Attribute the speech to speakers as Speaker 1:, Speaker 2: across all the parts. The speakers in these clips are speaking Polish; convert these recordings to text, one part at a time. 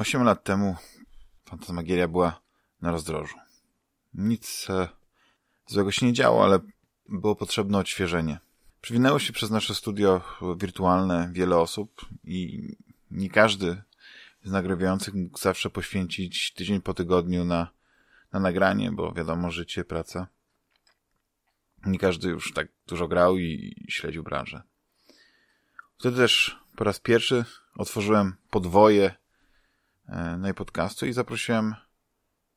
Speaker 1: Osiem lat temu Fantasmagieria była na rozdrożu. Nic e, złego się nie działo, ale było potrzebne odświeżenie. Przywinęło się przez nasze studio wirtualne wiele osób i nie każdy z nagrywających mógł zawsze poświęcić tydzień po tygodniu na, na nagranie, bo wiadomo, życie, praca. Nie każdy już tak dużo grał i, i śledził branżę. Wtedy też po raz pierwszy otworzyłem podwoje e, na podcastu i zaprosiłem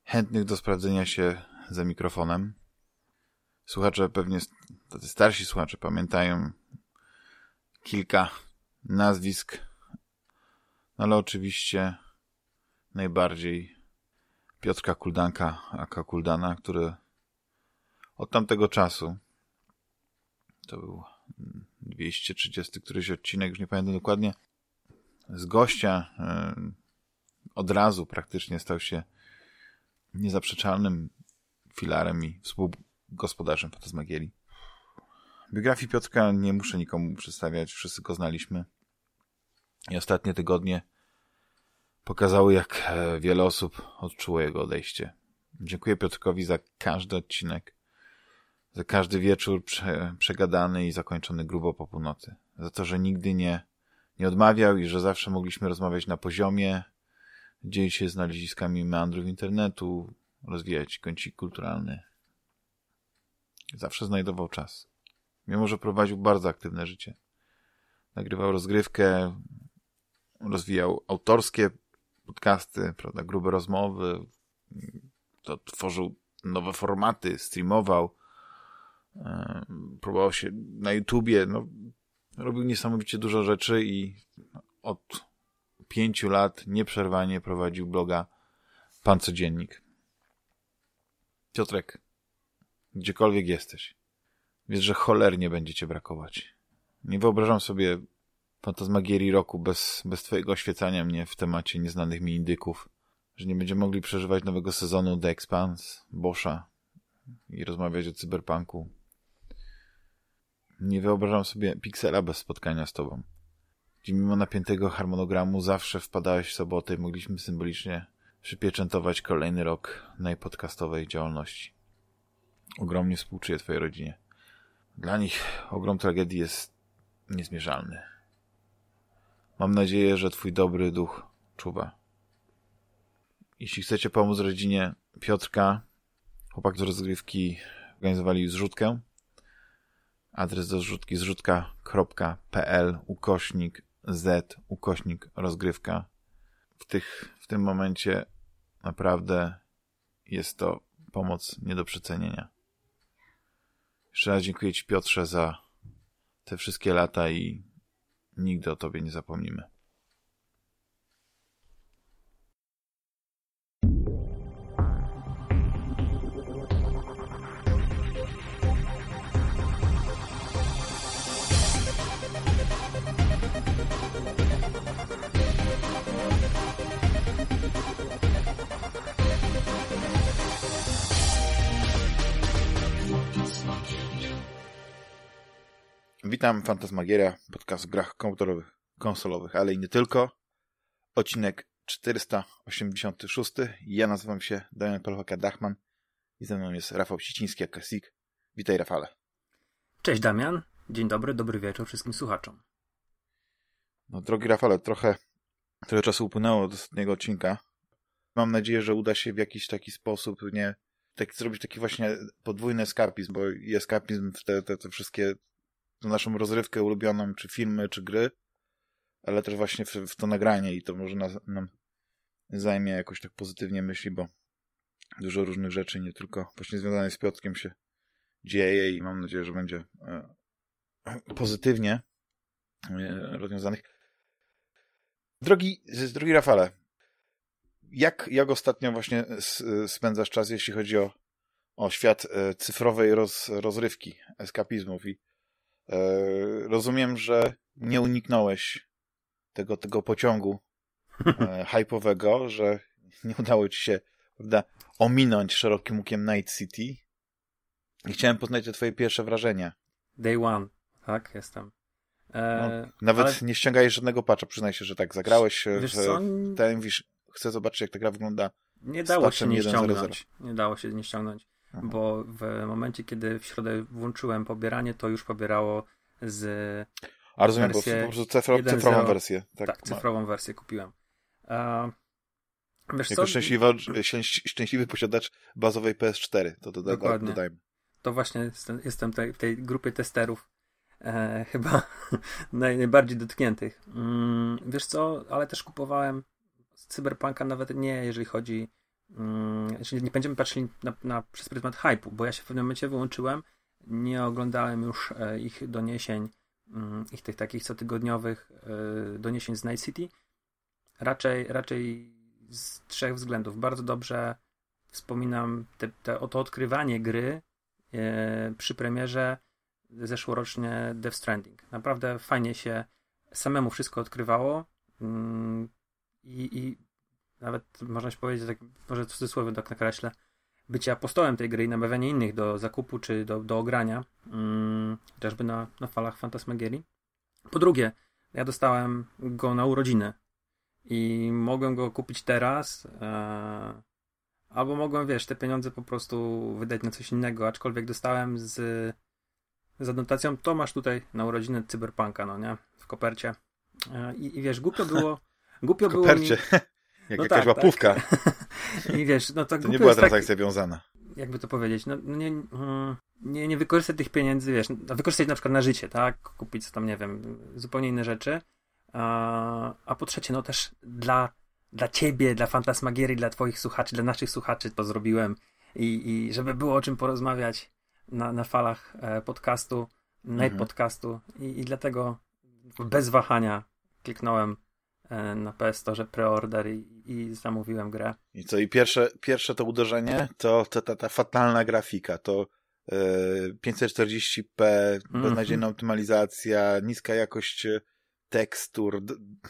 Speaker 1: chętnych do sprawdzenia się za mikrofonem. Słuchacze pewnie, tacy starsi słuchacze pamiętają kilka nazwisk, ale oczywiście najbardziej Piotrka Kuldanka, aka Kuldana, który od tamtego czasu to był 230 któryś odcinek, już nie pamiętam dokładnie, z gościa od razu praktycznie stał się niezaprzeczalnym filarem i współgospodarzem Fantasmagierii. Biografii Piotrka nie muszę nikomu przedstawiać, wszyscy go znaliśmy. I ostatnie tygodnie pokazały, jak e, wiele osób odczuło jego odejście. Dziękuję Piotrkowi za każdy odcinek, za każdy wieczór prze, przegadany i zakończony grubo po północy. Za to, że nigdy nie, nie odmawiał i że zawsze mogliśmy rozmawiać na poziomie, dzielić się znaleziskami meandrów internetu, rozwijać kącik kulturalny. Zawsze znajdował czas. Mimo, że prowadził bardzo aktywne życie. Nagrywał rozgrywkę, rozwijał autorskie podcasty, prawda, grube rozmowy, to tworzył nowe formaty, streamował, próbował się na YouTubie, no, robił niesamowicie dużo rzeczy i od pięciu lat nieprzerwanie prowadził bloga Pan Codziennik. Piotrek, gdziekolwiek jesteś, wiesz, że cholernie będzie cię brakować. Nie wyobrażam sobie fantasmagierii roku bez, bez twojego oświecania mnie w temacie nieznanych mi indyków, że nie będziemy mogli przeżywać nowego sezonu The Expanse, Boscha i rozmawiać o cyberpunku. Nie wyobrażam sobie Pixela bez spotkania z tobą gdzie mimo napiętego harmonogramu zawsze wpadałeś w sobotę i mogliśmy symbolicznie przypieczętować kolejny rok najpodcastowej działalności. Ogromnie współczuję twojej rodzinie. Dla nich ogrom tragedii jest niezmierzalny. Mam nadzieję, że twój dobry duch czuwa. Jeśli chcecie pomóc rodzinie Piotrka, chłopak z rozgrywki organizowali zrzutkę. Adres do zrzutki zrzutka.pl ukośnik z ukośnik rozgrywka. W, tych, w tym momencie naprawdę jest to pomoc nie do przecenienia. Jeszcze raz dziękuję Ci Piotrze za te wszystkie lata i nigdy o Tobie nie zapomnimy. Witam, Fantasmagieria, podcast o grach komputerowych, konsolowych, ale i nie tylko. Odcinek 486. Ja nazywam się Damian Pelchaka-Dachman i ze mną jest Rafał Siciński, Kasik. Witaj, Rafale.
Speaker 2: Cześć, Damian. Dzień dobry, dobry wieczór wszystkim słuchaczom.
Speaker 1: No, drogi Rafale, trochę, trochę czasu upłynęło od ostatniego odcinka. Mam nadzieję, że uda się w jakiś taki sposób, nie, tak, zrobić taki właśnie podwójny eskapizm, bo eskapizm w te, te, te wszystkie naszą rozrywkę ulubioną, czy filmy, czy gry, ale też właśnie w, w to nagranie i to może nas, nam zajmie jakoś tak pozytywnie myśli, bo dużo różnych rzeczy, nie tylko właśnie związanych z Piotrkiem się dzieje i mam nadzieję, że będzie e, pozytywnie e, rozwiązanych. Drogi, drogi Rafale, jak, jak ostatnio właśnie spędzasz czas, jeśli chodzi o, o świat e, cyfrowej roz, rozrywki, eskapizmów i rozumiem, że nie uniknąłeś tego, tego pociągu e, hypowego, że nie udało ci się prawda, ominąć szerokim łukiem Night City. I chciałem poznać te twoje pierwsze wrażenia.
Speaker 2: Day one, tak, jestem.
Speaker 1: E, no, nawet ale... nie ściągałeś żadnego patcha, przyznaj się, że tak zagrałeś Wiesz w, co? ten, wisz, chcę zobaczyć, jak ta gra wygląda.
Speaker 2: Nie dało się nie ściągnąć. Nie dało się nie ściągnąć. Aha. Bo w momencie, kiedy w środę włączyłem pobieranie, to już pobierało z.
Speaker 1: A rozumiem, bo po prostu cyfro, cyfrową wersję.
Speaker 2: Tak, tak cyfrową wersję kupiłem. A,
Speaker 1: wiesz jako Szczęśliwy, szczęśliwy posiadacz bazowej PS4, to doda, Dokładnie. dodajmy.
Speaker 2: To właśnie jestem, jestem w tej grupie testerów e, chyba naj, najbardziej dotkniętych. Mm, wiesz co, ale też kupowałem Cyberpunka nawet nie, jeżeli chodzi mm, nie będziemy patrzyli na, na, przez pryzmat hype'u, bo ja się w pewnym momencie wyłączyłem, nie oglądałem już e, ich doniesień, mm, ich tych takich cotygodniowych e, doniesień z Night City. Raczej, raczej z trzech względów. Bardzo dobrze wspominam te, te, to odkrywanie gry e, przy premierze zeszłorocznie Death Stranding. Naprawdę fajnie się samemu wszystko odkrywało mm, i, i nawet można się powiedzieć, tak, może w cudzysłowie tak nakreślę, bycie apostołem tej gry i namawianie innych do zakupu czy do, do ogrania, mm, chociażby na, na falach Fantasmagierii. Po drugie, ja dostałem go na urodziny i mogłem go kupić teraz, e, albo mogłem, wiesz, te pieniądze po prostu wydać na coś innego, aczkolwiek dostałem z, z adnotacją, to masz tutaj na urodziny Cyberpunka, no nie, w kopercie. E, i, I wiesz, głupio było... Głupio było mi...
Speaker 1: Jak no jakaś tak, łapówka. Tak.
Speaker 2: I wiesz, no tak
Speaker 1: to nie była transakcja tak, wiązana.
Speaker 2: Jakby to powiedzieć, no, no nie, mm, nie, nie wykorzystać tych pieniędzy, wiesz, no, wykorzystać na przykład na życie, tak? Kupić tam, nie wiem, zupełnie inne rzeczy. A, a po trzecie, no też dla, dla ciebie, dla Fantasmagierii, dla twoich słuchaczy, dla naszych słuchaczy to zrobiłem i, i żeby było o czym porozmawiać na, na falach e, podcastu, mhm. podcastu i, i dlatego bez wahania kliknąłem na PS Store preorder i, i zamówiłem grę.
Speaker 1: I co, i pierwsze, pierwsze to uderzenie to, to ta, ta fatalna grafika, to e, 540p, mm. beznadziejna optymalizacja, niska jakość e, tekstur,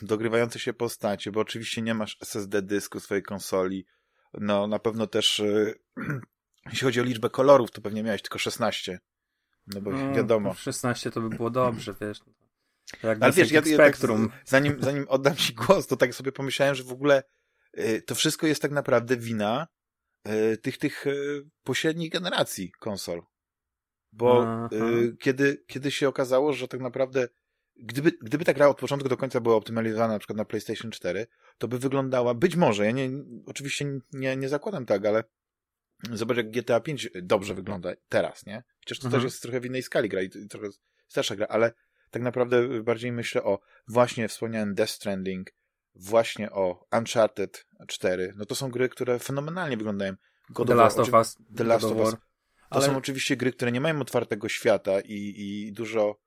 Speaker 1: dogrywające się postacie, bo oczywiście nie masz SSD dysku swojej konsoli. No, na pewno też e, jeśli chodzi o liczbę kolorów, to pewnie miałeś tylko 16. No bo no, wiadomo.
Speaker 2: 16 to by było dobrze, wiesz.
Speaker 1: Jak Ale wiesz, ja, ja tak, zanim, zanim oddam ci głos, to tak sobie pomyślałem, że w ogóle y, to wszystko jest tak naprawdę wina y, tych, tych y, pośrednich generacji konsol. Bo kiedy, kiedy się okazało, że tak naprawdę gdyby, gdyby ta gra od początku do końca była optymalizowana na przykład na PlayStation 4, to by wyglądała, być może, ja nie, oczywiście nie, nie zakładam tak, ale zobacz jak GTA 5 dobrze wygląda teraz, nie? Chociaż to mhm. też jest trochę w innej skali gra i trochę starsza gra, ale tak naprawdę bardziej myślę o właśnie wspomniałem Death Stranding, właśnie o Uncharted 4. No to są gry, które fenomenalnie wyglądają.
Speaker 2: God The Last of Us.
Speaker 1: The Last of Us. To Ale... są oczywiście gry, które nie mają otwartego świata i, i dużo,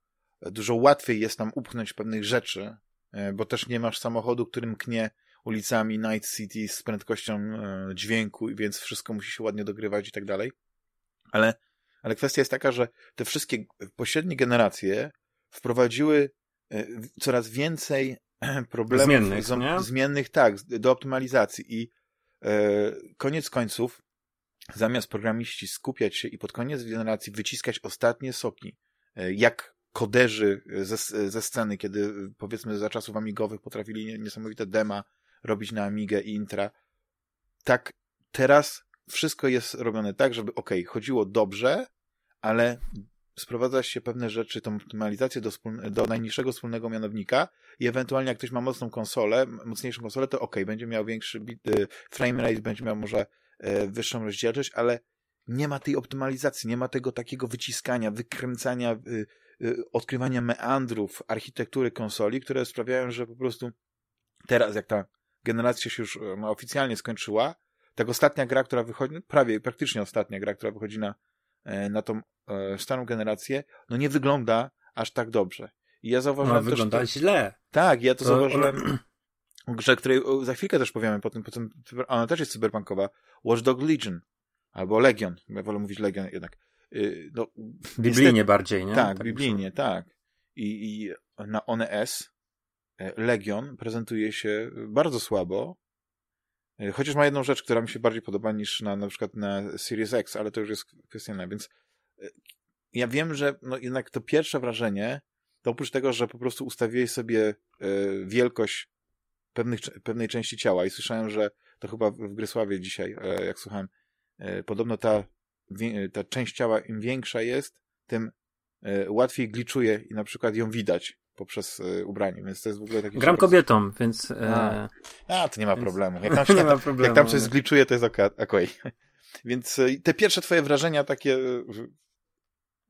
Speaker 1: dużo łatwiej jest nam upchnąć pewnych rzeczy, e, bo też nie masz samochodu, którym knie ulicami Night City z prędkością e, dźwięku, więc wszystko musi się ładnie dogrywać i tak dalej. Ale, ale kwestia jest taka, że te wszystkie pośrednie generacje wprowadziły e, coraz więcej problemów
Speaker 2: zmiennych, z,
Speaker 1: zmiennych tak, do optymalizacji. I e, koniec końców zamiast programiści skupiać się i pod koniec generacji wyciskać ostatnie soki, e, jak koderzy ze, ze sceny, kiedy powiedzmy za czasów amigowych potrafili niesamowite dema robić na Amigę i Intra, tak teraz wszystko jest robione tak, żeby ok, chodziło dobrze, ale sprowadza się pewne rzeczy, tą optymalizację do, do najniższego wspólnego mianownika i ewentualnie jak ktoś ma mocną konsolę, mocniejszą konsolę, to ok, będzie miał większy bit, y, frame rate, będzie miał może y, wyższą rozdzielczość, ale nie ma tej optymalizacji, nie ma tego takiego wyciskania, wykręcania, y, odkrywania meandrów architektury konsoli, które sprawiają, że po prostu teraz, jak ta generacja się już no, oficjalnie skończyła, tak ostatnia gra, która wychodzi, no, prawie praktycznie ostatnia gra, która wychodzi na E, na tą e, starą generację, no nie wygląda aż tak dobrze. I ja zauważyłem
Speaker 2: no, wygląda też, źle.
Speaker 1: Tak, ja to, to zauważyłem grze, której za chwilkę też powiemy, potem, potem ona też jest cyberpunkowa, Watch Dog Legion, albo Legion, ja wolę mówić Legion jednak. Y, no,
Speaker 2: biblijnie niestety, bardziej, nie?
Speaker 1: Tak, tak biblijnie, tak. I, I na One S e, Legion prezentuje się bardzo słabo, E, chociaż ma jedną rzecz, która mi się bardziej podoba niż na, na przykład na Series X, ale to już jest kwestia więc e, ja wiem, że no jednak to pierwsze wrażenie, to oprócz tego, że po prostu ustawiłeś sobie e, wielkość pewnych, pewnej części ciała i słyszałem, że to chyba w Grysławie dzisiaj, e, jak słuchałem, e, podobno ta, ta część ciała im większa jest, tym e, łatwiej gliczuje i na przykład ją widać poprzez ubranie, więc to jest w ogóle taki...
Speaker 2: Gram kobietą, więc...
Speaker 1: A, A to nie ma problemu. Jak tam, się, nie ma problemu. Jak tam coś zgliczuje, to jest okej. Okay. Więc te pierwsze twoje wrażenia takie...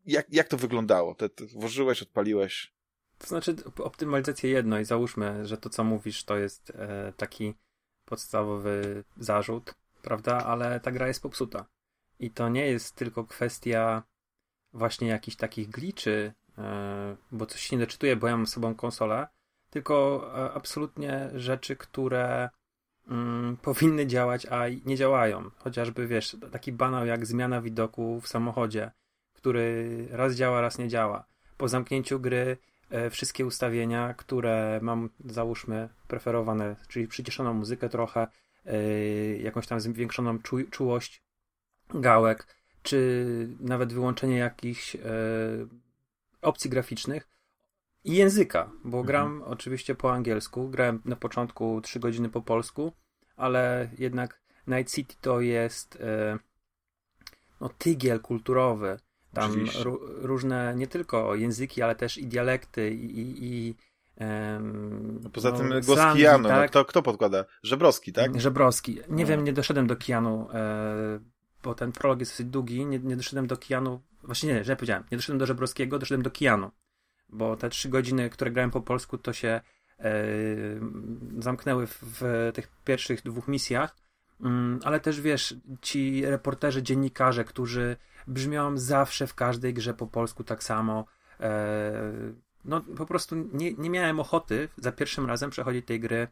Speaker 1: Jak, jak to wyglądało? Te, te, włożyłeś, odpaliłeś?
Speaker 2: To znaczy optymalizację jedno i załóżmy, że to co mówisz to jest e, taki podstawowy zarzut, prawda? Ale ta gra jest popsuta. I to nie jest tylko kwestia właśnie jakichś takich gliczy, e, bo coś się nie doczytuje, bo ja mam sobą konsolę, tylko e, absolutnie rzeczy, które mm, powinny działać, a nie działają. Chociażby, wiesz, taki banał jak zmiana widoku w samochodzie, który raz działa, raz nie działa. Po zamknięciu gry E, wszystkie ustawienia, które mam, załóżmy, preferowane, czyli przyciszoną muzykę trochę, e, jakąś tam zwiększoną czu czułość gałek, czy nawet wyłączenie jakichś e, opcji graficznych i języka, bo mhm. gram oczywiście po angielsku, grałem na początku 3 godziny po polsku, ale jednak Night City to jest no, tygiel kulturowy, tam różne nie tylko języki, ale też i dialekty i, i, i
Speaker 1: um, Poza no, tym głos slangi, Kijanu, no, tak? no, kto, kto podkłada? Żebrowski, tak?
Speaker 2: Żebrowski. Nie no. wiem, nie doszedłem do Kijanu, e, bo ten prolog jest dosyć długi, nie, nie doszedłem do Kijanu, właśnie nie, że powiedziałem, nie doszedłem do Żebrowskiego, doszedłem do Kijanu, bo te trzy godziny, które grałem po polsku, to się e, zamknęły w, w tych pierwszych dwóch misjach, mm, ale też wiesz, ci reporterzy, dziennikarze, którzy brzmią zawsze w każdej grze po polsku tak samo. E, no po prostu nie, nie miałem ochoty za pierwszym razem przechodzić tej gry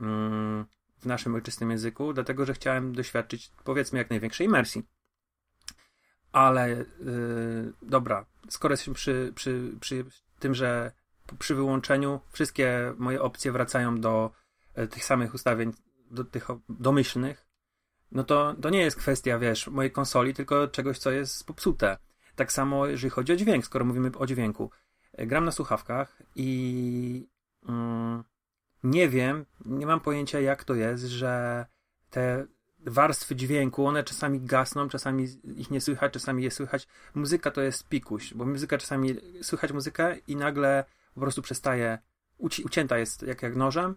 Speaker 2: mm, w naszym ojczystym języku, dlatego że chciałem doświadczyć powiedzmy jak największej imersji. Ale yy, dobra, skoro jesteśmy przy, przy, przy tym, że przy wyłączeniu wszystkie moje opcje wracają do e, tych samych ustawień, do tych domyślnych, no to, to nie jest kwestia, wiesz, mojej konsoli, tylko czegoś, co jest popsute. Tak samo, jeżeli chodzi o dźwięk, skoro mówimy o dźwięku. E, gram na słuchawkach i mm, nie wiem, nie mam pojęcia, jak to jest, że te warstwy dźwięku, one czasami gasną, czasami ich nie słychać, czasami je słychać. Muzyka to jest pikuś, bo muzyka czasami słychać muzykę i nagle po prostu przestaje, uci ucięta jest jak, jak nożem,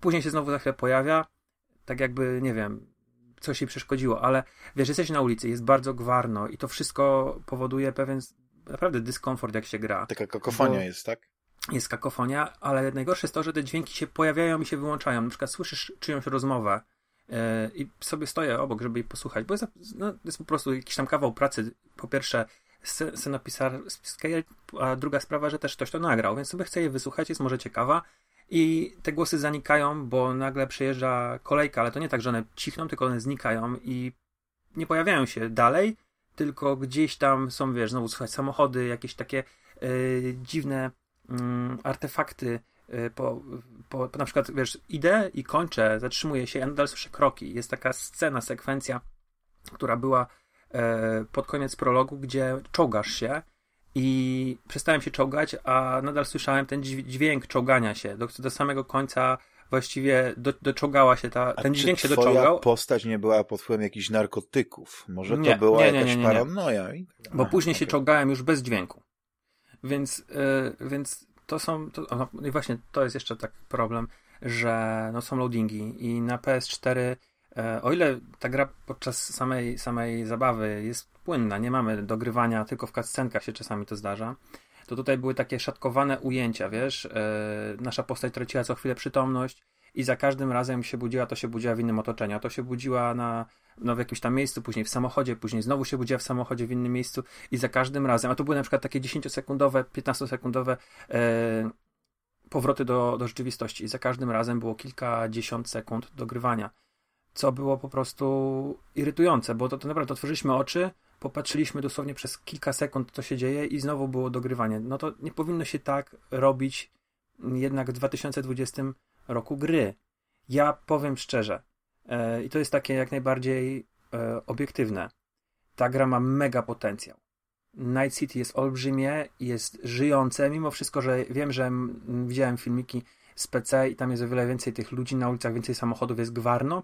Speaker 2: później się znowu za chwilę pojawia, tak jakby, nie wiem, coś jej przeszkodziło, ale wiesz, jesteś na ulicy, jest bardzo gwarno i to wszystko powoduje pewien naprawdę dyskomfort, jak się gra.
Speaker 1: Taka kakofonia jest, tak?
Speaker 2: Jest kakofonia, ale najgorsze jest to, że te dźwięki się pojawiają i się wyłączają. Na przykład słyszysz czyjąś rozmowę yy, i sobie stoję obok, żeby jej posłuchać, bo jest, no, jest po prostu jakiś tam kawał pracy. Po pierwsze, scenopisarskiej, a druga sprawa, że też ktoś to nagrał, więc sobie chcę je wysłuchać, jest może ciekawa i te głosy zanikają, bo nagle przejeżdża kolejka, ale to nie tak, że one cichną, tylko one znikają i nie pojawiają się dalej, tylko gdzieś tam są, wiesz, znowu słychać samochody, jakieś takie yy, dziwne yy, artefakty. Yy, po, po, po, na przykład, wiesz, idę i kończę, zatrzymuję się, ja nadal słyszę kroki. Jest taka scena, sekwencja, która była e, pod koniec prologu, gdzie czołgasz się i przestałem się czołgać, a nadal słyszałem ten dźwięk czołgania się. Do, do samego końca właściwie do, doczołgała się ta, ten dźwięk się doczołgał.
Speaker 1: postać nie była pod wpływem jakichś narkotyków? Może nie, to była nie, nie, jakaś paranoja?
Speaker 2: Bo a, później okay. się czołgałem już bez dźwięku. Więc, yy, więc to są, to, no, i właśnie to jest jeszcze taki problem, że no, są loadingi i na PS4 e, o ile ta gra podczas samej, samej zabawy jest płynna, nie mamy dogrywania, tylko w cutscenkach się czasami to zdarza, to tutaj były takie szatkowane ujęcia, wiesz, yy, nasza postać traciła co chwilę przytomność i za każdym razem się budziła, to się budziła w innym otoczeniu, to się budziła na, no, w jakimś tam miejscu, później w samochodzie, później znowu się budziła w samochodzie w innym miejscu i za każdym razem, a to były na przykład takie 10-sekundowe, 15-sekundowe yy, powroty do, do rzeczywistości i za każdym razem było kilkadziesiąt sekund dogrywania co było po prostu irytujące, bo to, to naprawdę otworzyliśmy oczy, popatrzyliśmy dosłownie przez kilka sekund, co się dzieje i znowu było dogrywanie. No to nie powinno się tak robić jednak w 2020 roku gry. Ja powiem szczerze, e, i to jest takie jak najbardziej e, obiektywne. Ta gra ma mega potencjał. Night City jest olbrzymie, jest żyjące, mimo wszystko, że wiem, że widziałem filmiki z PC i tam jest o wiele więcej tych ludzi na ulicach, więcej samochodów, jest gwarno,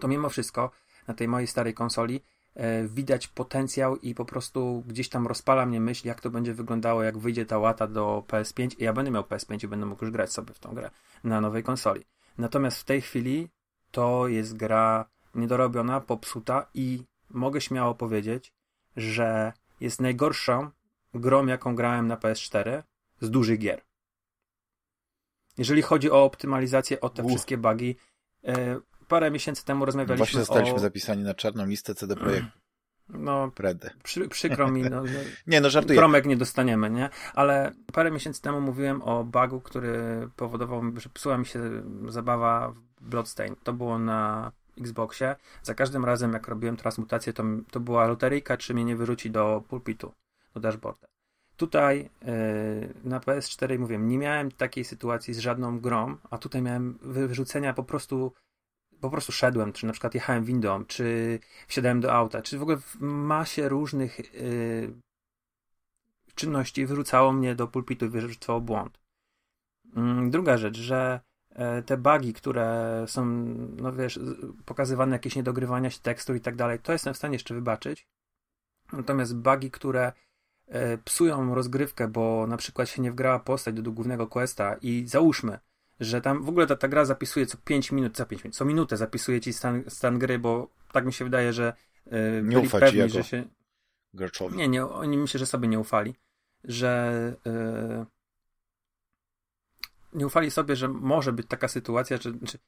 Speaker 2: to mimo wszystko na tej mojej starej konsoli widać potencjał i po prostu gdzieś tam rozpala mnie myśl, jak to będzie wyglądało, jak wyjdzie ta łata do PS5 i ja będę miał PS5 i będę mógł już grać sobie w tą grę na nowej konsoli. Natomiast w tej chwili to jest gra niedorobiona, popsuta i mogę śmiało powiedzieć, że jest najgorszą grą, jaką grałem na PS4 z dużych gier. Jeżeli chodzi o optymalizację, o te wszystkie bugi, e, parę miesięcy temu rozmawialiśmy
Speaker 1: Właśnie zostaliśmy
Speaker 2: o...
Speaker 1: zapisani na czarną listę CD Projektu.
Speaker 2: No,
Speaker 1: Predę.
Speaker 2: Przy, przykro mi, no,
Speaker 1: nie, no żartuję.
Speaker 2: Promek nie dostaniemy, nie? Ale parę miesięcy temu mówiłem o bugu, który powodował, że psuła mi się zabawa w Bloodstain. To było na Xboxie. Za każdym razem, jak robiłem transmutację, to, to była loteryjka, czy mnie nie wyrzuci do pulpitu, do dashboarda. Tutaj yy, na PS4 mówię, nie miałem takiej sytuacji z żadną grą, a tutaj miałem wyrzucenia po prostu po prostu szedłem, czy na przykład jechałem windą, czy wsiadałem do auta, czy w ogóle w masie różnych yy, czynności wyrzucało mnie do pulpitu i wyrzucało błąd. Yy, druga rzecz, że yy, te bugi, które są, no wiesz, pokazywane jakieś niedogrywania się tekstu i tak dalej, to jestem w stanie jeszcze wybaczyć. Natomiast bugi, które e, psują rozgrywkę, bo na przykład się nie wgrała postać do głównego questa i załóżmy, że tam w ogóle ta, ta gra zapisuje co 5 minut, co 5 minut, co minutę zapisuje ci stan, stan gry, bo tak mi się wydaje, że yy,
Speaker 1: nie byli pewni, że się...
Speaker 2: Graczowi. Nie, nie, oni myślę, że sobie nie ufali, że yy, nie ufali sobie, że może być taka sytuacja, że, że,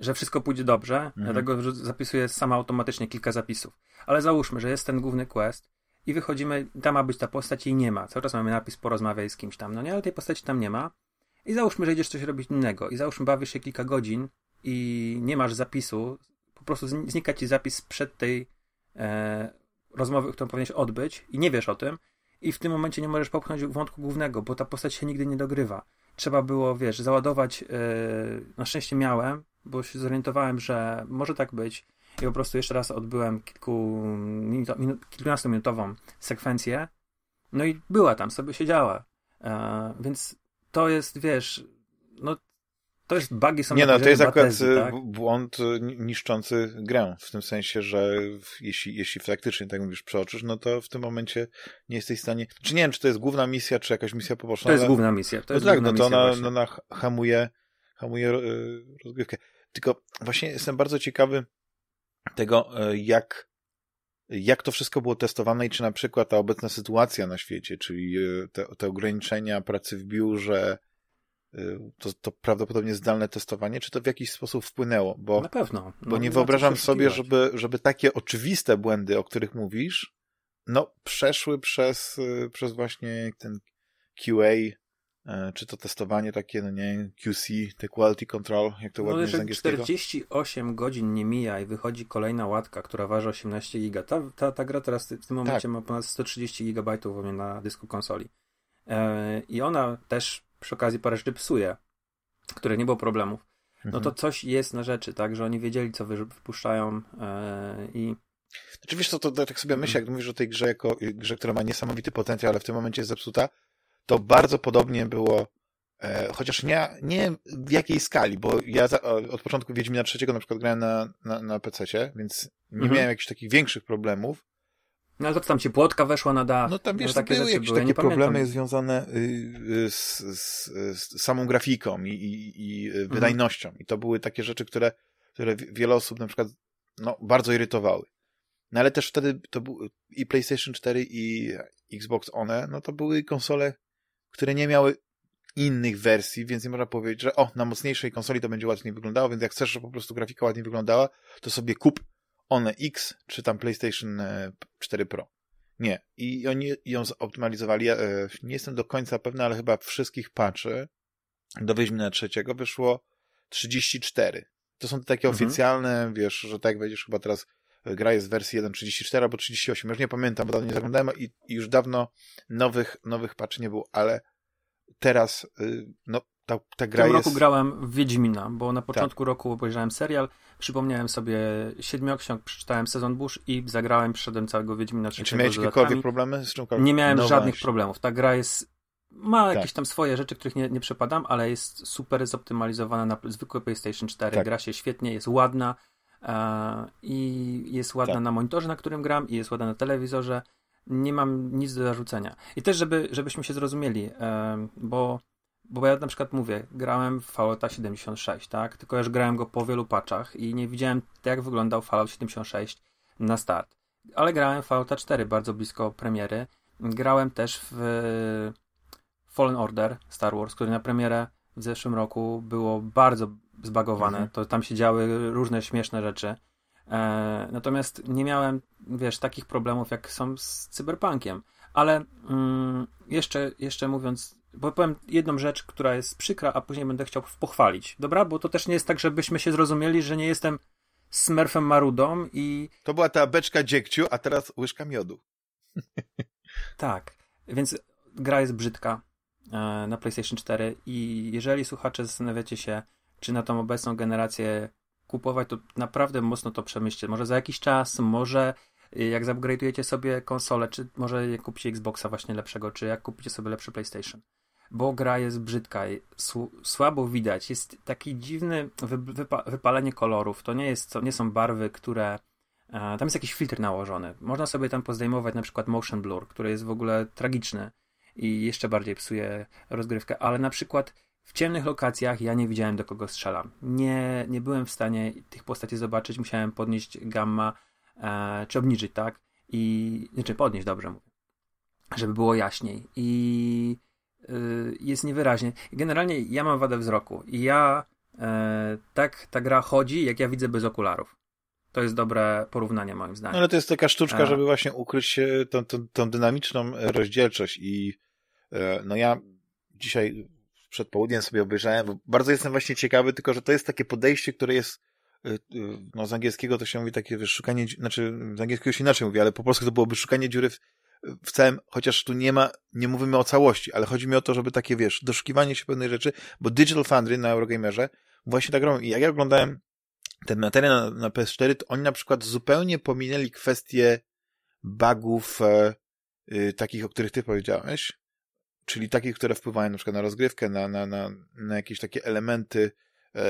Speaker 2: że wszystko pójdzie dobrze, mhm. dlatego zapisuję sama automatycznie kilka zapisów. Ale załóżmy, że jest ten główny quest i wychodzimy, tam ma być ta postać i nie ma. Cały czas mamy napis porozmawiaj z kimś tam, no nie, ale tej postaci tam nie ma i załóżmy, że idziesz coś robić innego i załóżmy bawisz się kilka godzin i nie masz zapisu, po prostu znika ci zapis przed tej e, rozmowy, którą powinieneś odbyć i nie wiesz o tym i w tym momencie nie możesz popchnąć wątku głównego, bo ta postać się nigdy nie dogrywa. Trzeba było, wiesz, załadować, e, na szczęście miałem, bo się zorientowałem, że może tak być i po prostu jeszcze raz odbyłem kilku, minuto, minut, kilkunastominutową sekwencję no i była tam, sobie siedziała. E, więc to jest, wiesz, no to jest bugi są
Speaker 1: Nie no, to jest akurat tezy, tak? błąd y, niszczący grę, w tym sensie, że jeśli, jeśli faktycznie, tak mówisz, przeoczysz, no to w tym momencie nie jesteś w stanie, czy nie wiem, czy to jest główna misja, czy jakaś misja poboczna.
Speaker 2: To jest ale... główna misja. To jest
Speaker 1: no tak,
Speaker 2: no
Speaker 1: to ona, no ona hamuje, hamuje y, rozgrywkę. Tylko właśnie jestem bardzo ciekawy tego, y, jak jak to wszystko było testowane i czy na przykład ta obecna sytuacja na świecie, czyli e, te, te ograniczenia pracy w biurze, e, to, to prawdopodobnie zdalne testowanie, czy to w jakiś sposób wpłynęło? Bo,
Speaker 2: na pewno.
Speaker 1: No, bo nie wyobrażam sobie, żeby, żeby takie oczywiste błędy, o których mówisz, no przeszły przez, e, przez właśnie ten QA, czy to testowanie takie, no nie, QC, te quality control, jak to no, ładnie z angielskiego.
Speaker 2: 48 godzin nie mija i wychodzi kolejna łatka, która waży 18 giga. Ta, ta, ta gra teraz w tym momencie tak. ma ponad 130 gigabajtów na dysku konsoli. E, I ona też przy okazji parę rzeczy psuje, które nie było problemów. No to mhm. coś jest na rzeczy, tak, że oni wiedzieli, co wypuszczają e, i
Speaker 1: znaczy wiesz co, to, to tak sobie myślę, jak mówisz o tej grze jako grze, która ma niesamowity potencjał, ale w tym momencie jest zepsuta, to bardzo podobnie było, e, chociaż nie, nie w jakiej skali, bo ja za, od początku Wiedźmina trzeciego na przykład grałem na, na, na PC-cie, więc nie mhm. miałem jakichś takich większych problemów.
Speaker 2: No ale to tam ci płotka weszła na dach.
Speaker 1: No tam wiesz, no, takie były jakieś były. takie problemy pamiętam. związane y, y, z, z, z, samą grafiką i, i, i mhm. wydajnością. Mhm. I to były takie rzeczy, które, które wiele osób na przykład no, bardzo irytowały. No ale też wtedy to był i PlayStation 4 i Xbox One, no to były konsole które nie miały innych wersji, więc nie można powiedzieć, że o, na mocniejszej konsoli to będzie ładniej wyglądało, więc jak chcesz, żeby po prostu grafika ładniej wyglądała, to sobie kup One X, czy tam PlayStation 4 e, Pro. Nie. I oni ją zoptymalizowali. Ja, e, nie jestem do końca pewny, ale chyba wszystkich patchy do Wiedźmina trzeciego wyszło 34. To są takie mhm. oficjalne, wiesz, że tak wejdziesz chyba teraz gra jest w wersji 1.34 albo 38, już nie pamiętam, bo dawno nie zaglądałem i, i już dawno nowych, nowych patch nie było, ale teraz y, no, ta, ta gra
Speaker 2: W tym
Speaker 1: jest...
Speaker 2: roku grałem w Wiedźmina, bo na początku tak. roku obejrzałem serial, przypomniałem sobie siedmioksiąg, przeczytałem sezon Bush i zagrałem, przeszedłem całego Wiedźmina
Speaker 1: trzeciego Czy miałeś jakiekolwiek problemy z czymkolwiek?
Speaker 2: Nie miałem no żadnych właśnie. problemów. Ta gra jest ma tak. jakieś tam swoje rzeczy, których nie, nie przepadam, ale jest super zoptymalizowana na zwykłe PlayStation 4. Tak. Gra się świetnie, jest ładna i jest ładna tak. na monitorze, na którym gram, i jest ładna na telewizorze. Nie mam nic do zarzucenia. I też, żeby, żebyśmy się zrozumieli, e, bo, bo ja na przykład mówię, grałem w Fallouta 76, tak? Tylko już grałem go po wielu patchach i nie widziałem, jak wyglądał Fallout 76 na start. Ale grałem w Fallouta 4 bardzo blisko premiery. Grałem też w Fallen Order Star Wars, który na premierę w zeszłym roku było bardzo zbagowane. Mhm. To tam się działy różne śmieszne rzeczy. E, natomiast nie miałem, wiesz, takich problemów, jak są z cyberpunkiem. Ale mm, jeszcze, jeszcze mówiąc, bo powiem jedną rzecz, która jest przykra, a później będę chciał pochwalić. Dobra? Bo to też nie jest tak, żebyśmy się zrozumieli, że nie jestem Smurfem Marudą i...
Speaker 1: To była ta beczka dziegciu, a teraz łyżka miodu.
Speaker 2: tak. Więc gra jest brzydka. E, na PlayStation 4 i jeżeli słuchacze zastanawiacie się, czy na tą obecną generację kupować, to naprawdę mocno to przemyślcie. Może za jakiś czas, może y, jak zupgrade'ujecie sobie konsolę, czy może jak kupicie Xboxa właśnie lepszego, czy jak kupicie sobie lepszy PlayStation. Bo gra jest brzydka, słabo widać, jest taki dziwny wypa wypalenie kolorów. To nie, jest, to nie są barwy, które e, tam jest jakiś filtr nałożony. Można sobie tam pozdejmować na przykład motion blur, który jest w ogóle tragiczny i jeszcze bardziej psuje rozgrywkę, ale na przykład w ciemnych lokacjach ja nie widziałem do kogo strzelam. Nie, nie byłem w stanie tych postaci zobaczyć, musiałem podnieść gamma, e, czy obniżyć, tak? I, znaczy podnieść, dobrze mówię, żeby było jaśniej. I y, jest niewyraźnie. Generalnie ja mam wadę wzroku i ja e, tak ta gra chodzi, jak ja widzę bez okularów. To jest dobre porównanie moim zdaniem.
Speaker 1: No ale to jest taka sztuczka, A. żeby właśnie ukryć tą, tą, tą dynamiczną rozdzielczość i e, no ja dzisiaj przed południem sobie obejrzałem, bo bardzo jestem właśnie ciekawy, tylko że to jest takie podejście, które jest e, e, no z angielskiego to się mówi takie wiesz, szukanie, znaczy z angielskiego się inaczej mówi, ale po polsku to byłoby szukanie dziury w, w całym, chociaż tu nie ma, nie mówimy o całości, ale chodzi mi o to, żeby takie, wiesz, doszukiwanie się pewnej rzeczy, bo Digital Foundry na Eurogamerze właśnie tak robią. I jak ja oglądałem ten materiał na, na PS4, to oni na przykład zupełnie pominęli kwestie bugów e, y, takich, o których ty powiedziałeś, czyli takich, które wpływają na przykład na rozgrywkę, na, na, na, na jakieś takie elementy e,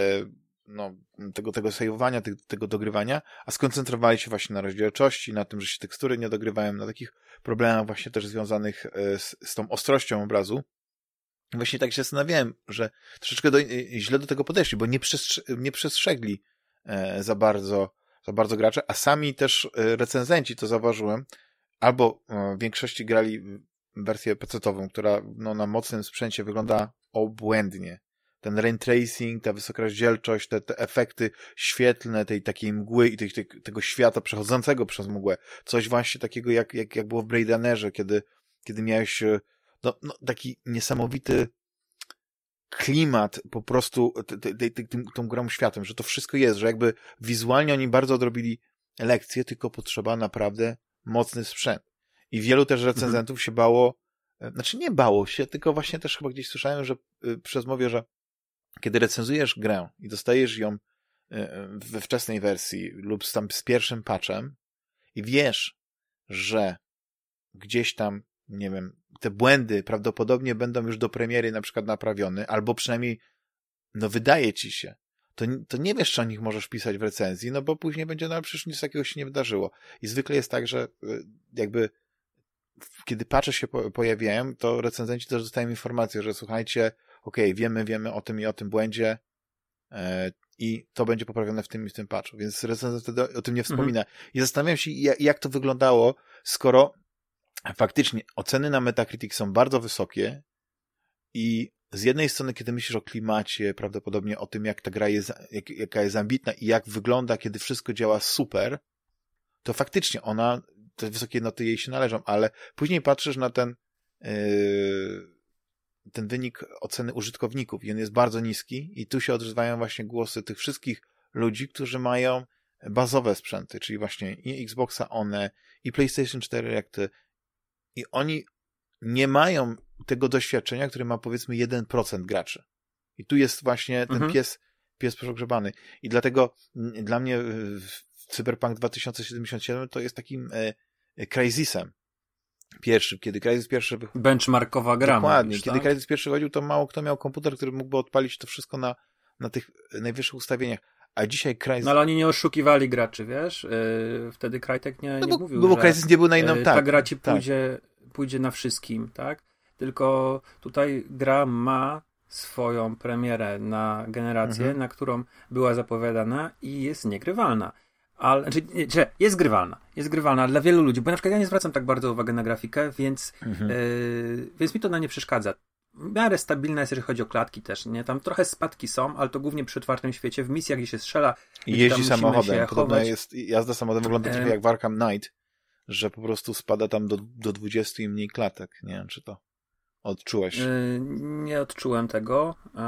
Speaker 1: no, tego, tego saveowania, tego, tego dogrywania, a skoncentrowali się właśnie na rozdzielczości, na tym, że się tekstury nie dogrywają, na takich problemach właśnie też związanych e, z, z tą ostrością obrazu. Właśnie tak się zastanawiałem, że troszeczkę do, źle do tego podeszli, bo nie, przestrze nie przestrzegli E, za bardzo, za bardzo gracze, a sami też e, recenzenci, to zauważyłem, albo e, w większości grali wersję PC-ową, która no, na mocnym sprzęcie wygląda obłędnie. Ten rain tracing, ta wysoka rozdzielczość, te, te efekty świetlne tej takiej mgły i tej, tej, tego świata przechodzącego przez mgłę. Coś właśnie takiego jak, jak, jak było w Blade Runnerze, kiedy, kiedy miałeś no, no, taki niesamowity klimat po prostu tym, tą grą światem, że to wszystko jest, że jakby wizualnie oni bardzo odrobili lekcję, tylko potrzeba naprawdę mocny sprzęt. I wielu też recenzentów mhm. się bało, e, znaczy nie bało się, tylko właśnie też chyba gdzieś słyszałem, że y, przez mowie, że kiedy recenzujesz grę i dostajesz ją e, we wczesnej wersji lub tam z pierwszym patchem i wiesz, że gdzieś tam nie wiem, te błędy prawdopodobnie będą już do premiery na przykład naprawione, albo przynajmniej, no wydaje ci się, to, to nie wiesz, czy o nich możesz pisać w recenzji, no bo później będzie, no przecież nic takiego się nie wydarzyło. I zwykle jest tak, że jakby kiedy patche się po, pojawiają, to recenzenci też dostają informację, że słuchajcie, okej, okay, wiemy, wiemy o tym i o tym błędzie e, i to będzie poprawione w tym i w tym patchu, więc recenzent wtedy o tym nie mhm. wspomina. Mhm. I zastanawiam się, jak, jak to wyglądało, skoro faktycznie oceny na Metacritic są bardzo wysokie i z jednej strony, kiedy myślisz o klimacie, prawdopodobnie o tym, jak ta gra jest, jak, jaka jest ambitna i jak wygląda, kiedy wszystko działa super, to faktycznie ona, te wysokie noty jej się należą, ale później patrzysz na ten, yy, ten wynik oceny użytkowników i on jest bardzo niski i tu się odzywają właśnie głosy tych wszystkich ludzi, którzy mają bazowe sprzęty, czyli właśnie i Xboxa One, i PlayStation 4, jak te, i oni nie mają tego doświadczenia, które ma powiedzmy 1% graczy. I tu jest właśnie ten mhm. pies, pies przegrzebany. I dlatego dla mnie Cyberpunk 2077 to jest takim e, crazysem. pierwszy, kiedy Crysis pierwszy...
Speaker 2: Benchmarkowa gra.
Speaker 1: Dokładnie.
Speaker 2: Mówisz,
Speaker 1: kiedy
Speaker 2: tak?
Speaker 1: Crysis pierwszy chodził, to mało kto miał komputer, który mógłby odpalić to wszystko na, na tych najwyższych ustawieniach. A dzisiaj Crysis...
Speaker 2: No ale oni nie oszukiwali graczy, wiesz? Yy, wtedy Crytek nie,
Speaker 1: No
Speaker 2: nie
Speaker 1: bo,
Speaker 2: mówił,
Speaker 1: bo
Speaker 2: że
Speaker 1: Crysis nie był na inną...
Speaker 2: yy,
Speaker 1: tak,
Speaker 2: ta gra ci
Speaker 1: tak.
Speaker 2: pójdzie, pójdzie na wszystkim, tak? Tylko tutaj gra ma swoją premierę na generację,
Speaker 1: Mhm.
Speaker 2: na którą była zapowiadana i jest niegrywalna. Ale, znaczy, nie, że jest grywalna. Jest grywalna dla wielu ludzi, bo na przykład ja nie zwracam tak bardzo uwagi na grafikę, więc,
Speaker 1: Mhm.
Speaker 2: yy, więc mi to na nie przeszkadza. W miarę stabilna jest, jeżeli chodzi o klatki też, nie? Tam trochę spadki są, ale to głównie przy otwartym świecie. W misjach, gdzie się strzela,
Speaker 1: I jeździ samochodem.
Speaker 2: się
Speaker 1: Podobno jest, jazda samochodem wygląda
Speaker 2: Em.
Speaker 1: trochę jak w Arkham Knight, że po prostu spada tam do, do 20 i mniej klatek. Nie wiem, czy to odczułeś.
Speaker 2: Yy, Nie odczułem tego, yy,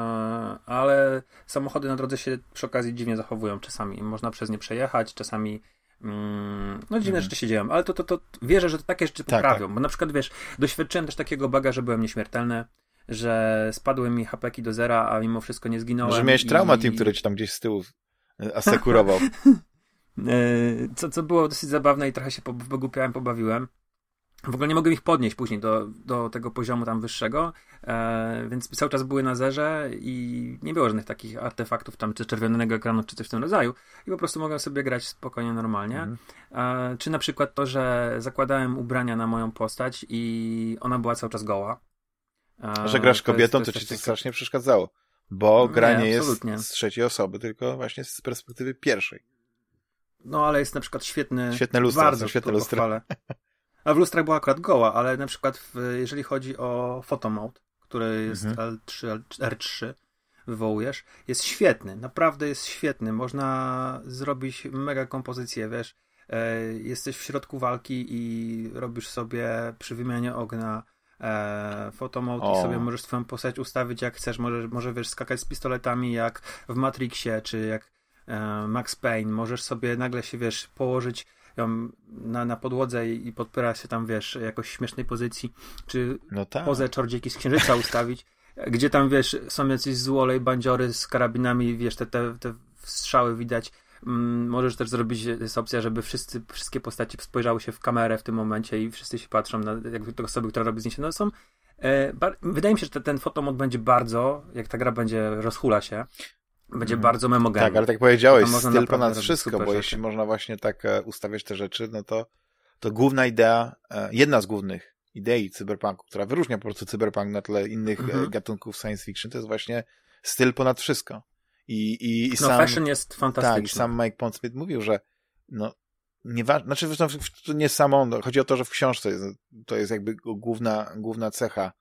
Speaker 2: ale samochody na drodze się przy okazji dziwnie zachowują czasami. Można przez nie przejechać, czasami. mm, No dziwne
Speaker 1: Mhm.
Speaker 2: rzeczy się dzieją, ale to, to, to wierzę, że to takie rzeczy
Speaker 1: Tak,
Speaker 2: poprawią. Bo na przykład wiesz, doświadczyłem też takiego baga, że byłem nieśmiertelny, że spadły mi hapeki do zera, a mimo wszystko nie zginąłem.
Speaker 1: Może miałeś
Speaker 2: i-
Speaker 1: trauma team, który ci tam gdzieś z tyłu e, asekurował.
Speaker 2: Yy, Co, co było dosyć zabawne i trochę się po- wygłupiałem, pobawiłem. W ogóle nie mogłem ich podnieść później do, do tego poziomu tam wyższego, e, więc cały czas były na zerze i nie było żadnych takich artefaktów tam, czy czerwonego ekranu, czy coś w tym rodzaju. I po prostu mogłem sobie grać spokojnie, normalnie.
Speaker 1: Mhm.
Speaker 2: E, czy na przykład to, że zakładałem ubrania na moją postać i ona była cały czas goła. E,
Speaker 1: Że grasz
Speaker 2: to jest-
Speaker 1: kobietą,
Speaker 2: to
Speaker 1: to ci to strasznie przeszkadzało. Bo gra
Speaker 2: Nie,
Speaker 1: nie jest z trzeciej osoby, tylko właśnie z perspektywy pierwszej.
Speaker 2: No, ale jest na przykład świetny.
Speaker 1: Świetne lustra,
Speaker 2: bardzo
Speaker 1: świetne
Speaker 2: to
Speaker 1: lustra.
Speaker 2: pochwalę. A w lustrach była akurat goła, ale na przykład w, jeżeli chodzi o photomode, który jest
Speaker 1: Mhm.
Speaker 2: L3, R3, wywołujesz, jest świetny, naprawdę jest świetny. Można zrobić mega kompozycję, wiesz. E, jesteś w środku walki i robisz sobie przy wymianie ognia e, i sobie możesz swoją postać ustawić jak chcesz. Możesz, może wiesz, skakać z pistoletami jak w Matrixie, czy jak e, Max Payne. Możesz sobie nagle się, wiesz, położyć ją na, na podłodze i, i podpierać się tam, wiesz, jakoś śmiesznej pozycji, czy
Speaker 1: No tak.
Speaker 2: pozę czordzieki z księżyca ustawić, gdzie tam, wiesz, są jacyś złolej bandziory z karabinami, wiesz, te, te, te strzały widać. Mm, możesz też zrobić, jest opcja, żeby wszyscy, wszystkie postaci spojrzały się w kamerę w tym momencie i wszyscy się patrzą na jakby te osoby, która robi zdjęcie. No są e, wydaje mi się, że te, ten fotomod będzie bardzo, jak ta gra będzie rozhula się, będzie bardzo memogenny.
Speaker 1: Tak, ale tak powiedziałeś, styl ponad wszystko, bo
Speaker 2: rzeczy.
Speaker 1: jeśli można właśnie tak e, ustawiać te rzeczy, no to, to główna idea, e, jedna z głównych idei cyberpunku, która wyróżnia po prostu cyberpunk na tle innych e,
Speaker 2: Mhm.
Speaker 1: gatunków science fiction, to jest właśnie styl ponad wszystko. I, i, i
Speaker 2: no
Speaker 1: sam,
Speaker 2: fashion jest fantastyczny.
Speaker 1: tak, i sam Mike Pondsmith mówił, że no, nieważne, znaczy zresztą nie samo, no, chodzi o to, że w książce jest, to jest jakby główna, główna cecha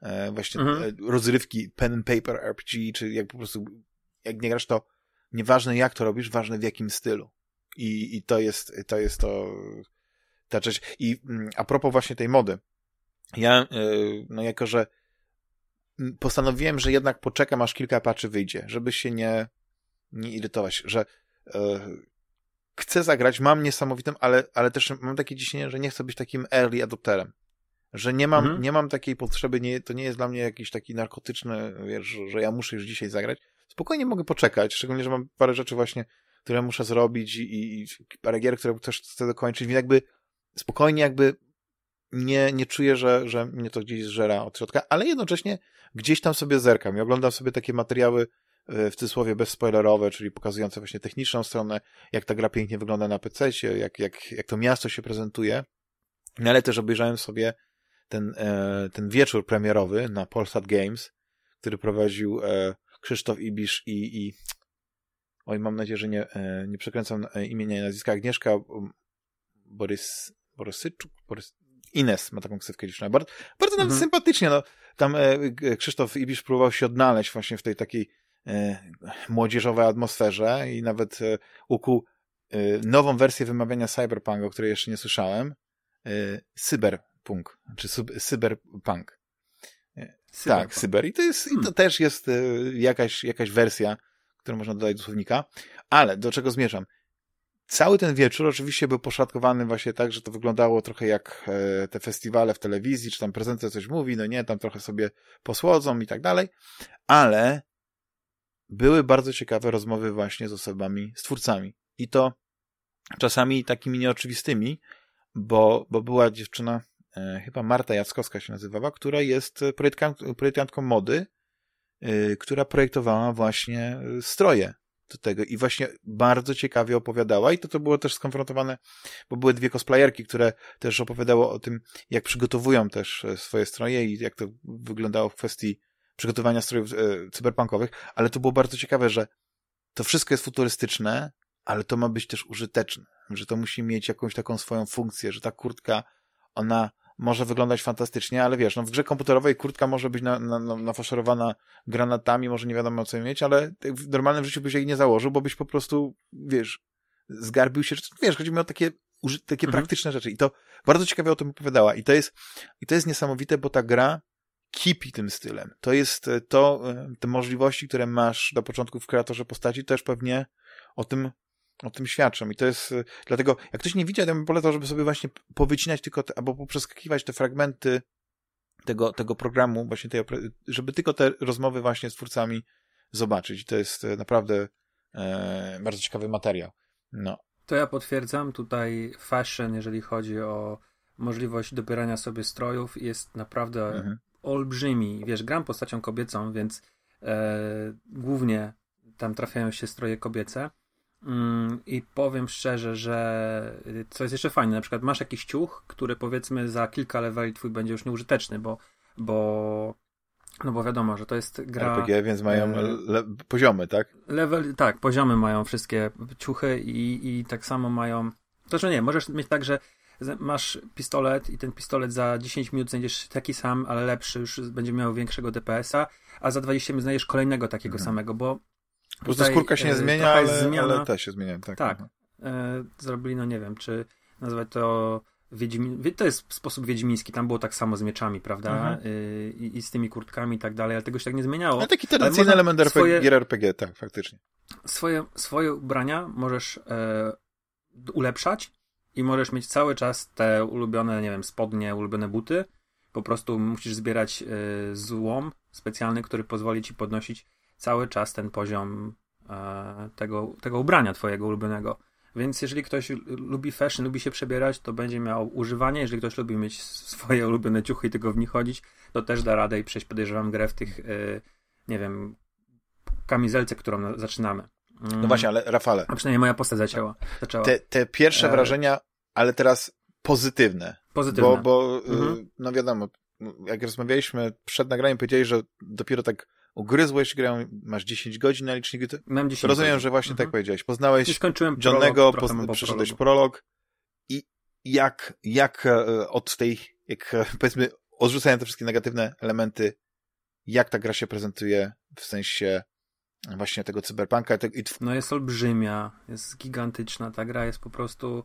Speaker 1: e, właśnie
Speaker 2: Mhm.
Speaker 1: rozrywki pen and paper RPG, czy jak po prostu, jak nie grasz to nieważne jak to robisz, ważne w jakim stylu. I, i to jest, to jest to, ta rzecz. I mm, a propos właśnie tej mody, ja, y, no jako, że postanowiłem, że jednak poczekam, aż kilka patchy wyjdzie, żeby się nie, nie irytować, że y, chcę zagrać, mam niesamowitym, ale, ale też mam takie ciśnienie, że nie chcę być takim early adopterem. Że nie mam,
Speaker 2: Mhm.
Speaker 1: nie mam takiej potrzeby, nie, to nie jest dla mnie jakiś taki narkotyczny, wiesz, że ja muszę już dzisiaj zagrać. Spokojnie mogę poczekać, szczególnie, że mam parę rzeczy właśnie, które muszę zrobić i, i parę gier, które też chcę dokończyć, więc jakby spokojnie jakby nie, nie czuję, że, że mnie to gdzieś zżera od środka, ale jednocześnie gdzieś tam sobie zerkam. I oglądam sobie takie materiały e, w cudzysłowie bezspoilerowe, czyli pokazujące właśnie techniczną stronę, jak ta gra pięknie wygląda na PC, jak, jak, jak to miasto się prezentuje, no ale też obejrzałem sobie ten, e, ten wieczór premierowy na Polsat Games, który prowadził e, Krzysztof Ibisz i, i oj, mam nadzieję, że nie, e, nie przekręcam e, imienia i nazwiska, Agnieszka um, Borys, Borysyczuk, Borys, Ines ma taką ksywkę dziewczyna. Bardzo, bardzo nawet
Speaker 2: Mhm.
Speaker 1: sympatycznie, no. Tam e, Krzysztof Ibisz próbował się odnaleźć właśnie w tej takiej e, młodzieżowej atmosferze i nawet e, ukuł e, nową wersję wymawiania cyberpunk, o której jeszcze nie słyszałem. E, cyberpunk, czy sub, cyberpunk. Tak, cyber. I to, jest, i to
Speaker 2: Hmm.
Speaker 1: też jest e, jakaś, jakaś wersja, którą można dodać do słownika. Ale do czego zmierzam? Cały ten wieczór oczywiście był poszatkowany właśnie tak, że to wyglądało trochę jak e, te festiwale w telewizji, czy tam prezenter coś mówi, no nie, tam trochę sobie posłodzą i tak dalej, ale były bardzo ciekawe rozmowy właśnie z osobami, z twórcami. I to czasami takimi nieoczywistymi, bo, bo była dziewczyna, chyba Marta Jackowska się nazywała, która jest projektantką mody, e, która projektowała właśnie stroje do tego i właśnie bardzo ciekawie opowiadała i to to było też skonfrontowane, bo były dwie cosplayerki, które też opowiadały o tym, jak przygotowują też swoje stroje i jak to wyglądało w kwestii przygotowania strojów e, cyberpunkowych, ale to było bardzo ciekawe, że to wszystko jest futurystyczne, ale to ma być też użyteczne, że to musi mieć jakąś taką swoją funkcję, że ta kurtka, ona może wyglądać fantastycznie, ale wiesz, no w grze komputerowej kurtka może być na, na, na, nafaszerowana granatami, może nie wiadomo co mieć, ale w normalnym życiu byś jej nie założył, bo byś po prostu, wiesz, zgarbił się, wiesz, chodzi mi o takie, takie mhm. praktyczne rzeczy i to bardzo ciekawie o tym opowiadała i to jest, i to jest niesamowite, bo ta gra kipi tym stylem. To jest e, to, e, te możliwości, które masz do początku w kreatorze postaci, też pewnie o tym, o tym świadczą. I to jest, e, dlatego, jak ktoś nie widział, to bym polecał, żeby sobie właśnie powycinać tylko, te, albo poprzeskakiwać te fragmenty tego, tego programu, właśnie tej, żeby tylko te rozmowy właśnie z twórcami zobaczyć. I to jest naprawdę e, bardzo ciekawy materiał. No.
Speaker 2: To ja potwierdzam tutaj fashion, jeżeli chodzi o możliwość dobierania sobie strojów, jest naprawdę mhm olbrzymi. Wiesz, gram postacią kobiecą, więc e, głównie tam trafiają się stroje kobiece. Mm, I powiem szczerze, że co jest jeszcze fajne, na przykład masz jakiś ciuch, który powiedzmy za kilka leveli twój będzie już nieużyteczny, bo, bo no bo wiadomo, że to jest gra.
Speaker 1: RPG, więc mają e, le, poziomy, tak?
Speaker 2: Level, tak, poziomy mają wszystkie ciuchy i, i tak samo mają. To, że nie, możesz mieć tak, że masz pistolet i ten pistolet za 10 minut znajdziesz taki sam, ale lepszy, już będzie miał większego DPS-a, a za 20 minut znajdziesz kolejnego takiego mhm. samego, bo
Speaker 1: po prostu skórka się nie e, zmienia, ale, zmiana, ale te się zmieniają. Tak,
Speaker 2: tak. E, zrobili, no nie wiem, czy nazwać to Wiedźmin... To jest sposób wiedźmiński, tam było tak samo z mieczami, prawda? Mhm. Y, I, z tymi kurtkami i tak dalej, ale tego się tak nie zmieniało.
Speaker 1: Ale taki tradycyjny element RPG, swoje, RPG, tak, faktycznie.
Speaker 2: Swoje, swoje ubrania możesz e, ulepszać i możesz mieć cały czas te ulubione, nie wiem, spodnie, ulubione buty. Po prostu musisz zbierać y, złom specjalny, który pozwoli ci podnosić cały czas ten poziom y, tego, tego ubrania twojego ulubionego. Więc jeżeli ktoś lubi fashion, lubi się przebierać, to będzie miał używanie. Jeżeli ktoś lubi mieć swoje ulubione ciuchy i tylko w nich chodzić, to też da radę i przejść, podejrzewam, grę w tych, y, nie wiem, kamizelce, którą zaczynamy.
Speaker 1: No właśnie, ale Rafale.
Speaker 2: A przynajmniej moja postać zaczęła. zaczęła.
Speaker 1: Te, te pierwsze e... wrażenia, ale teraz pozytywne.
Speaker 2: Pozytywne.
Speaker 1: Bo, bo y, mhm. no wiadomo, jak rozmawialiśmy przed nagraniem, powiedziałeś, że dopiero tak ugryzłeś grę, masz 10 godzin na liczniku. To
Speaker 2: Mam 10
Speaker 1: rozumiem,
Speaker 2: godzin.
Speaker 1: że właśnie tak mhm. tak powiedziałeś. Poznałeś
Speaker 2: skończyłem
Speaker 1: poz... przeszedłeś prolog i jak, jak e, od tej, jak e, powiedzmy, odrzucając te wszystkie negatywne elementy, jak ta gra się prezentuje w sensie właśnie tego cyberpunka. I
Speaker 2: no jest olbrzymia, jest gigantyczna, ta gra jest po prostu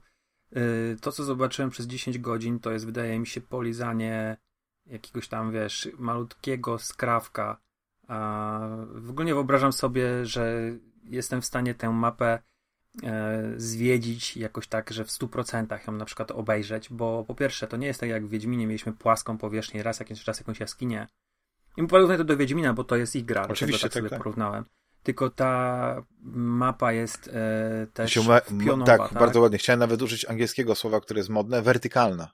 Speaker 2: yy, to, co zobaczyłem przez 10 godzin, to jest, wydaje mi się, polizanie jakiegoś tam, wiesz, malutkiego skrawka. A w ogóle nie wyobrażam sobie, że jestem w stanie tę mapę e, zwiedzić jakoś tak, że w 100% ją na przykład obejrzeć, bo po pierwsze, to nie jest tak jak w Wiedźminie mieliśmy płaską powierzchnię, raz jakiś czas jakąś jaskinię. I porównuję to do Wiedźmina, bo to jest ich gra, Oczywiście, tak, tak sobie tak. porównałem tylko ta mapa jest e, też ma, pionowa,
Speaker 1: tak, tak, bardzo ładnie. Chciałem nawet użyć angielskiego słowa, które jest modne, wertykalna.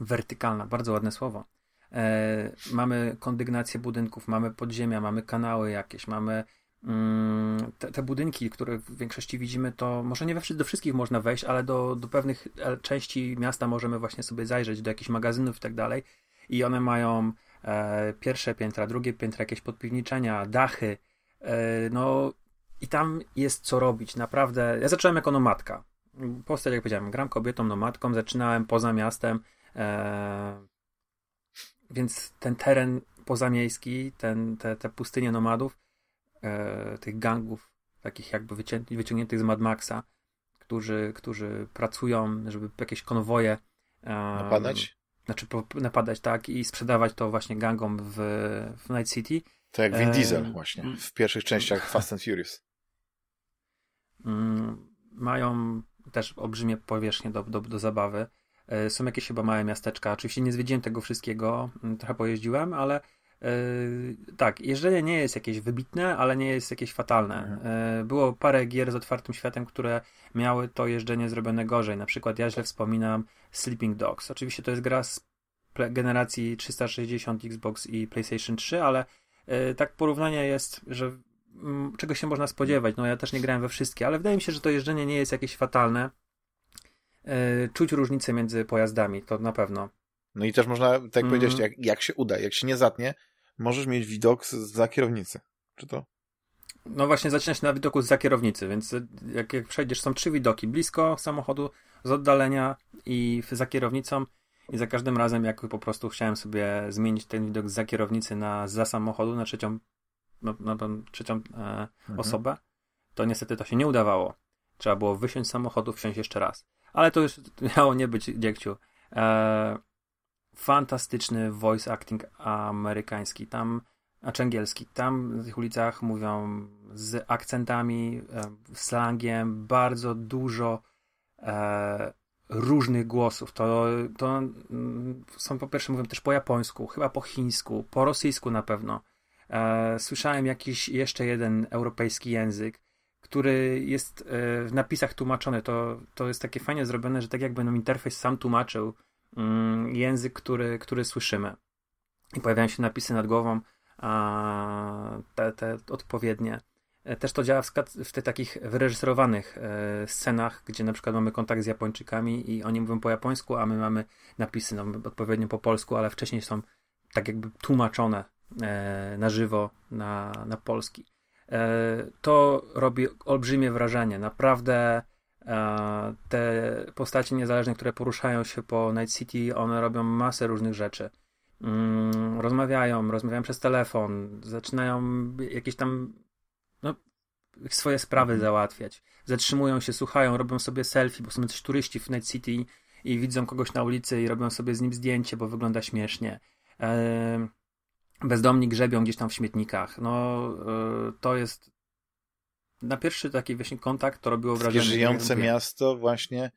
Speaker 2: Wertykalna, bardzo ładne słowo. E, mamy kondygnację budynków, mamy podziemia, mamy kanały jakieś, mamy mm, te, te, budynki, które w większości widzimy, to może nie we, do wszystkich można wejść, ale do, do pewnych e, części miasta możemy właśnie sobie zajrzeć, do jakichś magazynów i tak dalej. I one mają e, pierwsze piętra, drugie piętra, jakieś podpiwniczenia, dachy, E, no i tam jest co robić, naprawdę. Ja zacząłem jako nomadka. Postać, jak powiedziałem, gram kobietą, nomadką, zaczynałem poza miastem, e, więc ten teren pozamiejski, ten, te, te pustynie nomadów, e, tych gangów, takich jakby wycię, wyciągniętych z Mad Maxa, którzy, którzy pracują, żeby jakieś konwoje
Speaker 1: e, napadać?
Speaker 2: Znaczy napadać, tak, i sprzedawać to właśnie gangom w, w Night City
Speaker 1: to jak Vin Diesel właśnie w pierwszych częściach Fast and Furious.
Speaker 2: Mm, mają też olbrzymie powierzchnie do, do, do zabawy. E, są jakieś chyba małe miasteczka. Oczywiście nie zwiedziłem tego wszystkiego, mm, trochę pojeździłem, ale Yy, tak, jeżdżenie nie jest jakieś wybitne, ale nie jest jakieś fatalne. Yy, było parę gier z otwartym światem, które miały to jeżdżenie zrobione gorzej. Na przykład ja źle wspominam Sleeping Dogs. Oczywiście to jest gra z generacji 360 Xbox i PlayStation 3, ale e, tak porównanie jest, że m, czego się można spodziewać. No ja też nie grałem we wszystkie, ale wydaje mi się, że to jeżdżenie nie jest jakieś fatalne. E, czuć różnicę między pojazdami, to na pewno.
Speaker 1: No i też można, tak jak mm. powiedziałeś, jak, jak się uda, jak się nie zatnie, możesz mieć widok z, za kierownicy. Czy to?
Speaker 2: No właśnie zaczyna się na widoku za kierownicy, więc jak, jak przejdziesz, są trzy widoki. Blisko samochodu, z oddalenia i za kierownicą. I za każdym razem, jak po prostu chciałem sobie zmienić ten widok za kierownicy na za samochodu, na trzecią, no, na trzecią e, mhm. osobę, to niestety to się nie udawało. Trzeba było wysiąść z samochodu, wsiąść jeszcze raz. Ale to już miało nie być dziekciu. E, fantastyczny voice acting amerykański. Tam a angielski. Tam w tych ulicach mówią z akcentami, e, slangiem, bardzo dużo e, różnych głosów. To, to mm, są po pierwsze mówią też po japońsku, chyba po chińsku, po rosyjsku na pewno. E, słyszałem jakiś jeszcze jeden europejski język, który jest e, w napisach tłumaczony. To, to jest takie fajnie zrobione, że tak jakby nam interfejs sam tłumaczył mm, język, który, który słyszymy. I pojawiają się napisy nad głową te, te odpowiednie. E, też to działa w, w tych takich wyreżyserowanych e, scenach, gdzie na przykład mamy kontakt z Japończykami i oni mówią po japońsku, a my mamy napisy no, odpowiednio po polsku, ale wcześniej są tak jakby tłumaczone na żywo na, na polski. To robi olbrzymie wrażenie. Naprawdę te postacie niezależne, które poruszają się po Night City, one robią masę różnych rzeczy. Mm, rozmawiają, rozmawiają przez telefon, zaczynają jakieś tam no, swoje sprawy mhm. załatwiać. Zatrzymują się, słuchają, robią sobie selfie, bo są też turyści w Night City i widzą kogoś na ulicy i robią sobie z nim zdjęcie, bo wygląda śmiesznie. E, bezdomni grzebią gdzieś tam w śmietnikach. No, e, to jest na pierwszy taki właśnie kontakt to robiło wrażenie.
Speaker 1: Takie żyjące miasto właśnie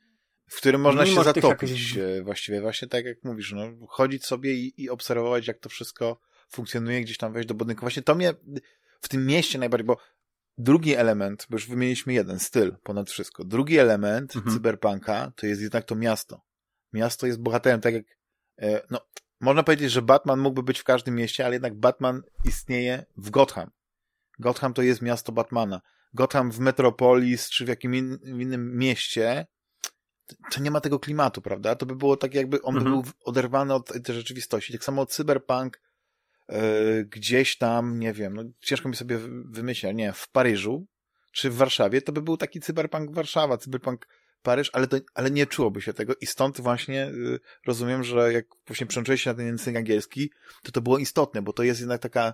Speaker 1: w którym można Mimo się zatopić. E, właściwie, właśnie tak jak mówisz, no, chodzić sobie i, i, obserwować, jak to wszystko funkcjonuje, gdzieś tam wejść do budynku. Właśnie to mnie w tym mieście najbardziej, bo drugi element, bo już wymieniliśmy jeden, styl ponad wszystko. Drugi element mhm. cyberpunka to jest jednak to miasto. Miasto jest bohaterem, tak jak, e, no, można powiedzieć, że Batman mógłby być w każdym mieście, ale jednak Batman istnieje w Gotham. Gotham to jest miasto Batmana. Gotham w Metropolis czy w jakimś in, innym mieście to nie ma tego klimatu, prawda? To by było tak, jakby on mhm. by był oderwany od tej rzeczywistości. Tak samo od cyberpunk yy, gdzieś tam, nie wiem, no ciężko mi sobie wymyśleć, nie, w Paryżu czy w Warszawie, to by był taki cyberpunk Warszawa, cyberpunk Paryż, ale, to, ale nie czułoby się tego i stąd właśnie yy, rozumiem, że jak właśnie przełączyłeś się na ten język angielski, to to było istotne, bo to jest jednak taka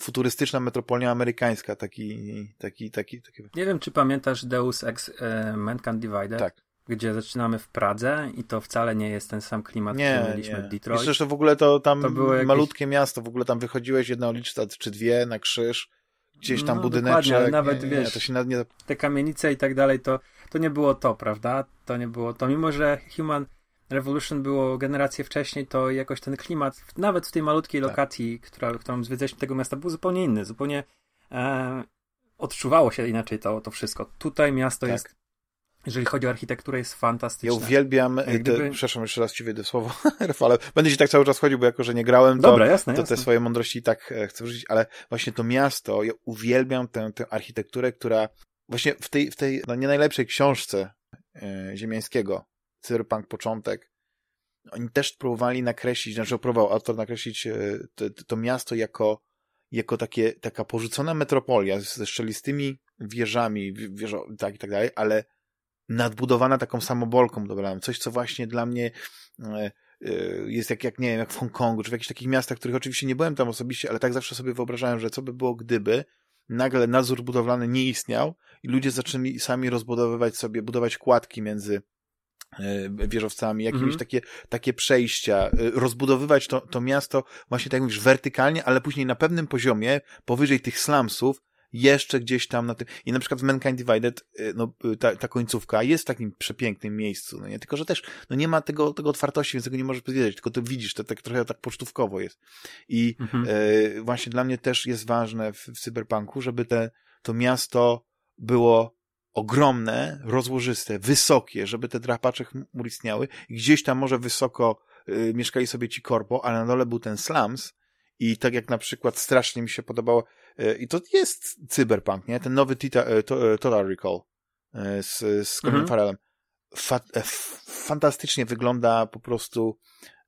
Speaker 1: futurystyczna metropolia amerykańska, taki, taki, taki, taki...
Speaker 2: Nie wiem, czy pamiętasz Deus Ex e, Mankind Divided?
Speaker 1: Tak
Speaker 2: gdzie zaczynamy w Pradze i to wcale nie jest ten sam klimat, nie, który mieliśmy nie. w Detroit.
Speaker 1: Jeszcze, że w ogóle to tam to było jakieś... malutkie miasto, w ogóle tam wychodziłeś jedna uliczka czy dwie na krzyż, gdzieś tam no, budyneczek. Ale
Speaker 2: nawet nie, wiesz, to się nawet nie... te kamienice i tak dalej, to, to nie było to, prawda? To nie było to. Mimo, że Human Revolution było generację wcześniej, to jakoś ten klimat, nawet w tej malutkiej tak. lokacji, która, którą zwiedzaliśmy tego miasta, był zupełnie inny. Zupełnie e, odczuwało się inaczej to, to wszystko. Tutaj miasto tak. jest jeżeli chodzi o architekturę, jest fantastyczna.
Speaker 1: Ja uwielbiam, Gdyby... te, przepraszam, jeszcze raz ci wejdę słowo, Rafale, będę ci tak cały czas chodził, bo jako, że nie grałem, to,
Speaker 2: Dobra, jasne,
Speaker 1: to
Speaker 2: jasne.
Speaker 1: te swoje mądrości tak e, chcę wrzucić, ale właśnie to miasto, ja uwielbiam tę, tę architekturę, która właśnie w tej, w tej no nie najlepszej książce e, Ziemiańskiego, Cyberpunk Początek, oni też próbowali nakreślić, znaczy próbował autor nakreślić e, to, to miasto jako, jako takie, taka porzucona metropolia ze szczelistymi wieżami, wieżo, tak i tak dalej, ale nadbudowana taką samobolką dobra, coś, co właśnie dla mnie e, jest jak, jak, nie wiem, jak w Hongkongu, czy w jakichś takich miastach, których oczywiście nie byłem tam osobiście, ale tak zawsze sobie wyobrażałem, że co by było, gdyby nagle nadzór budowlany nie istniał i ludzie zaczęli sami rozbudowywać sobie, budować kładki między e, wieżowcami, jakieś -hmm. takie, takie przejścia, rozbudowywać to, to miasto właśnie tak jak mówisz, wertykalnie, ale później na pewnym poziomie, powyżej tych slumsów, jeszcze gdzieś tam na tym. I na przykład w Mankind Divided, y, no, ta, ta końcówka jest w takim przepięknym miejscu, no nie? Tylko, że też, no nie ma tego, tego otwartości, więc tego nie możesz powiedzieć, tylko to widzisz, to tak trochę tak pocztówkowo jest. I mhm. e, właśnie dla mnie też jest ważne w, w cyberpunku, żeby te, to miasto było ogromne, rozłożyste, wysokie, żeby te drapacze chmur istniały gdzieś tam może wysoko y, mieszkali sobie ci korpo, ale na dole był ten slums i tak jak na przykład strasznie mi się podobało, y, i to jest cyberpunk, nie? Ten nowy Tita, y, to, y, Total Recall y, z, z Colin mhm. Farrellem. Fa e, fantastycznie wygląda po prostu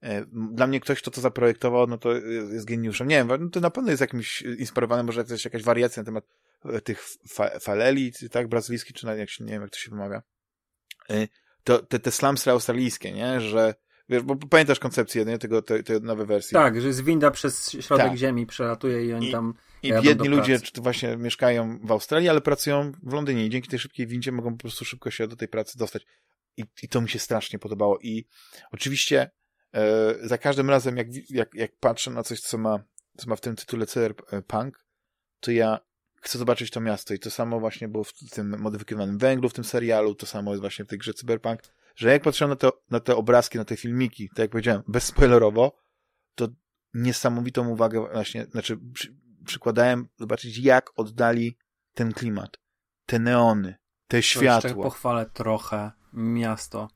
Speaker 1: e, dla mnie ktoś, kto to zaprojektował, no to jest geniuszem. Nie wiem, no to na pewno jest jakimś inspirowany, może jest jakaś wariacja na temat tych fa faleli, tak, brazylijskich, czy nawet jak się, nie wiem, jak to się wymawia. To, te, te slumsy australijskie, nie, że Wiesz, bo pamiętasz koncepcję nie, tego, tej, tej nowej wersji.
Speaker 2: Tak, że jest winda przez środek tak. ziemi, przelatuje i oni I, tam.
Speaker 1: I biedni ludzie właśnie mieszkają w Australii, ale pracują w Londynie i dzięki tej szybkiej windzie mogą po prostu szybko się do tej pracy dostać. I, i to mi się strasznie podobało. I oczywiście e, za każdym razem, jak, jak, jak patrzę na coś, co ma, co ma w tym tytule Cyberpunk, to ja chcę zobaczyć to miasto. I to samo właśnie było w tym modyfikowanym węglu, w tym serialu, to samo jest właśnie w tej grze Cyberpunk że jak patrzę na te, na te obrazki, na te filmiki, tak jak powiedziałem, bezspoilerowo, to niesamowitą uwagę właśnie, znaczy przy, przykładałem zobaczyć, jak oddali ten klimat, te neony, te światła. Jeszcze
Speaker 2: pochwalę trochę miasto,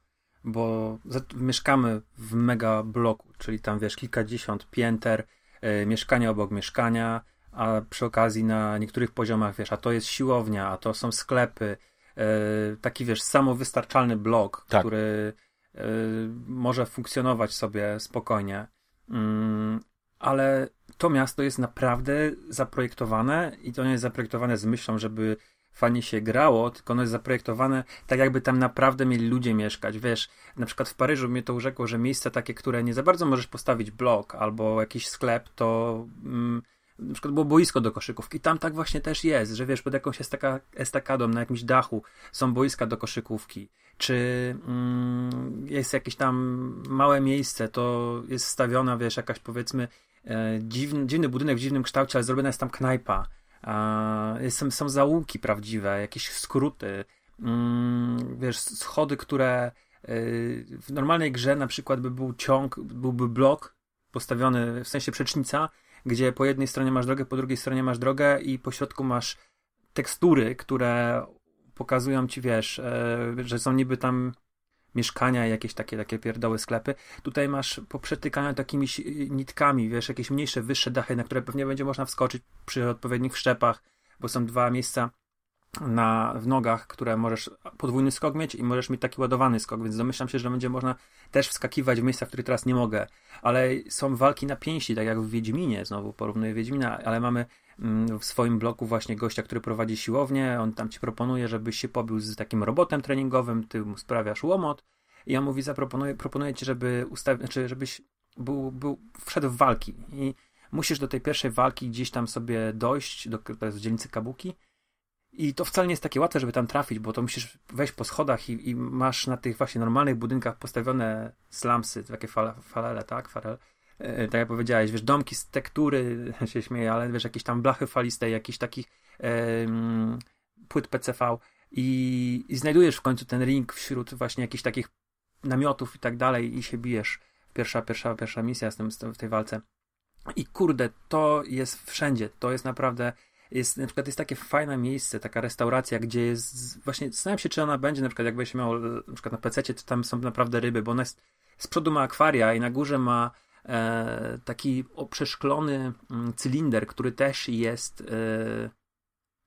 Speaker 2: bo mieszkamy w mega bloku, czyli tam wiesz, kilkadziesiąt pięter, yy, mieszkania obok mieszkania, a przy okazji na niektórych poziomach wiesz, a to jest siłownia, a to są sklepy, E, taki, wiesz, samowystarczalny blok, tak. który e, może funkcjonować sobie spokojnie. Mm, ale to miasto jest naprawdę zaprojektowane i to nie jest zaprojektowane z myślą, żeby fajnie się grało, tylko ono jest zaprojektowane tak, jakby tam naprawdę mieli ludzie mieszkać. Wiesz, na przykład w Paryżu mnie to urzekło, że miejsca takie, które nie za bardzo możesz postawić blok albo jakiś sklep, to mm, na przykład było boisko do koszykówki. Tam tak właśnie też jest, że wiesz, pod jakąś estaka, estakadą na jakimś dachu są boiska do koszykówki. Czy mm, jest jakieś tam małe miejsce, to jest stawiona, wiesz, jakaś powiedzmy e, dziwny, dziwny budynek w dziwnym kształcie, ale zrobiona jest tam knajpa. E, są, są zaułki prawdziwe, jakieś skróty, mm, wiesz, schody, które e, w normalnej grze na przykład by był ciąg, byłby blok postawiony, w sensie przecznica, gdzie po jednej stronie masz drogę, po drugiej stronie masz drogę i po środku masz tekstury, które pokazują ci, wiesz, e, że są niby tam mieszkania, jakieś takie, takie pierdoły sklepy. Tutaj masz poprzetykane takimi nitkami, wiesz, jakieś mniejsze, wyższe dachy, na które pewnie będzie można wskoczyć przy odpowiednich wszczepach, bo są dwa miejsca na, w nogach, które możesz podwójny skok mieć i możesz mieć taki ładowany skok, więc domyślam się, że będzie można też wskakiwać w miejsca, w których teraz nie mogę. Ale są walki na pięści, tak jak w Wiedźminie, znowu porównuję Wiedźmina, ale mamy mm, w swoim bloku właśnie gościa, który prowadzi siłownię, on tam ci proponuje, żebyś się pobił z takim robotem treningowym, ty mu sprawiasz łomot. I on mówi, zaproponuje proponuję ci, żeby ustawić, znaczy, żebyś był, był, wszedł w walki. I musisz do tej pierwszej walki gdzieś tam sobie dojść, do, to jest w dzielnicy Kabuki, i to wcale nie jest takie łatwe, żeby tam trafić, bo to musisz wejść po schodach i, i masz na tych właśnie normalnych budynkach postawione slamsy, takie fale, falele, tak? Farel. E, tak jak powiedziałeś, wiesz, domki z tektury, się śmieję, ale wiesz, jakieś tam blachy faliste, jakichś takich płyt PCV i, i znajdujesz w końcu ten ring wśród właśnie jakichś takich namiotów i tak dalej i się bijesz. Pierwsza, pierwsza, pierwsza misja z tym, z tym, w tej walce. I kurde, to jest wszędzie. To jest naprawdę jest, na przykład jest takie fajne miejsce, taka restauracja, gdzie jest, właśnie zastanawiam się, czy ona będzie, na przykład jak się miał na przykład na PC, to tam są naprawdę ryby, bo ona jest, z przodu ma akwaria i na górze ma e, taki przeszklony mm, cylinder, który też jest e,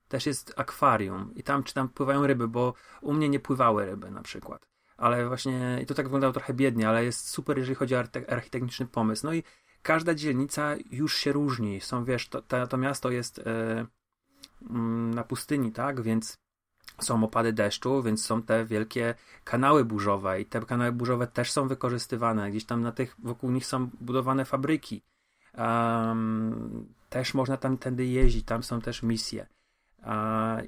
Speaker 2: też jest akwarium i tam czy tam pływają ryby, bo u mnie nie pływały ryby na przykład. Ale właśnie, i to tak wyglądało trochę biednie, ale jest super, jeżeli chodzi o architektoniczny pomysł. No i każda dzielnica już się różni. Są, wiesz, to, to, to miasto jest e, na pustyni, tak? Więc są opady deszczu, więc są te wielkie kanały burzowe i te kanały burzowe też są wykorzystywane. Gdzieś tam na tych, wokół nich są budowane fabryki. Um, też można tam tędy jeździć, tam są też misje.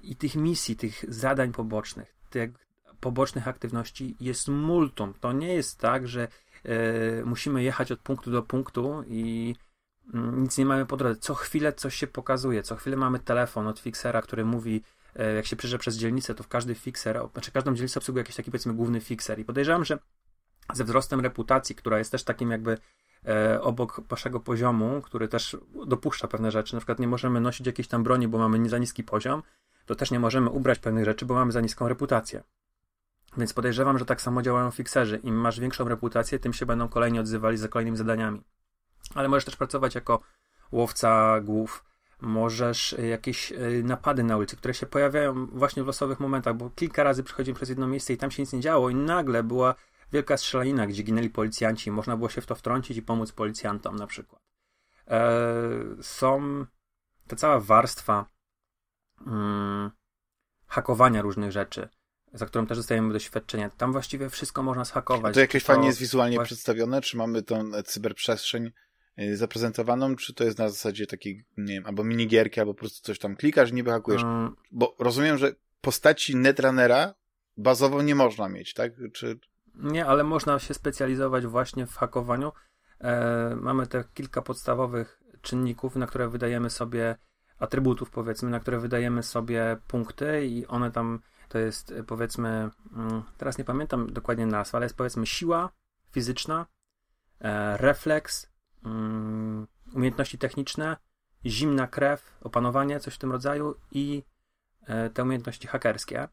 Speaker 2: I tych misji, tych zadań pobocznych, tych pobocznych aktywności jest multum. To nie jest tak, że E, musimy jechać od punktu do punktu i mm, nic nie mamy po drodze. Co chwilę coś się pokazuje, co chwilę mamy telefon od fixera, który mówi, e, jak się przejeżdża przez dzielnicę, to w każdy fixer, znaczy każdą dzielnicę obsługuje jakiś taki powiedzmy główny fixer i podejrzewam, że ze wzrostem reputacji, która jest też takim jakby e, obok waszego poziomu, który też dopuszcza pewne rzeczy, na przykład nie możemy nosić jakiejś tam broni, bo mamy za niski poziom, to też nie możemy ubrać pewnych rzeczy, bo mamy za niską reputację. Więc podejrzewam, że tak samo działają fikserzy. Im masz większą reputację, tym się będą kolejni odzywali za kolejnymi zadaniami. Ale możesz też pracować jako łowca głów, możesz y, jakieś y, napady na ulicy, które się pojawiają właśnie w losowych momentach, bo kilka razy przychodzimy przez jedno miejsce i tam się nic nie działo i nagle była wielka strzelanina, gdzie ginęli policjanci, można było się w to wtrącić i pomóc policjantom na przykład. E, są ta cała warstwa mm, hakowania różnych rzeczy, za którą też dostajemy doświadczenie. Tam właściwie wszystko można zhakować. A
Speaker 1: to jakieś fajnie jest wizualnie właśnie... przedstawione? Czy mamy tą cyberprzestrzeń zaprezentowaną, czy to jest na zasadzie takiej, nie wiem, albo minigierki, albo po prostu coś tam klikasz niby hakujesz? Um... Bo rozumiem, że postaci Netrunnera bazowo nie można mieć, tak? Czy...
Speaker 2: Nie, ale można się specjalizować właśnie w hakowaniu. E, mamy te kilka podstawowych czynników, na które wydajemy sobie atrybutów, powiedzmy, na które wydajemy sobie punkty i one tam to jest powiedzmy, mm, teraz nie pamiętam dokładnie nazw, ale jest powiedzmy siła fizyczna, e, refleks, umiejętności techniczne, zimna krew, opanowanie, coś w tym rodzaju i e, te umiejętności hakerskie.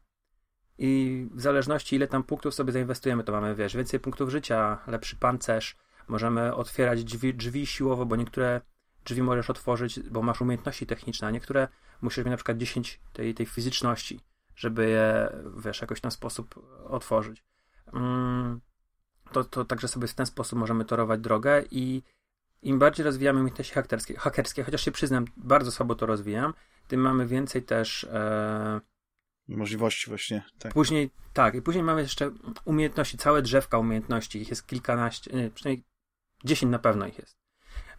Speaker 2: I w zależności ile tam punktów sobie zainwestujemy, to mamy, wiesz, więcej punktów życia, lepszy pancerz, możemy otwierać drzwi, drzwi siłowo, bo niektóre drzwi możesz otworzyć, bo masz umiejętności techniczne, a niektóre musisz mieć na przykład 10 tej, tej fizyczności, żeby je, wiesz, jakoś na sposób otworzyć. Mm, to, to także sobie w ten sposób możemy torować drogę i im bardziej rozwijamy umiejętności hakerskie, hakerskie, chociaż się przyznam, bardzo słabo to rozwijam, tym mamy więcej też e,
Speaker 1: możliwości właśnie.
Speaker 2: Tak. Później, tak, i później mamy jeszcze umiejętności, całe drzewka umiejętności, ich jest kilkanaście, nie, przynajmniej dziesięć na pewno ich jest.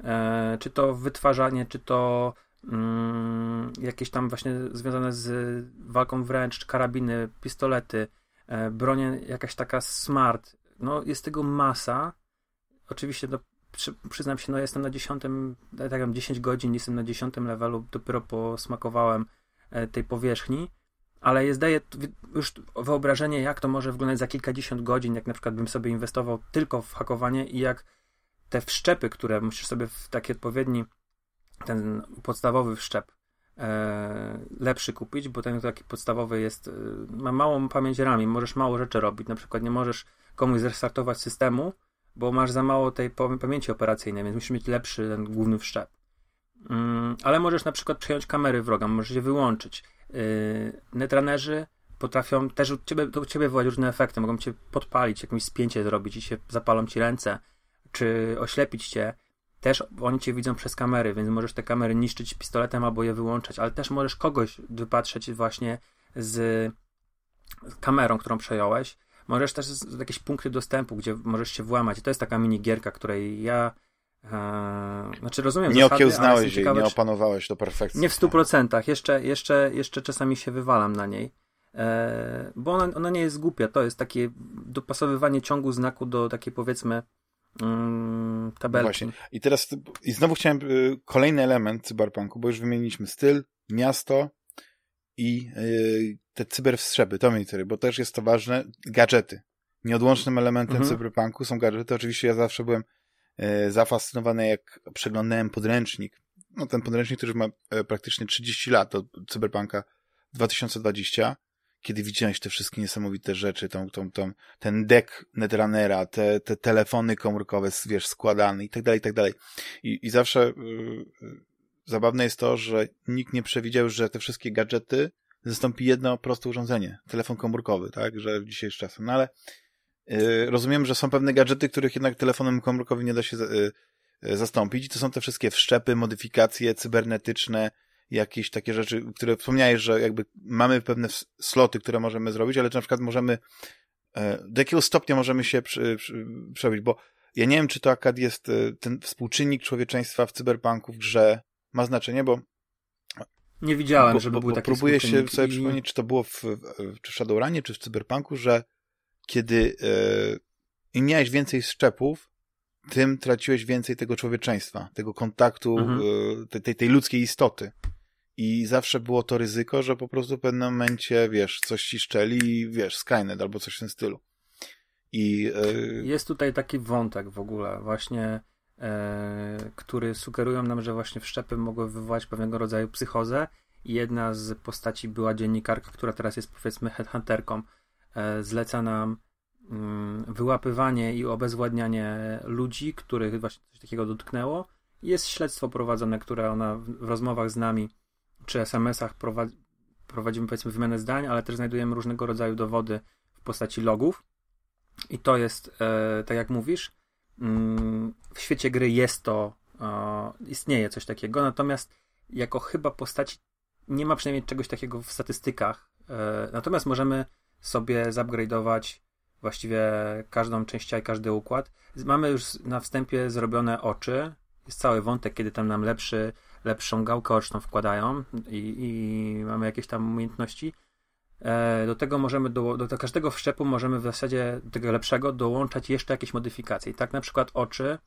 Speaker 2: E, czy to wytwarzanie, czy to mm, jakieś tam właśnie związane z walką wręcz, karabiny, pistolety, e, bronie jakaś taka smart. No jest tego masa. Oczywiście no, przy, przyznam się, no jestem na dziesiątym, tak jak 10 godzin, jestem na dziesiątym levelu, dopiero posmakowałem e, tej powierzchni ale jest daje już wyobrażenie, jak to może wyglądać za kilkadziesiąt godzin, jak na przykład bym sobie inwestował tylko w hakowanie i jak te wszczepy, które musisz sobie w taki odpowiedni, ten podstawowy wszczep e, lepszy kupić, bo ten taki podstawowy jest, e, ma małą pamięć rami, możesz mało rzeczy robić, na przykład nie możesz komuś zrestartować systemu, bo masz za mało tej pamięci operacyjnej, więc musisz mieć lepszy ten główny wszczep. Mm, ale możesz na przykład przejąć kamery wroga, możesz je wyłączyć Yy, netrunnerzy potrafią też u ciebie, do ciebie wywołać różne efekty. Mogą cię podpalić, jakieś spięcie zrobić i się zapalą ci ręce, czy oślepić cię. Też oni cię widzą przez kamery, więc możesz te kamery niszczyć pistoletem albo je wyłączać, ale też możesz kogoś wypatrzeć właśnie z kamerą, którą przejąłeś. Możesz też jakieś punkty dostępu, gdzie możesz się włamać. I to jest taka minigierka, której ja Eee, znaczy rozumiem
Speaker 1: Nie zasady, okiełznałeś jej, nie opanowałeś do perfekcji.
Speaker 2: Nie w stu procentach, jeszcze, jeszcze, jeszcze czasami się wywalam na niej. Eee, bo ona, ona nie jest głupia, to jest takie dopasowywanie ciągu znaku do takiej powiedzmy mm, tabelki. Właśnie.
Speaker 1: I teraz i znowu chciałem y, kolejny element cyberpunku, bo już wymieniliśmy styl, miasto i y, te cyberwstrzepy, to mnie bo też jest to ważne, gadżety. Nieodłącznym elementem mhm. cyberpunku są gadżety. Oczywiście ja zawsze byłem E, zafascynowany, jak przeglądałem podręcznik. No ten podręcznik, który już ma e, praktycznie 30 lat od Cyberpunka 2020, kiedy widziałeś te wszystkie niesamowite rzeczy, tą, tą, tą, ten deck Netrunnera, te, te telefony komórkowe, wiesz, składane i tak dalej, i tak dalej. I, i zawsze yy, zabawne jest to, że nikt nie przewidział, że te wszystkie gadżety zastąpi jedno proste urządzenie, telefon komórkowy, tak, że w dzisiejszym czasem. No ale Y, rozumiem, że są pewne gadżety, których jednak telefonem komórkowym nie da się y, y, zastąpić i to są te wszystkie wszczepy, modyfikacje cybernetyczne, jakieś takie rzeczy, które wspomniałeś, że jakby mamy pewne sloty, które możemy zrobić, ale czy na przykład możemy e, do jakiego stopnia możemy się przebić, bo ja nie wiem, czy to akad jest ten współczynnik człowieczeństwa w cyberpunku w grze ma znaczenie, bo
Speaker 2: nie widziałem, bo, żeby bo, był taki
Speaker 1: Próbuję się sobie i... przypomnieć, czy to było w, czy w Shadowrunie, czy w cyberpunku, że kiedy e, im miałeś więcej szczepów, tym traciłeś więcej tego człowieczeństwa, tego kontaktu, mhm. e, tej, tej ludzkiej istoty. I zawsze było to ryzyko, że po prostu w pewnym momencie, wiesz, coś ci szczeli i wiesz, Skynet albo coś w tym stylu. I,
Speaker 2: e... Jest tutaj taki wątek w ogóle, właśnie, który sugerują nam, że właśnie wszczepy mogły wywołać pewnego rodzaju psychozę. Jedna z postaci była dziennikarka, która teraz jest powiedzmy headhunterką e, zleca nam mm, wyłapywanie i obezwładnianie ludzi, których właśnie coś takiego dotknęło. Jest śledztwo prowadzone, które ona w rozmowach z nami czy SMS-ach prowadzi, prowadzimy powiedzmy wymianę zdań, ale też znajdujemy różnego rodzaju dowody w postaci logów. I to jest, e, tak jak mówisz, w świecie gry jest to, e, istnieje coś takiego, natomiast jako chyba postaci nie ma przynajmniej czegoś takiego w statystykach. E, natomiast możemy sobie zupgrade'ować właściwie każdą część i każdy układ. Mamy już na wstępie zrobione oczy. Jest cały wątek, kiedy tam nam lepszy, lepszą gałkę oczną wkładają i, i mamy jakieś tam umiejętności. E, do tego możemy, do, do każdego wszczepu możemy w zasadzie tego lepszego dołączać jeszcze jakieś modyfikacje. I tak na przykład oczy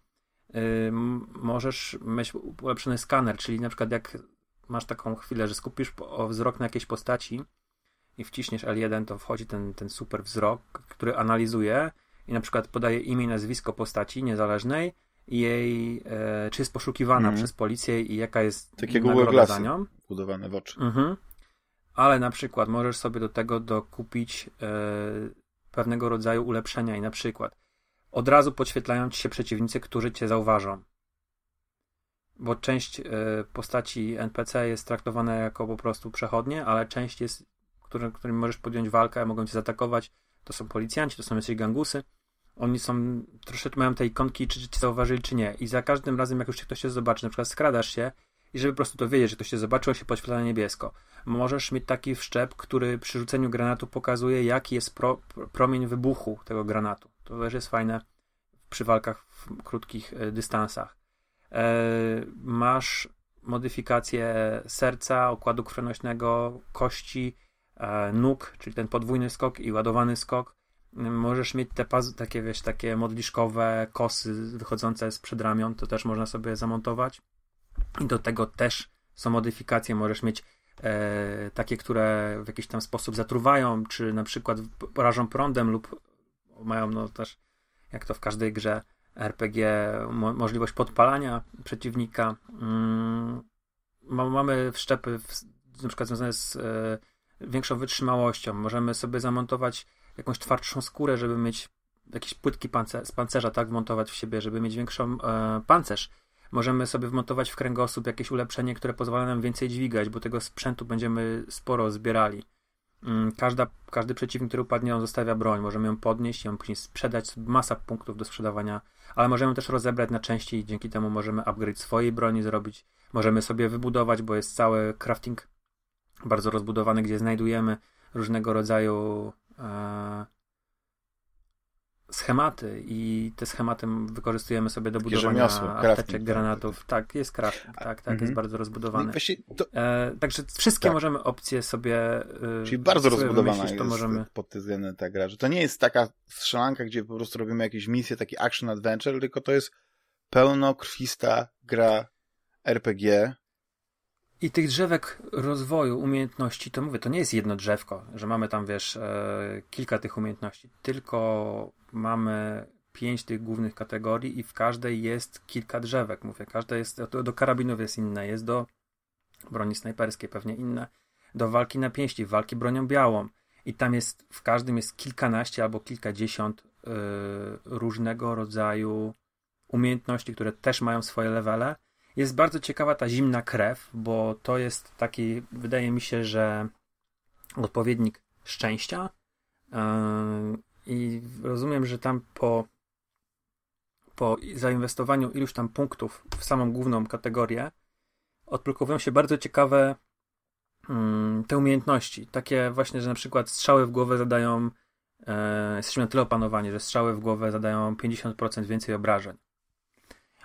Speaker 2: y, możesz mieć ulepszony skaner, czyli na przykład jak masz taką chwilę, że skupisz wzrok na jakiejś postaci i wciśniesz L1, to wchodzi ten, ten super wzrok, który analizuje i na przykład podaje imię i nazwisko postaci niezależnej i jej, e, czy jest poszukiwana mm. przez policję i jaka jest
Speaker 1: Takiego nagroda za nią. Budowane w oczy.
Speaker 2: Mhm. Ale na przykład możesz sobie do tego dokupić e, pewnego rodzaju ulepszenia i na przykład od razu podświetlają ci się przeciwnicy, którzy cię zauważą bo część e, postaci NPC jest traktowana jako po prostu przechodnie, ale część jest, którym, którym możesz podjąć walkę, mogą cię zaatakować. To są policjanci, to są jakieś gangusy. Oni są, troszeczkę mają te ikonki, czy cię zauważyli, czy nie. I za każdym razem, jak już ktoś się zobaczy, na przykład skradasz się i żeby po prostu to wiedzieć, że ktoś się zobaczył, się podświetla na niebiesko. Możesz mieć taki wszczep, który przy rzuceniu granatu pokazuje, jaki jest pro, promień wybuchu tego granatu. To też jest fajne przy walkach w krótkich e, dystansach. E, masz modyfikację serca, układu krwionośnego, kości, e, nóg, czyli ten podwójny skok i ładowany skok. Możesz mieć te takie, wiesz, takie modliszkowe kosy wychodzące z przedramion, to też można sobie zamontować. I do tego też są modyfikacje. Możesz mieć e, takie, które w jakiś tam sposób zatruwają, czy na przykład porażą prądem lub mają no też, jak to w każdej grze, RPG, mo możliwość podpalania przeciwnika. Mm, mamy wszczepy w, na przykład związane z e, większą wytrzymałością. Możemy sobie zamontować jakąś twardszą skórę, żeby mieć jakieś płytki pancer z pancerza, tak, wmontować w siebie, żeby mieć większą e, pancerz. Możemy sobie wmontować w kręgosłup jakieś ulepszenie, które pozwala nam więcej dźwigać, bo tego sprzętu będziemy sporo zbierali. Mm, każda, każdy przeciwnik, który upadnie, on zostawia broń. Możemy ją podnieść, ją później sprzedać. Masa punktów do sprzedawania, ale możemy też rozebrać na części i dzięki temu możemy upgrade swojej broni zrobić. Możemy sobie wybudować, bo jest cały crafting bardzo rozbudowany, gdzie znajdujemy różnego rodzaju e, schematy i te schematy wykorzystujemy sobie do budowania apteczek, granatów. Tak, jest crafting, tak, tak, jest mhm. bardzo rozbudowany. To... E, także wszystkie tak. możemy opcje sobie
Speaker 1: e, Czyli bardzo rozbudowana jest to możemy... pod tym względem ta gra, że to nie jest taka strzelanka, gdzie po prostu robimy jakieś misje, taki action adventure, tylko to jest pełnokrwista gra RPG,
Speaker 2: i tych drzewek rozwoju, umiejętności, to mówię, to nie jest jedno drzewko, że mamy tam, wiesz, e, kilka tych umiejętności, tylko mamy pięć tych głównych kategorii i w każdej jest kilka drzewek, mówię, każda jest, do, karabinów jest inne, jest do broni snajperskiej pewnie inne, do walki na pięści, walki bronią białą. I tam jest, w każdym jest kilkanaście albo kilkadziesiąt y, różnego rodzaju umiejętności, które też mają swoje levele, jest bardzo ciekawa ta zimna krew, bo to jest taki, wydaje mi się, że odpowiednik szczęścia. Yy, I rozumiem, że tam po, po zainwestowaniu iluś tam punktów w samą główną kategorię odblokowują się bardzo ciekawe yy, te umiejętności. Takie właśnie, że na przykład strzały w głowę zadają e, jesteśmy na tyle opanowani, że strzały w głowę zadają 50% więcej obrażeń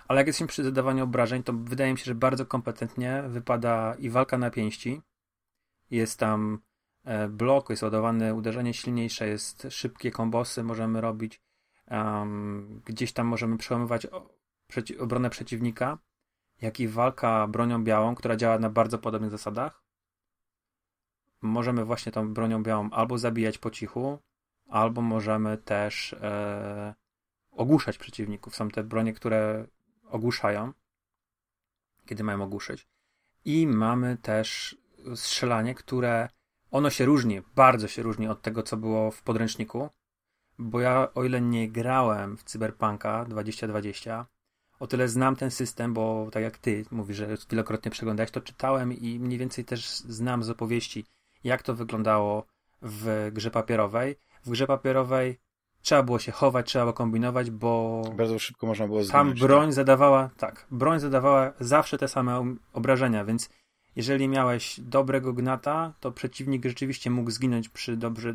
Speaker 2: ale jak jesteśmy przy zadawaniu obrażeń, to wydaje mi się, że bardzo kompetentnie wypada i walka na pięści. Jest tam e, blok, jest ładowany uderzenie silniejsze, jest szybkie kombosy możemy robić. Um, gdzieś tam możemy przełamywać przeci obronę przeciwnika, jak i walka bronią białą, która działa na bardzo podobnych zasadach. Możemy właśnie tą bronią białą albo zabijać po cichu, albo możemy też e, ogłuszać przeciwników. Są te bronie, które ogłuszają, kiedy mają ogłuszyć. I mamy też strzelanie, które ono się różni, bardzo się różni od tego, co było w podręczniku, bo ja, o ile nie grałem w Cyberpunka 2020, o tyle znam ten system, bo tak jak ty mówisz, że wielokrotnie przeglądałeś, to czytałem i mniej więcej też znam z opowieści, jak to wyglądało w grze papierowej. W grze papierowej trzeba było się chować, trzeba było kombinować, bo
Speaker 1: bardzo szybko można było
Speaker 2: zginąć. Tam broń tak? zadawała, tak, broń zadawała zawsze te same obrażenia, więc jeżeli miałeś dobrego gnata, to przeciwnik rzeczywiście mógł zginąć przy dobrze.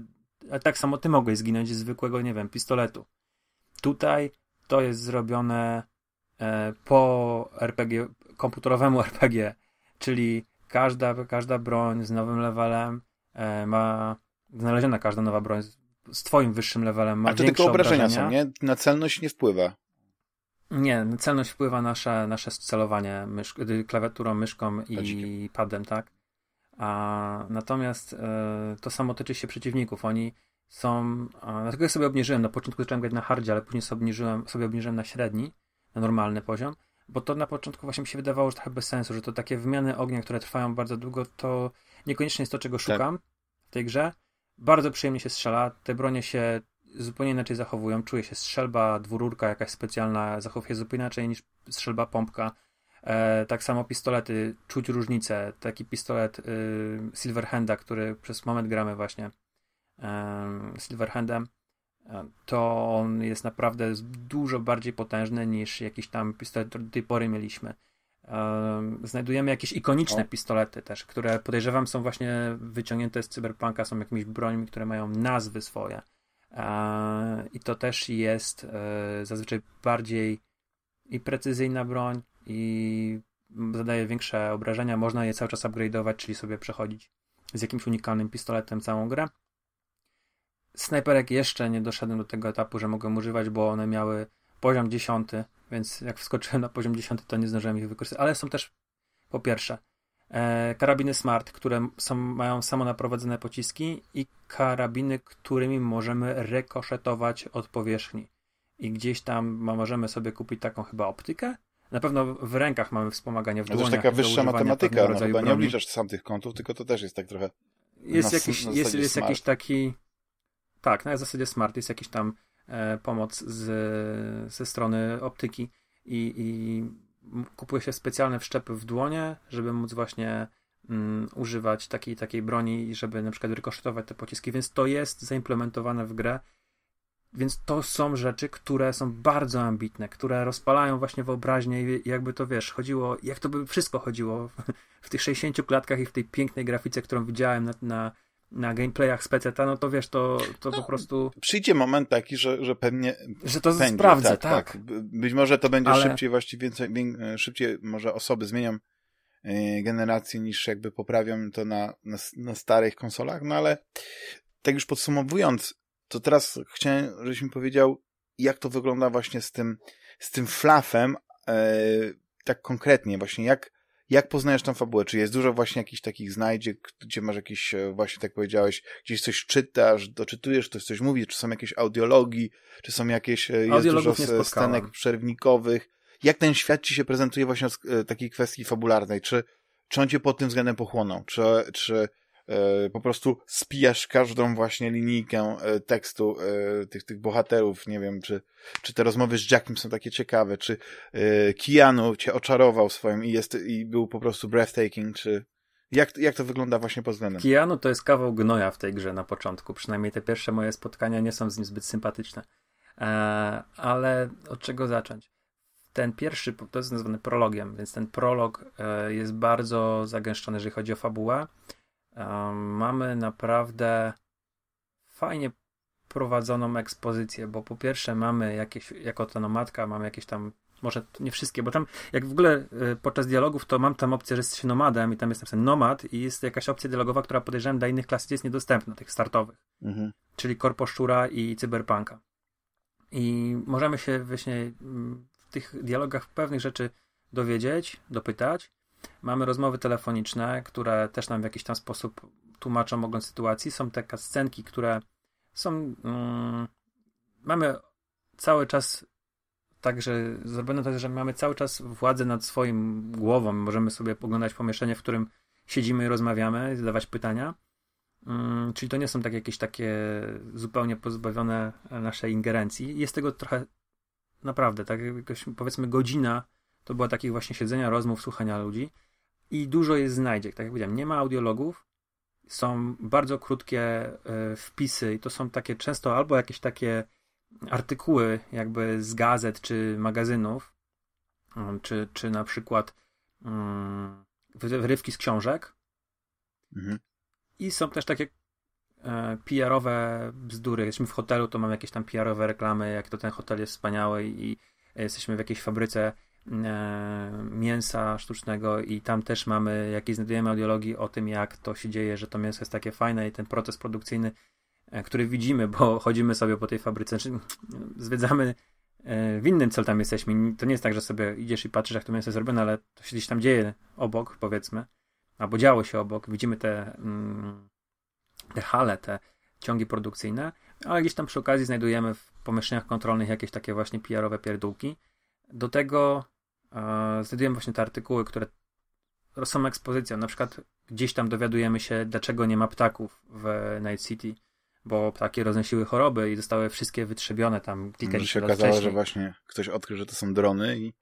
Speaker 2: A tak samo ty mogłeś zginąć z zwykłego, nie wiem, pistoletu. Tutaj to jest zrobione e, po RPG, komputerowemu RPG, czyli każda, każda broń z nowym levelem e, ma znaleziona każda nowa broń z, z twoim wyższym levelem ma A to tylko obrażenia, obrażenia
Speaker 1: są, nie? Na celność nie wpływa.
Speaker 2: Nie, celność wpływa nasze, nasze celowanie mysz, klawiaturą, myszką i padem, tak? A natomiast e, to samo tyczy się przeciwników. Oni są. A, dlatego ja sobie obniżyłem. Na początku zacząłem grać na hardzie, ale później sobie obniżyłem, sobie obniżyłem na średni, na normalny poziom, bo to na początku właśnie mi się wydawało, że trochę bez sensu, że to takie wymiany ognia, które trwają bardzo długo, to niekoniecznie jest to, czego tak. szukam tak. w tej grze. Bardzo przyjemnie się strzela. Te bronie się zupełnie inaczej zachowują. Czuje się strzelba dwururka jakaś specjalna, zachowuje zupełnie inaczej niż strzelba pompka. E, tak samo pistolety, czuć różnicę. Taki pistolet y, Silverhanda, który przez moment gramy właśnie y, Silverhandem, e, to on jest naprawdę dużo bardziej potężny niż jakiś tam pistolet, który do tej pory mieliśmy. Znajdujemy jakieś ikoniczne pistolety też, które podejrzewam są właśnie wyciągnięte z cyberpunka, są jakimiś brońmi, które mają nazwy swoje. I to też jest e, zazwyczaj bardziej i precyzyjna broń, i zadaje większe obrażenia. Można je cały czas upgrade'ować, czyli sobie przechodzić z jakimś unikalnym pistoletem całą grę. Snajperek jeszcze nie doszedłem do tego etapu, że mogłem używać, bo one miały poziom 10, więc jak wskoczyłem na poziom 10, to nie zdążyłem ich wykorzystać. Ale są też, po pierwsze, e, karabiny smart, które są, mają samonaprowadzone pociski i karabiny, którymi możemy rekoszetować od powierzchni. I gdzieś tam możemy sobie kupić taką chyba optykę. Na pewno w rękach mamy wspomaganie w dłoniach.
Speaker 1: To jest taka wyższa matematyka, no chyba nie obliczasz sam tych kątów, tylko to też jest tak trochę
Speaker 2: jest, na, jakiś, na jest, jest jakiś taki tak, na zasadzie smart jest jakiś tam pomoc z, ze strony optyki i, i kupuje się specjalne wszczepy w dłonie, żeby móc właśnie mm, używać takiej, takiej broni i żeby na przykład rykoszetować te pociski, więc to jest zaimplementowane w grę. Więc to są rzeczy, które są bardzo ambitne, które rozpalają właśnie wyobraźnię i jakby to wiesz, chodziło, jak to by wszystko chodziło w tych 60 klatkach i w tej pięknej grafice, którą widziałem na, na, na gameplayach z PC, no to wiesz, to, to no, po prostu.
Speaker 1: Przyjdzie moment taki, że, że pewnie.
Speaker 2: Że to będzie, sprawdzę, tak, tak. tak.
Speaker 1: Być może to będzie Ale... szybciej, właściwie więcej, szybciej może osoby zmienią e, generację niż jakby poprawią to na, na, na starych konsolach, no ale tak już podsumowując, to teraz chciałem, żebyś mi powiedział, jak to wygląda właśnie z tym, z tym flafem, e, tak konkretnie, właśnie jak, jak poznajesz tą fabułę? Czy jest dużo właśnie jakichś takich znajdziek, gdzie masz jakieś, e, właśnie tak powiedziałeś, gdzieś coś czytasz, doczytujesz, ktoś coś mówi, czy są jakieś audiologii, czy są jakieś, e, jest dużo scenek przerwnikowych. Jak ten świat ci się prezentuje właśnie od e, takiej kwestii fabularnej? Czy, czy on cię pod tym względem pochłonął? Czy, czy po prostu spijasz każdą właśnie linijkę e, tekstu e, tych, tych bohaterów, nie wiem, czy, czy te rozmowy z Jackiem są takie ciekawe, czy Keanu cię oczarował swoim i, jest, i był po prostu breathtaking, czy jak, jak to wygląda właśnie pod względem?
Speaker 2: Keanu to jest kawał gnoja w tej grze na początku, przynajmniej te pierwsze moje spotkania nie są z nim zbyt sympatyczne. ale od czego zacząć? Ten pierwszy, to jest nazwany prologiem, więc ten prolog jest bardzo zagęszczony, jeżeli chodzi o fabułę mamy naprawdę fajnie prowadzoną ekspozycję, bo po pierwsze mamy jakieś, jako to nomadka, mamy jakieś tam, może nie wszystkie, bo tam jak w ogóle y, podczas dialogów, to mam tam opcję, że jesteś nomadem i tam jest napisane nomad i jest jakaś opcja dialogowa, która podejrzewam dla innych klas jest niedostępna, tych startowych. Mhm. Czyli Korpo Szczura i Cyberpunka. I możemy się właśnie mm, w tych dialogach pewnych rzeczy dowiedzieć, dopytać, Mamy rozmowy telefoniczne, które też nam w jakiś tam sposób tłumaczą ogląd sytuacji. Są takie scenki, które są. Mm, mamy cały czas także zrobione to, że mamy cały czas władzę nad swoim głową. Możemy sobie poglądać pomieszczenie, w którym siedzimy i rozmawiamy, zadawać pytania. Mm, czyli to nie są tak jakieś takie zupełnie pozbawione naszej ingerencji. Jest tego trochę naprawdę, tak jakoś powiedzmy godzina to była takich właśnie siedzenia, rozmów, słuchania ludzi. I dużo jest znajdziek, tak jak powiedziałem, nie ma audiologów, są bardzo krótkie y, wpisy i to są takie często albo jakieś takie artykuły jakby z gazet czy magazynów, y, czy, czy na przykład y, wyrywki z książek. Mhm. i są też takie e, PR-owe bzdury. Jesteśmy w hotelu, to mamy jakieś tam PR-owe reklamy, jak to ten hotel jest wspaniały i jesteśmy w jakiejś fabryce e, mięsa sztucznego i tam też mamy jakieś znajdujemy audiologii o tym, jak to się dzieje, że to mięso jest takie fajne i ten proces produkcyjny, e, który widzimy, bo chodzimy sobie po tej fabryce, znaczy, zwiedzamy w innym celu tam jesteśmy. To nie jest tak, że sobie idziesz i patrzysz, jak to mięso jest zrobione, ale to się gdzieś tam dzieje obok, powiedzmy, albo działo się obok. Widzimy te mm, te hale, te ciągi produkcyjne, ale gdzieś tam przy okazji znajdujemy w pomieszczeniach kontrolnych jakieś takie właśnie PR-owe pierdółki. Do tego e, znajdujemy właśnie te artykuły, które są ekspozycją. Na przykład gdzieś tam dowiadujemy się, dlaczego nie ma ptaków w Night City, bo ptaki roznosiły choroby i zostały wszystkie wytrzebione tam
Speaker 1: kilka Może się okazało, wcześniej. że właśnie ktoś odkrył, że to są drony i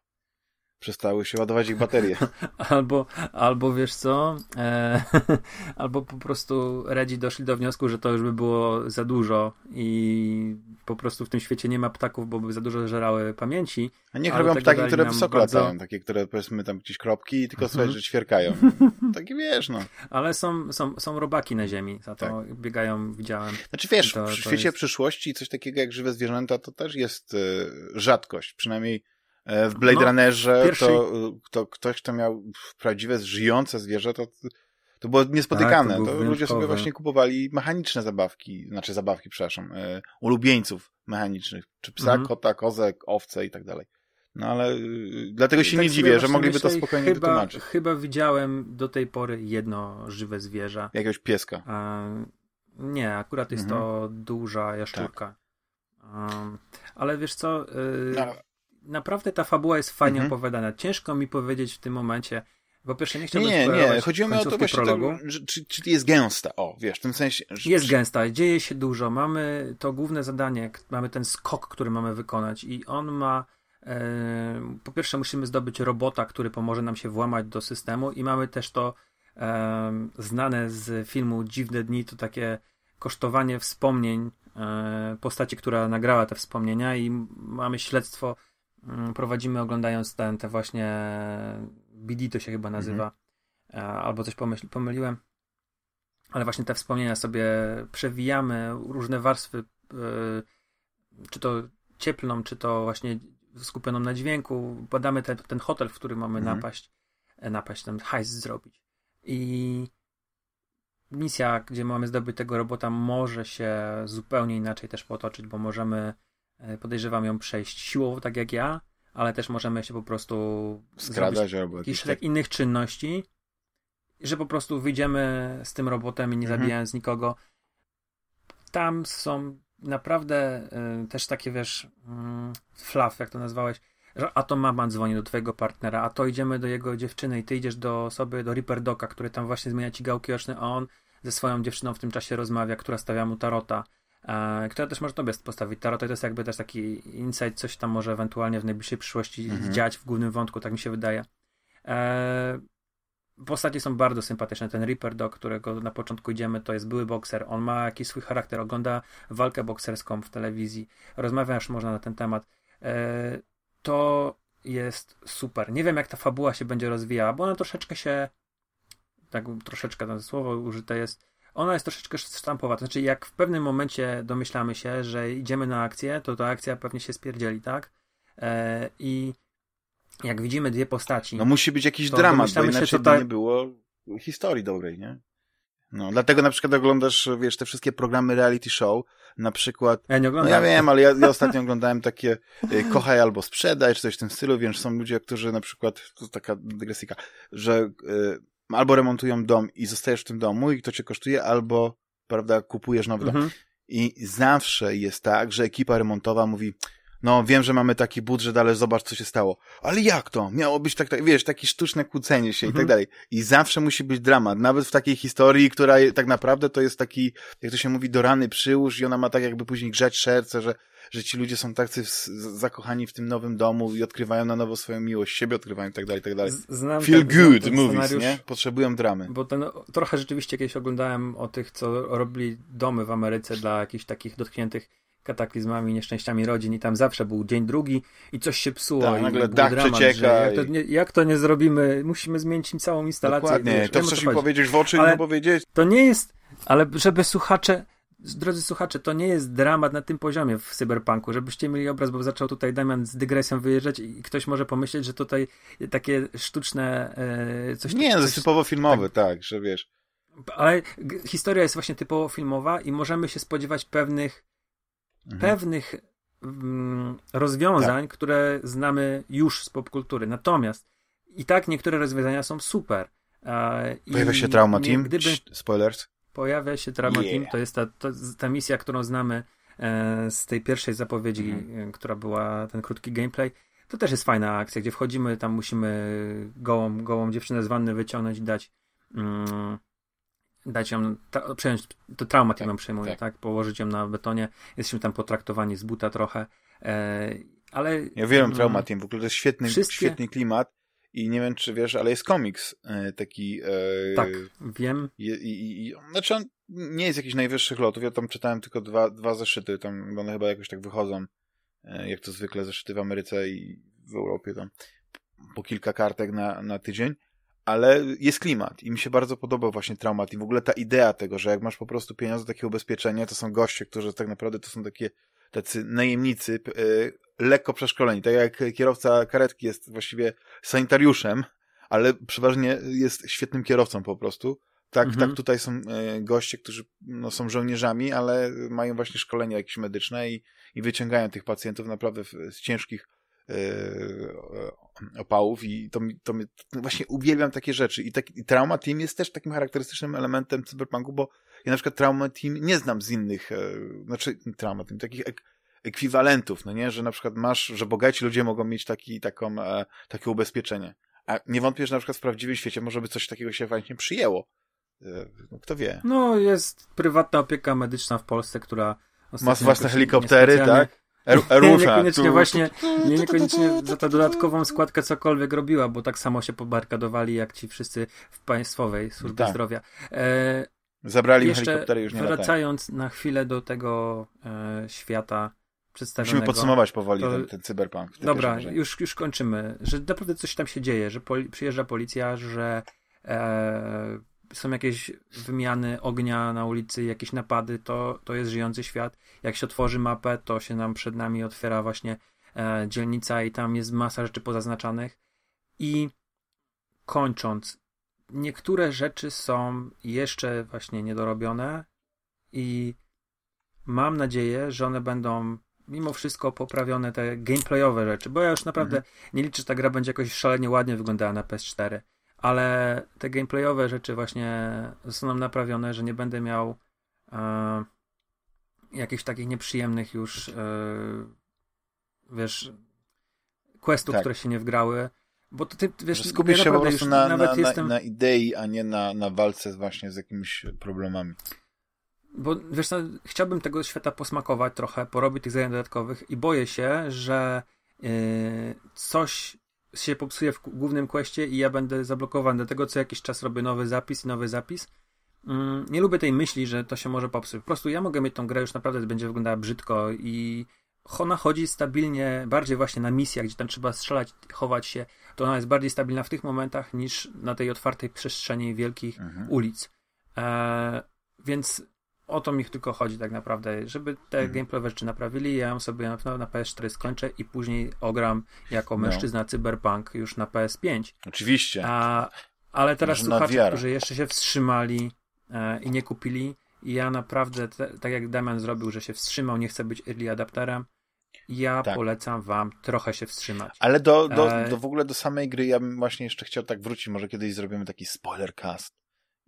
Speaker 1: przestały się ładować ich baterie.
Speaker 2: albo, albo wiesz co, e, albo po prostu Redzi doszli do wniosku, że to już by było za dużo i po prostu w tym świecie nie ma ptaków, bo by za dużo żerały pamięci.
Speaker 1: A niech robią ptaki, które wysoko bardzo... latają, takie, które powiedzmy tam gdzieś kropki i tylko mhm. słychać, że ćwierkają. Takie wiesz, no.
Speaker 2: Ale są, są, są robaki na ziemi, za to tak. biegają, widziałem.
Speaker 1: Znaczy wiesz, to, w świecie jest... przyszłości coś takiego jak żywe zwierzęta to też jest y, rzadkość, przynajmniej w Blade no, Runnerze pierwszej... to, to ktoś, kto miał prawdziwe, żyjące zwierzę, to, to było niespotykane. Tak, to, to ludzie sobie właśnie kupowali mechaniczne zabawki, znaczy zabawki, przepraszam, e, ulubieńców mechanicznych, czy psa, mhm. kota, kozek, owce i tak dalej. No ale dlatego się tak nie dziwię, że mogliby myślę, to spokojnie chyba, wytłumaczyć.
Speaker 2: Chyba widziałem do tej pory jedno żywe zwierzę.
Speaker 1: Jakiegoś pieska.
Speaker 2: nie, akurat jest mhm. to duża jaszczurka. Tak. Ale wiesz co, no, naprawdę ta fabuła jest fajnie mhm. opowiadana. Ciężko mi powiedzieć w tym momencie, po pierwsze, nie chciałbym
Speaker 1: Nie, nie, chodziło mi o to właśnie, to, czy, czy jest gęsta, o, wiesz, w tym sensie...
Speaker 2: Że, jest gęsta, dzieje się dużo, mamy to główne zadanie, mamy ten skok, który mamy wykonać i on ma... E, po pierwsze musimy zdobyć robota, który pomoże nam się włamać do systemu i mamy też to e, znane z filmu Dziwne Dni, to takie kosztowanie wspomnień e, postaci, która nagrała te wspomnienia i mamy śledztwo prowadzimy oglądając ten, te właśnie BD to się chyba nazywa, mhm. albo coś pomyśl, pomyliłem, ale właśnie te wspomnienia sobie przewijamy, różne warstwy, e, czy to cieplną, czy to właśnie skupioną na dźwięku, badamy ten, ten hotel, w który mamy mhm. napaść, e, napaść, ten hajs zrobić. I misja, gdzie mamy zdobyć tego robota, może się zupełnie inaczej też potoczyć, bo możemy podejrzewam ją przejść siłowo, tak jak ja, ale też możemy się po prostu
Speaker 1: skradać albo
Speaker 2: jakiś szereg tak... innych czynności, że po prostu wyjdziemy z tym robotem i nie mhm. zabijając nikogo. Tam są naprawdę y, też takie, wiesz, y, fluff, jak to nazwałeś, że a to mama dzwoni do twojego partnera, a to idziemy do jego dziewczyny i ty idziesz do osoby, do Reaper Doka, który tam właśnie zmienia ci gałki oczne, a on ze swoją dziewczyną w tym czasie rozmawia, która stawia mu tarota e, która też może tobie postawić. Tarot to jest jakby też taki insight, coś tam może ewentualnie w najbliższej przyszłości mhm. dziać w głównym wątku, tak mi się wydaje. E, postacie są bardzo sympatyczne. Ten Reaper do którego na początku idziemy, to jest były bokser. On ma jakiś swój charakter, ogląda walkę bokserską w telewizji, rozmawia już można na ten temat. E, to jest super. Nie wiem, jak ta fabuła się będzie rozwijała, bo ona troszeczkę się tak troszeczkę to słowo użyte jest ona jest troszeczkę sztampowa. To znaczy, jak w pewnym momencie domyślamy się, że idziemy na akcję, to ta akcja pewnie się spierdzieli, tak? E, I jak widzimy dwie postaci.
Speaker 1: No musi być jakiś dramat, bo inaczej się, ta... nie było historii dobrej, nie? No, dlatego na przykład oglądasz, wiesz, te wszystkie programy reality show, na przykład...
Speaker 2: Ja nie oglądam.
Speaker 1: No ja wiem, ale ja, ja ostatnio oglądałem takie y, kochaj albo sprzedaj, czy coś w tym stylu, więc są ludzie, którzy na przykład, to taka dygresyjka, że y, albo remontują dom i zostajesz w tym domu i to cię kosztuje, albo, prawda, kupujesz nowy mhm. dom. I zawsze jest tak, że ekipa remontowa mówi, no wiem, że mamy taki budżet, ale zobacz, co się stało. Ale jak to? Miało być tak, tak wiesz, takie sztuczne kłócenie się mhm. i tak mhm. dalej. I zawsze musi być dramat, nawet w takiej historii, która tak naprawdę to jest taki, jak to się mówi, do rany przyłóż i ona ma tak jakby później grzeć serce, że że ci ludzie są tacy zakochani w tym nowym domu i odkrywają na nowo swoją miłość, siebie odkrywają i tak dalej, i tak dalej.
Speaker 2: Znam
Speaker 1: Feel ten, good ten movies, nie? Potrzebują dramy.
Speaker 2: Bo ten, trochę rzeczywiście kiedyś oglądałem o tych, co robili domy w Ameryce dla jakichś takich dotkniętych kataklizmami, nieszczęściami rodzin i tam zawsze był dzień drugi i coś się psuło. Tak,
Speaker 1: i nagle dach dramat, przecieka.
Speaker 2: Jak to, nie, jak to nie zrobimy? Musimy zmienić im całą instalację.
Speaker 1: Dokładnie, wiesz, to chcesz mi powiedzieć w oczy, ale powiedzieć.
Speaker 2: To nie jest, ale żeby słuchacze drodzy słuchacze, to nie jest dramat na tym poziomie w cyberpunku, żebyście mieli obraz, bo zaczął tutaj Damian z dygresją wyjeżdżać i ktoś może pomyśleć, że tutaj takie sztuczne e, coś...
Speaker 1: Nie, coś, typowo filmowy, tak, tak, że wiesz.
Speaker 2: Ale historia jest właśnie typowo filmowa i możemy się spodziewać pewnych mhm. pewnych mm, rozwiązań, tak. które znamy już z popkultury. Natomiast i tak niektóre rozwiązania są super.
Speaker 1: E, Pojawia się Trauma Team? Gdyby... Spoilers?
Speaker 2: pojawia się Trauma yeah. Team, to jest ta, to, ta misja, którą znamy e, z tej pierwszej zapowiedzi, mm. która była ten krótki gameplay. To też jest fajna akcja, gdzie wchodzimy, tam musimy gołą, gołą dziewczynę z wanny wyciągnąć i dać mm, dać ją, ta, przejąć, to trauma tak, ją przejmuje, tak. tak. Położyć ją na betonie. Jesteśmy tam potraktowani z buta trochę. E, ale.
Speaker 1: Ja wiem, mm, Trauma Team, w ogóle to jest świetny, wszystkie... świetny klimat. I nie wiem, czy wiesz, ale jest komiks e, taki. E,
Speaker 2: tak, wiem.
Speaker 1: I, i, i, znaczy on nie jest jakiś najwyższych lotów. Ja tam czytałem tylko dwa, dwa zeszyty. Tam one chyba jakoś tak wychodzą, e, jak to zwykle zeszyty w Ameryce i w Europie tam po kilka kartek na, na tydzień. Ale jest klimat i mi się bardzo podobał właśnie traumat i w ogóle ta idea tego, że jak masz po prostu pieniądze, takie ubezpieczenie, to są goście, którzy tak naprawdę to są takie tacy najemnicy, lekko przeszkoleni. Tak jak kierowca karetki jest właściwie sanitariuszem, ale przeważnie jest świetnym kierowcą po prostu. Tak, mhm. tak tutaj są e, goście, którzy no, są żołnierzami, ale mają właśnie szkolenia jakieś medyczne i, i wyciągają tych pacjentów naprawdę z ciężkich opałów i to, to to właśnie uwielbiam takie rzeczy. I, tak, I Trauma Team jest też takim charakterystycznym elementem cyberpunku, bo ja na przykład Trauma Team nie znam z innych, e, znaczy Trauma Team, takich ek, ekwiwalentów, no nie, że na przykład masz, że bogaci ludzie mogą mieć taki, taką, e, takie ubezpieczenie. A nie wątpię, że na przykład w prawdziwym świecie może by coś takiego się właśnie przyjęło. E, no, kto wie.
Speaker 2: No, jest prywatna opieka medyczna w Polsce, która...
Speaker 1: Ma własne helikoptery, tak?
Speaker 2: Nie, niekoniecznie właśnie, nie, niekoniecznie za tę dodatkową składkę cokolwiek robiła, bo tak samo się pobarkadowali jak ci wszyscy w państwowej służbie tak. zdrowia. E,
Speaker 1: Zabrali im helikoptery już nie
Speaker 2: Wracając latają. na chwilę do tego e, świata przedstawionego.
Speaker 1: Musimy podsumować powoli to... ten, ten cyberpunk.
Speaker 2: Dobra, już, już kończymy. Że naprawdę coś tam się dzieje, że poli przyjeżdża policja, że e, są jakieś wymiany ognia na ulicy, jakieś napady, to, to jest żyjący świat. Jak się otworzy mapę, to się nam przed nami otwiera właśnie e, dzielnica i tam jest masa rzeczy pozaznaczanych. I kończąc, niektóre rzeczy są jeszcze właśnie niedorobione i mam nadzieję, że one będą mimo wszystko poprawione te gameplayowe rzeczy, bo ja już naprawdę mhm. nie liczę, że ta gra będzie jakoś szalenie ładnie wyglądała na PS4, ale te gameplayowe rzeczy właśnie zostaną naprawione, że nie będę miał e, jakichś takich nieprzyjemnych już e, wiesz questów, tak. które się nie wgrały, bo to ty, wiesz,
Speaker 1: skupisz ja się po prostu na, na, jestem... na, idei, a nie na, na walce właśnie z jakimiś problemami.
Speaker 2: Bo wiesz, chciałbym tego świata posmakować trochę, porobić tych zadań dodatkowych i boję się, że yy, coś się popsuje w głównym questie i ja będę zablokowany. Dlatego co jakiś czas robię nowy zapis i nowy zapis. Yy, nie lubię tej myśli, że to się może popsuć. Po prostu ja mogę mieć tą grę, już naprawdę będzie wyglądała brzydko i ona chodzi stabilnie, bardziej właśnie na misjach, gdzie tam trzeba strzelać, chować się, to ona jest bardziej stabilna w tych momentach niż na tej otwartej przestrzeni wielkich mhm. ulic. E, więc o to mi tylko chodzi tak naprawdę, żeby te mhm. gameplayowe rzeczy naprawili, ja ją sobie na pewno na PS4 skończę i później ogram jako no. mężczyzna cyberpunk już na PS5.
Speaker 1: Oczywiście.
Speaker 2: A, ale teraz Może słuchacze, którzy jeszcze się wstrzymali e, i nie kupili, ja naprawdę, te, tak jak Damian zrobił, że się wstrzymał, nie chce być early adapterem, ja tak. polecam wam trochę się wstrzymać.
Speaker 1: Ale do, do, e... do w ogóle do samej gry ja bym właśnie jeszcze chciał tak wrócić, może kiedyś zrobimy taki spoiler cast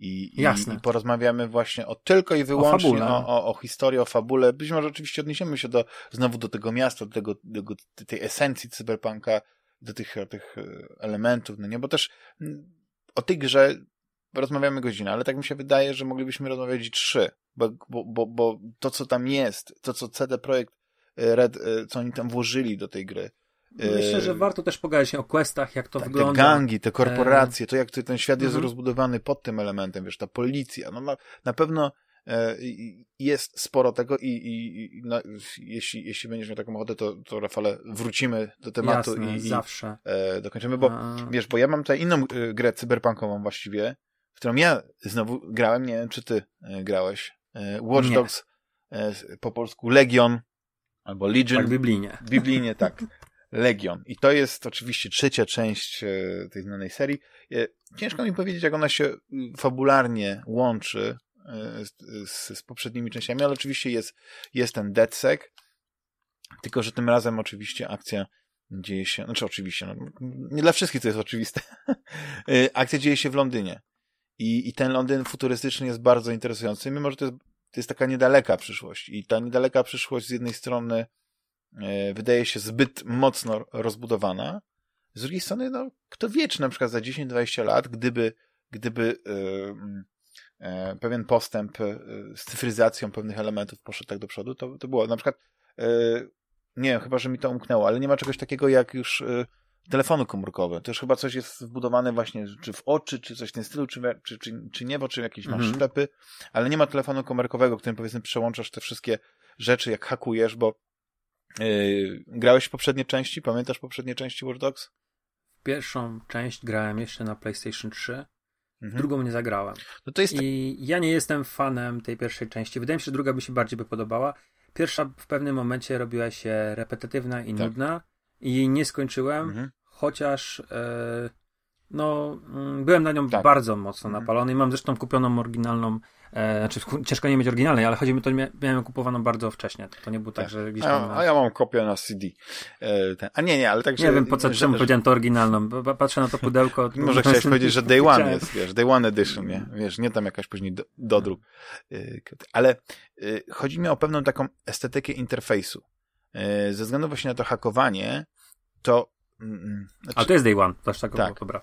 Speaker 1: I,
Speaker 2: Jasne.
Speaker 1: i, i porozmawiamy właśnie o tylko i wyłącznie o, o, o, historii, o fabule. Być może oczywiście odniesiemy się do, znowu do tego miasta, do, tego, do tej esencji cyberpunka, do tych, tych e, elementów, no nie, bo też mm, o tej grze rozmawiamy godzinę, ale tak mi się wydaje, że moglibyśmy rozmawiać i trzy, bo, bo, bo, bo to, co tam jest, to, co CD Projekt e, Red, e, co oni tam włożyli do tej gry,
Speaker 2: Myślę, że warto też pogadać o questach, jak to
Speaker 1: tak,
Speaker 2: wygląda.
Speaker 1: Te gangi, te korporacje, to jak ten świat jest mhm. rozbudowany pod tym elementem, wiesz, ta policja, no na, pewno e, jest sporo tego i, i, i no, jeśli, jeśli będziesz miał taką ochotę, to, to Rafale, wrócimy do tematu
Speaker 2: Jasne,
Speaker 1: i,
Speaker 2: zawsze.
Speaker 1: e, dokończymy, bo A... wiesz, bo ja mam tutaj inną e, grę cyberpunkową właściwie, w którą ja znowu grałem, nie wiem, czy ty e, grałeś. E, Watch. Dogs, e, po polsku Legion, albo Legion.
Speaker 2: Tak, biblijnie.
Speaker 1: Biblijnie, tak. Legion. I to jest oczywiście trzecia część e, tej znanej serii. E, ciężko mi powiedzieć, jak ona się y, fabularnie łączy e, z, z poprzednimi częściami, ale oczywiście jest, jest ten DedSec, tylko że tym razem oczywiście akcja dzieje się, znaczy oczywiście, no, nie dla wszystkich to jest oczywiste. akcja dzieje się w Londynie. I, I ten Londyn futurystyczny jest bardzo interesujący, mimo że to jest, to jest taka niedaleka przyszłość. I ta niedaleka przyszłość z jednej strony wydaje się zbyt mocno rozbudowana. Z drugiej strony, no, kto wie, czy na przykład za 10-20 lat, gdyby, gdyby yy, yy, pewien postęp yy, z cyfryzacją pewnych elementów poszedł tak do przodu, to, to było na przykład, nie wiem, chyba, że mi to umknęło, ale nie ma czegoś takiego jak już telefony komórkowe. To już chyba coś jest wbudowane właśnie czy w oczy, czy coś w tym stylu, czy, czy, czy, czy niebo, czy jakieś masz mhm. ślepy, ale nie ma telefonu komórkowego, którym powiedzmy przełączasz te wszystkie rzeczy, jak hakujesz, bo Yy, grałeś w poprzednie części? Pamiętasz poprzednie części Watch Dogs?
Speaker 2: Pierwszą część grałem jeszcze na PlayStation 3. Mhm. Drugą nie zagrałem.
Speaker 1: No to jest...
Speaker 2: I ja nie jestem fanem tej pierwszej części. Wydaje mi się, że druga by się bardziej by podobała. Pierwsza w pewnym momencie robiła się repetytywna i tak. nudna i jej nie skończyłem, mhm. chociaż e, no, mm, byłem na nią tak. bardzo mocno mhm. napalony i mam zresztą kupioną oryginalną E, znaczy, ciężko nie mieć oryginalnej, ale chodzi mi to, miałem kupowaną bardzo wcześnie. To nie było tak, tak że gdzieś tam...
Speaker 1: A, a ja mam kopię na CD. E, ten, a nie, nie, ale tak,
Speaker 2: Nie wiem, po co, że, czemu że, powiedziałem to oryginalną. Patrzę na to pudełko...
Speaker 1: Może chciałeś powiedzieć, że Day One jest, wiesz, Day One Edition, nie? Wiesz, nie tam jakaś później do, dodruk. E, ale e, chodzi mi o pewną taką estetykę interfejsu. E, ze względu właśnie na to hakowanie, to
Speaker 2: mm, znaczy, A to jest Day One, też tak, tak. dobra.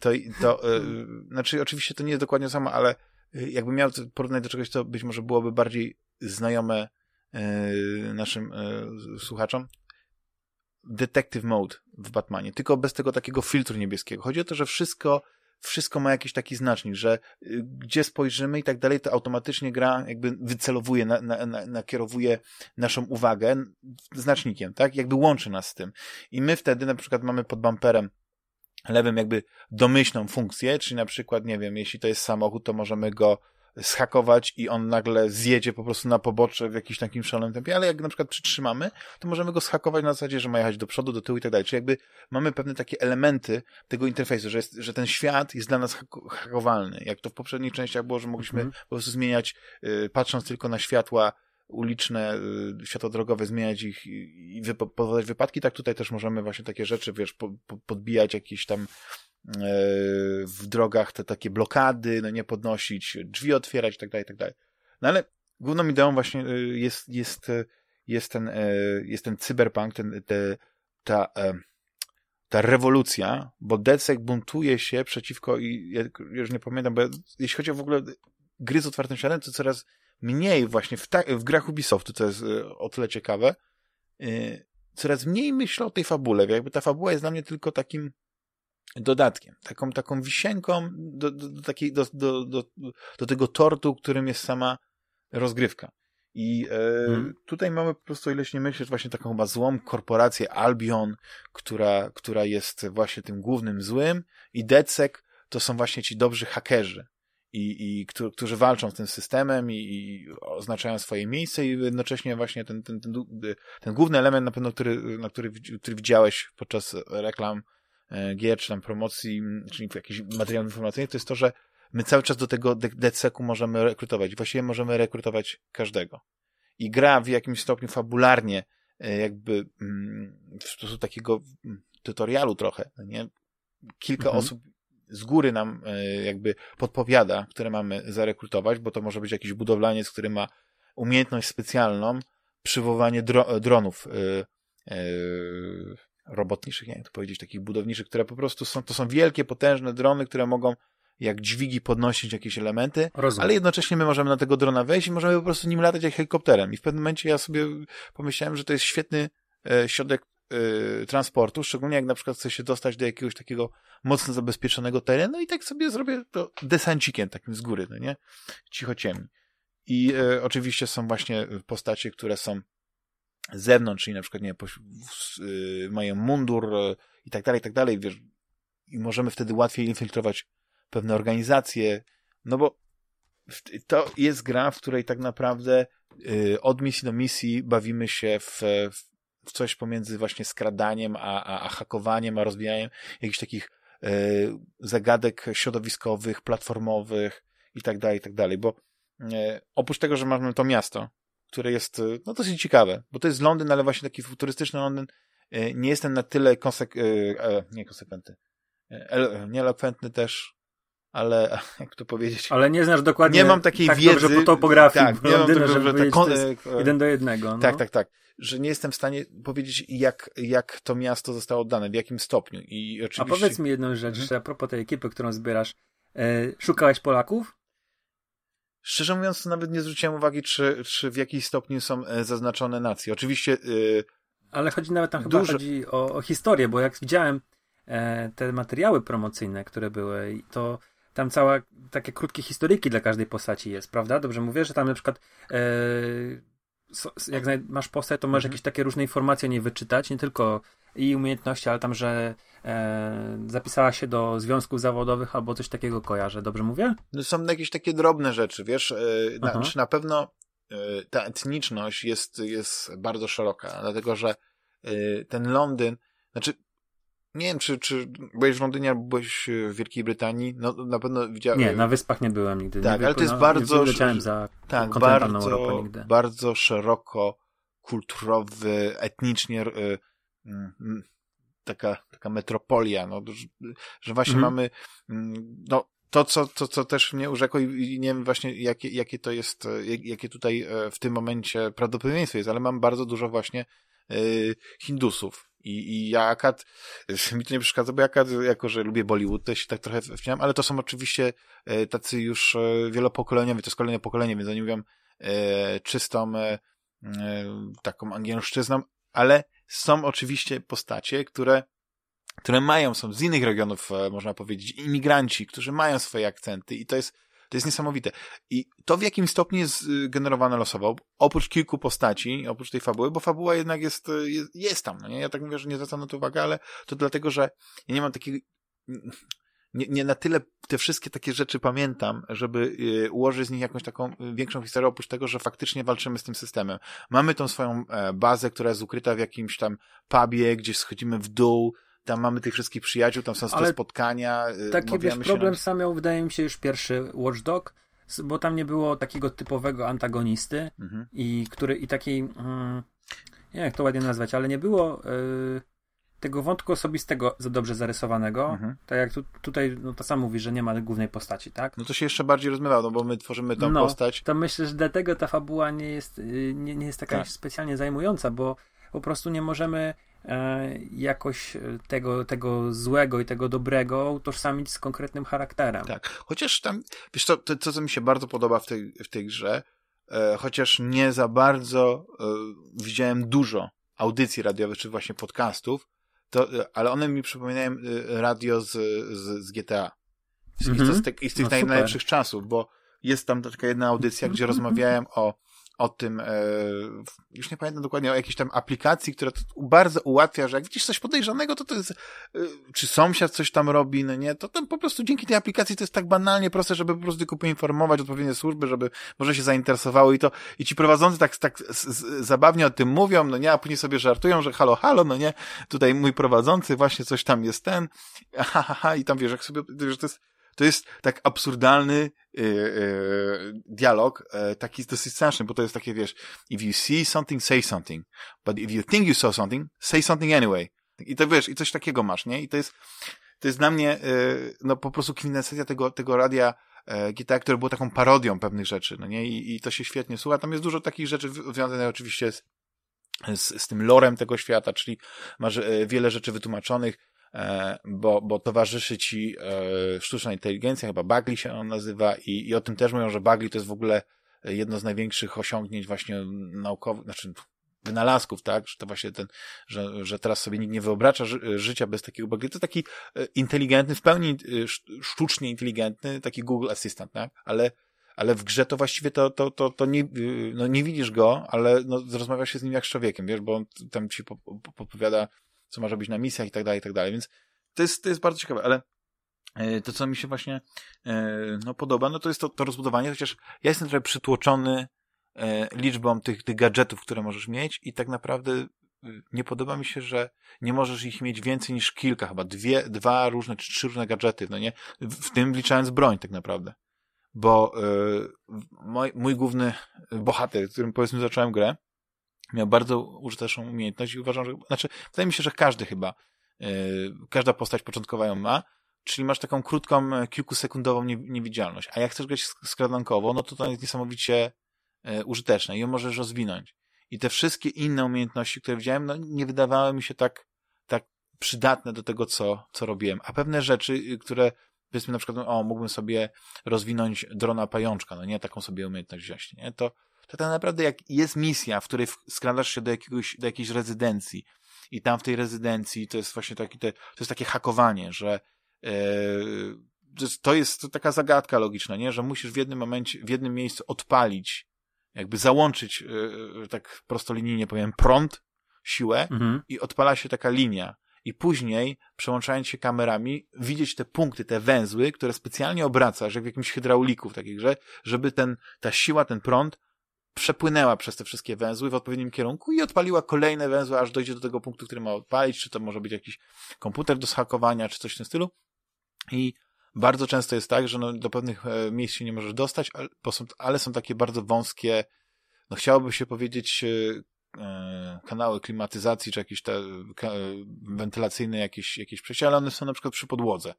Speaker 1: To, to, znaczy, oczywiście to nie jest dokładnie samo, ale Y, jakbym miał porównać do czegoś, co być może byłoby bardziej znajome y, naszym y, słuchaczom, Detective Mode w Batmanie, tylko bez tego takiego filtru niebieskiego. Chodzi o to, że wszystko, wszystko ma jakiś taki znacznik, że gdzie spojrzymy i tak dalej, to automatycznie gra jakby wycelowuje, na, na, na, nakierowuje naszą uwagę znacznikiem, tak? Jakby łączy nas z tym. I my wtedy na przykład mamy pod bumperem lewym jakby domyślną funkcję, czyli na przykład, nie wiem, jeśli to jest samochód, to możemy go schakować i on nagle zjedzie po prostu na pobocze w jakimś takim szalonym tempie, ale jak na przykład przytrzymamy, to możemy go schakować na zasadzie, że ma jechać do przodu, do tyłu i tak dalej. Czyli jakby mamy pewne takie elementy tego interfejsu, że, jest, że ten świat jest dla nas hakowalny. Jak to w poprzednich częściach było, że mogliśmy -hmm. po prostu zmieniać, yy, patrząc tylko na światła, uliczne, y, światła drogowe, zmieniać ich i powodować wypadki, tak tutaj też możemy właśnie takie rzeczy, wiesz, po, po, podbijać jakieś tam w drogach te takie blokady, no nie podnosić, drzwi otwierać i tak dalej, tak. No ale główną ideą właśnie y, jest, jest, jest ten, e, jest ten cyberpunk, ten, te, ta, e, ta rewolucja, bo DedSec buntuje się przeciwko i ja już nie pamiętam, bo jeśli chodzi o w ogóle gry z otwartym światem, to coraz mniej właśnie w, ta, w grach Ubisoftu, to jest y, o tyle ciekawe, y, coraz mniej myślę o tej fabule. Jakby ta fabuła jest dla mnie tylko takim dodatkiem, taką, taką wisienką do, do, do, takiej, do, do, do, do tego tortu, którym jest sama rozgrywka. I e, hmm. tutaj mamy po prostu, ileś nie myślisz, właśnie taką chyba złą korporację Albion, która, która jest właśnie tym głównym złym i DedSec to są właśnie ci dobrzy hakerzy, i, i którzy walczą z tym systemem i, i oznaczają swoje miejsce i jednocześnie właśnie ten, ten, ten, ten główny element na pewno, który, na który, który widziałeś podczas reklam gier, czy tam promocji, czyli jakichś materiałów informacyjnych, to jest to, że my cały czas do tego DCEK-u możemy rekrutować. Właściwie możemy rekrutować każdego. I gra w jakimś stopniu fabularnie, e, jakby w sposób takiego tutorialu trochę, nie? Kilka mhm. osób z góry nam jakby podpowiada, które mamy zarekrutować, bo to może być jakiś budowlaniec, który ma umiejętność specjalną przywoływanie dro dronów robotniczych, nie wiem to powiedzieć, takich budowniczych, które po prostu są, to są wielkie, potężne drony, które mogą jak dźwigi podnosić jakieś elementy, Rozumiem. ale jednocześnie my możemy na tego drona wejść i możemy po prostu nim latać jak helikopterem. I w pewnym momencie ja sobie pomyślałem, że to jest świetny e, środek e, transportu, szczególnie jak na przykład chcę się dostać do jakiegoś takiego mocno zabezpieczonego terenu i tak sobie zrobię to desancikiem takim z góry, no nie? Cicho ciemni. I e, oczywiście są właśnie postacie, które są z zewnątrz, czyli na przykład, nie y, mają mundur y, i tak dalej, i tak dalej, wiesz, i możemy wtedy łatwiej infiltrować pewne organizacje, no bo to jest gra, w której tak naprawdę y, od misji do misji bawimy się w, w coś pomiędzy właśnie skradaniem, a, a, a hakowaniem, a rozwijaniem jakichś takich zagadek środowiskowych, platformowych i tak dalej, i tak dalej, bo oprócz tego, że mamy to miasto, które jest y, no, dosyć ciekawe, bo to jest Londyn, ale właśnie taki futurystyczny Londyn. Y, nie jestem na tyle konsek e, nie konsekwentny, e, nie elokwentny też, ale jak to powiedzieć?
Speaker 2: Ale nie znasz dokładnie.
Speaker 1: Nie mam takiej tak wiedzy.
Speaker 2: Dobrze po topografii
Speaker 1: tak, nie
Speaker 2: Londyna,
Speaker 1: mam tak, kon...
Speaker 2: jeden do jednego. No.
Speaker 1: Tak, tak, tak. Że nie jestem w stanie powiedzieć, jak, jak to miasto zostało oddane, w jakim stopniu. I oczywiście...
Speaker 2: A powiedz mi jedną rzecz, mhm. że a propos tej ekipy, którą zbierasz. E, szukałeś Polaków?
Speaker 1: Szczerze mówiąc, nawet nie zwróciłem uwagi, czy, czy w jakiś stopniu są e, zaznaczone nacje. Oczywiście. Yy,
Speaker 2: Ale chodzi nawet tam chyba chodzi o, o, historię, bo jak widziałem e, te materiały promocyjne, które były, to tam cała takie krótkie historyjki dla każdej postaci jest, prawda? Dobrze mówię, że tam na przykład e, jak masz postać, to możesz mhm. jakieś takie różne informacje nie wyczytać, nie tylko i umiejętności, ale tam, że e, zapisała się do związków zawodowych albo coś takiego kojarzę, dobrze mówię?
Speaker 1: No są jakieś takie drobne rzeczy, wiesz, e, na, znaczy na pewno e, ta etniczność jest, jest bardzo szeroka, dlatego że e, ten Londyn, znaczy nie wiem, czy, czy byłeś w Londynie albo byłeś w Wielkiej Brytanii, no na pewno widziałem.
Speaker 2: Nie, na wyspach nie byłem nigdy.
Speaker 1: Tak,
Speaker 2: nie
Speaker 1: ale to jest no, bardzo.
Speaker 2: Nie za
Speaker 1: tak, bardzo, bardzo szeroko kulturowy, etnicznie mm, taka, taka metropolia, no, że, że właśnie mhm. mamy mm, no, to, co, to, co też mnie urzekło i nie wiem właśnie, jakie, jakie to jest, jakie tutaj e, w tym momencie prawdopodobieństwo jest, ale mam bardzo dużo właśnie y, Hindusów. I, I ja akad, mi to nie przeszkadza, bo ja akad, jako że lubię Bollywood, to się tak trochę wciąłem, ale to są oczywiście tacy już wielopokoleniowi, to jest kolejne pokolenie, więc oni mówią e, czystą e, taką angielszczyzną, ale są oczywiście postacie, które, które mają, są z innych regionów, e, można powiedzieć, imigranci, którzy mają swoje akcenty i to jest, to jest niesamowite. I to w jakim stopniu jest y, generowane losowo, oprócz kilku postaci, oprócz tej fabuły, bo fabuła jednak jest, y, jest, jest tam, no nie? Ja tak mówię, że nie zwracam na to uwagi, ale to dlatego, że ja nie mam takiej nie, nie na tyle te wszystkie takie rzeczy pamiętam, żeby y, ułożyć z nich jakąś taką większą historię, oprócz tego, że faktycznie walczymy z tym systemem. Mamy tą swoją e, bazę, która jest ukryta w jakimś tam pubie, gdzieś schodzimy w dół, tam mamy tych wszystkich przyjaciół, tam są te spotkania.
Speaker 2: Y, taki wiesz, problem sam miał, wydaje mi się, już pierwszy Watchdog, bo tam nie było takiego typowego antagonisty mhm. i który, i takiej, mm, nie wiem jak to ładnie nazwać, ale nie było... Yy tego wątku osobistego za dobrze zarysowanego, mhm. tak jak tu, tutaj no to sam mówi, że nie ma głównej postaci, tak?
Speaker 1: No to się jeszcze bardziej rozmywa, no bo my tworzymy tą no, postać.
Speaker 2: To myślę, że dlatego ta fabuła nie jest, y, nie, nie jest taka tak. specjalnie zajmująca, bo po prostu nie możemy jakoś tego, tego złego i tego dobrego utożsamić z konkretnym charakterem.
Speaker 1: Tak, chociaż tam, wiesz co, to, to co mi się bardzo podoba w tej, w tej grze, e, chociaż nie za bardzo e, widziałem dużo audycji radiowych, czy właśnie podcastów, to, ale one mi przypominają radio z, z, z GTA. I, mm -hmm. z, te, z tych no, najlepszych czasów, bo jest tam taka jedna audycja, gdzie rozmawiałem o o tym, e, już nie pamiętam dokładnie, o jakiejś tam aplikacji, która to bardzo ułatwia, że jak widzisz coś podejrzanego, to to jest, e, czy sąsiad coś tam robi, no nie, to tam po prostu dzięki tej aplikacji to jest tak banalnie proste, żeby po prostu tylko poinformować odpowiednie służby, żeby może się zainteresowały i to, i ci prowadzący tak, tak zabawnie o tym mówią, no nie, a później sobie żartują, że halo, halo, no nie, tutaj mój prowadzący właśnie coś tam jest ten, ha, ha, ha, i tam wiesz, jak sobie, że to jest, to jest tak absurdalny yy, dialog, yy, taki dosyć straszny, bo to jest takie, wiesz, if you see something, say something. But if you think you saw something, say something anyway. I to wiesz, i coś takiego masz, nie? I to jest, to jest dla mnie, no po prostu kwintesencja tego, tego radia GTA, które było taką parodią pewnych rzeczy, no nie? I, i to się świetnie słucha. Tam jest dużo takich rzeczy związanych oczywiście z, z, z tym lorem tego świata, czyli masz wiele rzeczy wytłumaczonych, bo, bo towarzyszy ci sztuczna inteligencja, chyba Bagli się on nazywa i, i o tym też mówią, że Bagli to jest w ogóle jedno z największych osiągnięć właśnie naukowych, znaczy wynalazków, tak, że to właśnie ten, że, że teraz sobie nikt nie wyobraża ży życia bez takiego bagli. To taki e, inteligentny, w pełni e, sztucznie inteligentny, taki Google Assistant, tak, ale ale w grze to właściwie to, to, to, to nie, no nie widzisz go, ale no, rozmawiasz się z nim jak z człowiekiem, wiesz, bo on tam ci podpowiada, co masz robić na misjach i tak dalej, i tak dalej, więc to jest, to jest bardzo ciekawe, ale E, to, co mi się właśnie e, no, podoba, no to jest to, to rozbudowanie, chociaż ja jestem trochę przytłoczony e, liczbą tych, tych gadżetów, które możesz mieć i tak naprawdę nie podoba mi się, że nie możesz ich mieć więcej niż kilka, chyba dwie, dwa różne czy trzy różne gadżety, no nie? W tym wliczając broń tak naprawdę. Bo yy, mój, mój główny bohater, którym powiedzmy zacząłem grę, miał bardzo użyteczną umiejętność i uważam, że, znaczy, wydaje mi się, że każdy chyba, yy, każda postać początkowa ją ma, czyli masz taką krótką, e, kilkusekundową niewidzialność. A jak chcesz grać skradankowo, no to to jest niesamowicie e, użyteczne i ją możesz rozwinąć. I te wszystkie inne umiejętności, które widziałem, no nie wydawały mi się tak, tak przydatne do tego, co, co robiłem. A pewne rzeczy, y, które powiedzmy na przykład, o, mógłbym sobie rozwinąć drona pajączka, no nie, taką sobie umiejętność wziąć, nie, to, to tak naprawdę jak jest misja, w której skradasz się do jakiegoś, do jakiejś rezydencji i tam w tej rezydencji to jest właśnie takie, to jest takie hakowanie, że E, to jest taka zagadka logiczna, nie? że musisz w jednym momencie, w jednym miejscu odpalić, jakby załączyć, e, tak prostolinijnie powiem, prąd, siłę mhm. i odpala się taka linia. I później, przełączając się kamerami, widzieć te punkty, te węzły, które specjalnie obracasz, jak w jakimś hydrauliku w takiej grze, żeby ten, ta siła, ten prąd przepłynęła przez te wszystkie węzły w odpowiednim kierunku i odpaliła kolejne węzły, aż dojdzie do tego punktu, który ma odpalić, czy to może być jakiś komputer do schakowania, czy coś w tym stylu. I bardzo często jest tak, że no, do pewnych e, miejsc się nie możesz dostać, ale są, ale są takie bardzo wąskie, no chciałoby się powiedzieć, e, e, kanały klimatyzacji, czy jakieś te wentylacyjne jakieś, jakieś przejścia, ale one są na przykład przy podłodze.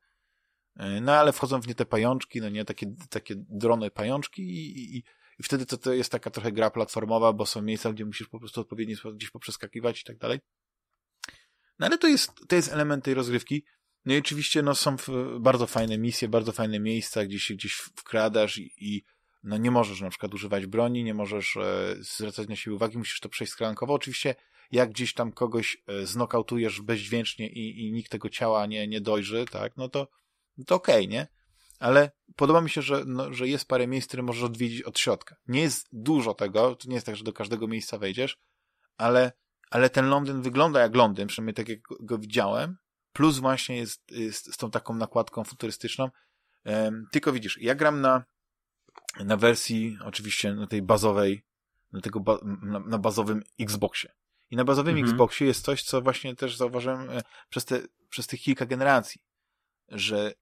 Speaker 1: No ale wchodzą w nie te pajączki, no nie, takie, takie drony pajączki i, i, i wtedy to, to jest taka trochę gra platformowa, bo są miejsca, gdzie musisz po prostu odpowiednio gdzieś poprzeskakiwać i tak dalej. No ale to jest, to jest element tej rozgrywki. No i oczywiście no, są bardzo fajne misje, bardzo fajne miejsca, gdzie się gdzieś wkradasz i, i no, nie możesz na przykład używać broni, nie możesz e, zwracać na siebie uwagi, musisz to przejść skrankowo. Oczywiście jak gdzieś tam kogoś e, znokautujesz bezdźwięcznie i, i nikt tego ciała nie, nie dojrzy, tak, no to, to okej, okay, nie? Ale podoba mi się, że, no, że jest parę miejsc, które możesz odwiedzić od środka. Nie jest dużo tego, to nie jest tak, że do każdego miejsca wejdziesz, ale, ale ten Londyn wygląda jak Londyn, przynajmniej tak jak go widziałem, plus właśnie jest, jest z tą taką nakładką futurystyczną. Um, tylko widzisz, ja gram na, na wersji oczywiście na tej bazowej, na, tego ba na, na bazowym Xboxie. I na bazowym mhm. Xboxie jest coś, co właśnie też zauważyłem e, przez, te, przez tych kilka generacji, że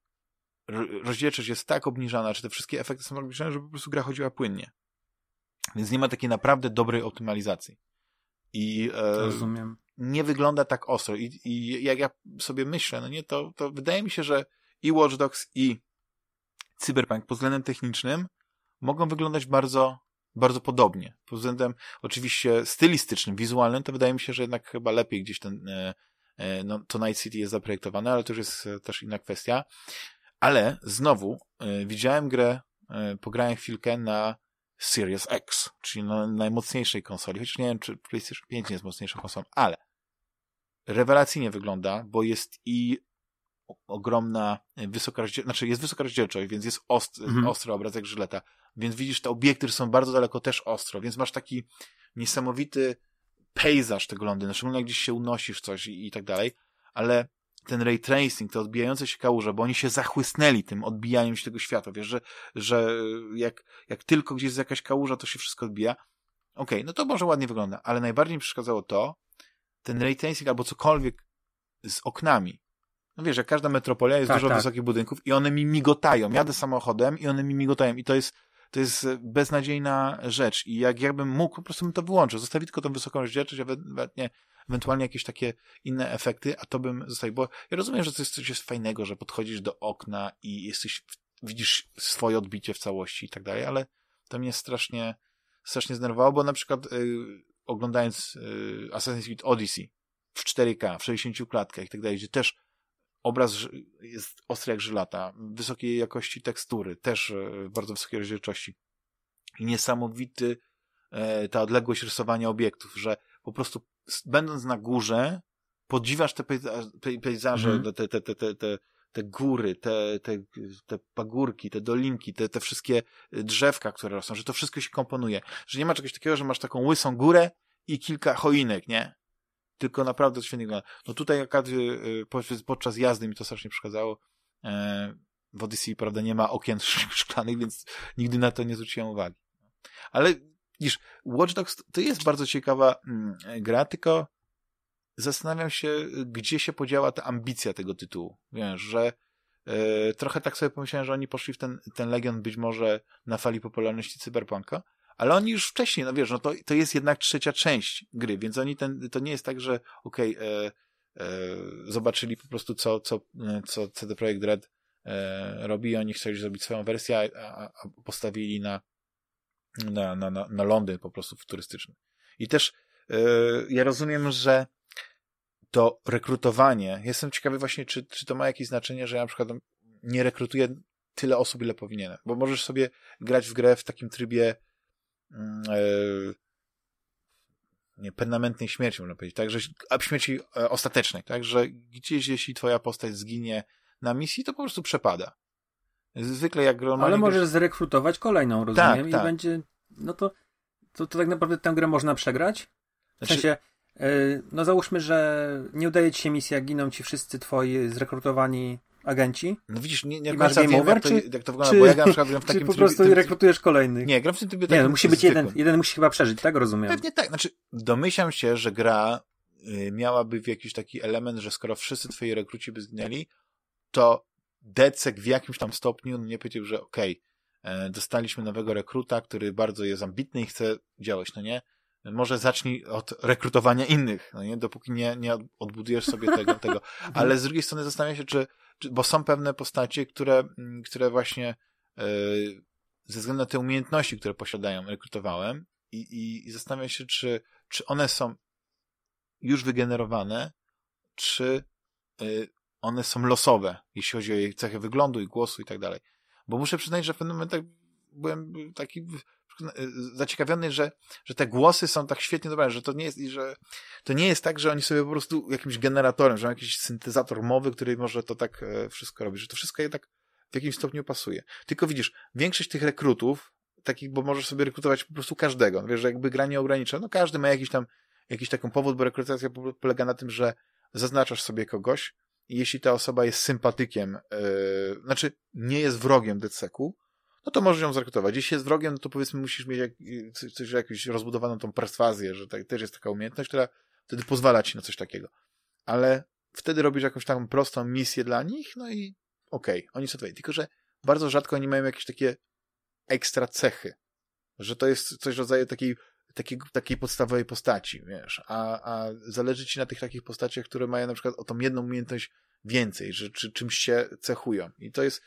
Speaker 1: rozdzielczość jest tak obniżana, czy te wszystkie efekty są obniżone, że po prostu gra chodziła płynnie. Więc nie ma takiej naprawdę dobrej optymalizacji. I e, nie wygląda tak ostro. I, I, jak ja sobie myślę, no nie, to, to wydaje mi się, że i Watch Dogs, i Cyberpunk pod względem technicznym mogą wyglądać bardzo, bardzo podobnie. Pod względem oczywiście stylistycznym, wizualnym, to wydaje mi się, że jednak chyba lepiej gdzieś ten, e, e, no, to Night City jest zaprojektowane, ale to już jest e, też inna kwestia. Ale znowu widziałem grę, pograłem chwilkę na Series X, czyli na najmocniejszej konsoli, chociaż nie wiem, czy PlayStation 5 nie jest mocniejszą konsolą, ale rewelacyjnie wygląda, bo jest i ogromna wysoka rozdzielczość, znaczy jest wysoka rozdzielczość, więc jest ostry, mhm. ostry obraz jak żyleta, więc widzisz, te obiekty są bardzo daleko też ostro, więc masz taki niesamowity pejzaż tego Londynu, szczególnie jak gdzieś się unosisz coś i, i tak dalej, ale ten ray tracing, te odbijające się kałuże, bo oni się zachłysnęli tym odbijaniem się tego światła, wiesz, że, że jak, jak tylko gdzieś jest jakaś kałuża, to się wszystko odbija. Okej, okay, no to może ładnie wygląda, ale najbardziej mi przeszkadzało to, ten ray tracing albo cokolwiek z oknami. No wiesz, jak każda metropolia jest tak, dużo tak. wysokich budynków i one mi migotają. Jadę samochodem i one mi migotają i to jest, to jest beznadziejna rzecz i jak jakbym mógł, po prostu bym to wyłączył. Zostawić tylko tą wysoką rozdzielczość, ewentualnie, ewentualnie jakieś takie inne efekty, a to bym zostawił, bo ja rozumiem, że to jest coś fajnego, że podchodzisz do okna i jesteś, widzisz swoje odbicie w całości i tak dalej, ale to mnie strasznie, strasznie zdenerwowało, bo na przykład yy, oglądając yy, Assassin's Creed Odyssey w 4K, w 60 klatkach i tak dalej, gdzie też obraz jest ostry jak żylata, wysokiej jakości tekstury, też yy, bardzo wysokiej rozdzielczości. I niesamowity e, ta odległość rysowania obiektów, że po prostu będąc na górze podziwiasz te pejzaże, mm. te, te, te, te, te, te góry, te, te, te pagórki, te dolinki, te, te wszystkie drzewka, które rosną, że to wszystko się komponuje. Że nie ma czegoś takiego, że masz taką łysą górę i kilka choinek, nie? Tylko naprawdę świetnie wygląda. No tutaj akurat podczas jazdy mi to strasznie przeszkadzało. E, w Odyssey, prawda, nie ma okien szklanych, więc nigdy na to nie zwróciłem uwagi. Ale widzisz, Watch Dogs to jest bardzo ciekawa mm, gra, tylko zastanawiam się, gdzie się podziała ta ambicja tego tytułu. Wiesz, że e, trochę tak sobie pomyślałem, że oni poszli w ten, ten Legion być może na fali popularności Cyberpunka, ale oni już wcześniej, no wiesz, no to, to jest jednak trzecia część gry, więc oni ten, to nie jest tak, że okej, okay, e, e, zobaczyli po prostu co, co, co CD Projekt Red robi i oni chcieli zrobić swoją wersję, a, a postawili na, na, na, na Londyn po prostu futurystyczny. I też e, ja rozumiem, że to rekrutowanie, jestem ciekawy właśnie, czy, czy to ma jakieś znaczenie, że ja na przykład nie rekrutuję tyle osób, ile powinienem, bo możesz sobie grać w grę w takim trybie yy, nie, permanentnej śmierci, można powiedzieć, tak, że, a śmierci e, ostatecznej, tak, że gdzieś, jeśli twoja postać zginie na misji, to po prostu przepada. Zwykle jak
Speaker 2: normalnie... Ale możesz zrekrutować kolejną, rozumiem, tak, i tak. będzie, no to, to, to tak naprawdę tę grę można przegrać? W znaczy... sensie, yy, no załóżmy, że nie udaje ci się misja, giną ci wszyscy twoi zrekrutowani agenci.
Speaker 1: No widzisz, nie, nie masz game over, jak, to, jak to wygląda,
Speaker 2: czy, bo ja gram na przykład gram w takim Czy po prostu trybie, rekrutujesz kolejnych?
Speaker 1: Nie, gram w tym trybie
Speaker 2: Nie, no musi być jeden, jeden musi chyba przeżyć, tak rozumiem?
Speaker 1: Pewnie tak, znaczy domyślam się, że gra y, miałaby w jakiś taki element, że skoro wszyscy twoi rekruci by zginęli, to Decek w jakimś tam stopniu no nie powiedział, że okej, okay, dostaliśmy nowego rekruta, który bardzo jest ambitny i chce działać, no nie? Może zacznij od rekrutowania innych, no nie? Dopóki nie, nie odbudujesz sobie tego, tego. Ale z drugiej strony zastanawiam się, czy, czy bo są pewne postacie, które, mm, które właśnie yy, ze względu na te umiejętności, które posiadają, rekrutowałem i, i, i zastanawiam się, czy, czy one są już wygenerowane, czy yy, one są losowe, jeśli chodzi o jej cechy wyglądu i głosu i tak dalej. Bo muszę przyznać, że w pewnym momencie byłem taki zaciekawiony, że, że te głosy są tak świetnie dobrane, że to nie jest, że to nie jest tak, że oni sobie po prostu jakimś generatorem, że mają jakiś syntezator mowy, który może to tak e, wszystko robi, że to wszystko je tak w jakimś stopniu pasuje. Tylko widzisz, większość tych rekrutów, takich, bo możesz sobie rekrutować po prostu każdego, wiesz, że jakby gra nie ogranicza, no każdy ma jakiś tam, jakiś taką powód, bo rekrutacja polega na tym, że zaznaczasz sobie kogoś, jeśli ta osoba jest sympatykiem, yy, znaczy nie jest wrogiem DCEK-u, no to możesz ją zrekrutować. Jeśli jest wrogiem, no to powiedzmy musisz mieć jak, coś, jakąś rozbudowaną tą perswazję, że tak, też jest taka umiejętność, która wtedy pozwala ci na coś takiego. Ale wtedy robisz jakąś taką prostą misję dla nich, no i okej, okay, oni są tutaj. Tylko, że bardzo rzadko oni mają jakieś takie ekstra cechy. Że to jest coś w rodzaju takiej, takiej, takiej podstawowej postaci, wiesz. A, a zależy ci na tych takich postaciach, które mają na przykład o tą jedną umiejętność więcej, że czy, czymś się cechują. I to jest,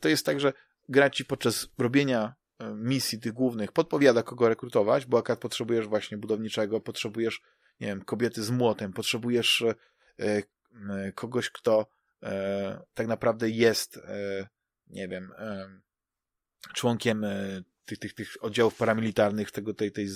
Speaker 1: to jest tak, że gra ci podczas robienia e, misji tych głównych podpowiada, kogo rekrutować, bo akurat potrzebujesz właśnie budowniczego, potrzebujesz, nie wiem, kobiety z młotem, potrzebujesz e, e, kogoś, kto tak naprawdę jest, nie wiem, członkiem tych, tych, tych oddziałów paramilitarnych tego, tej, tej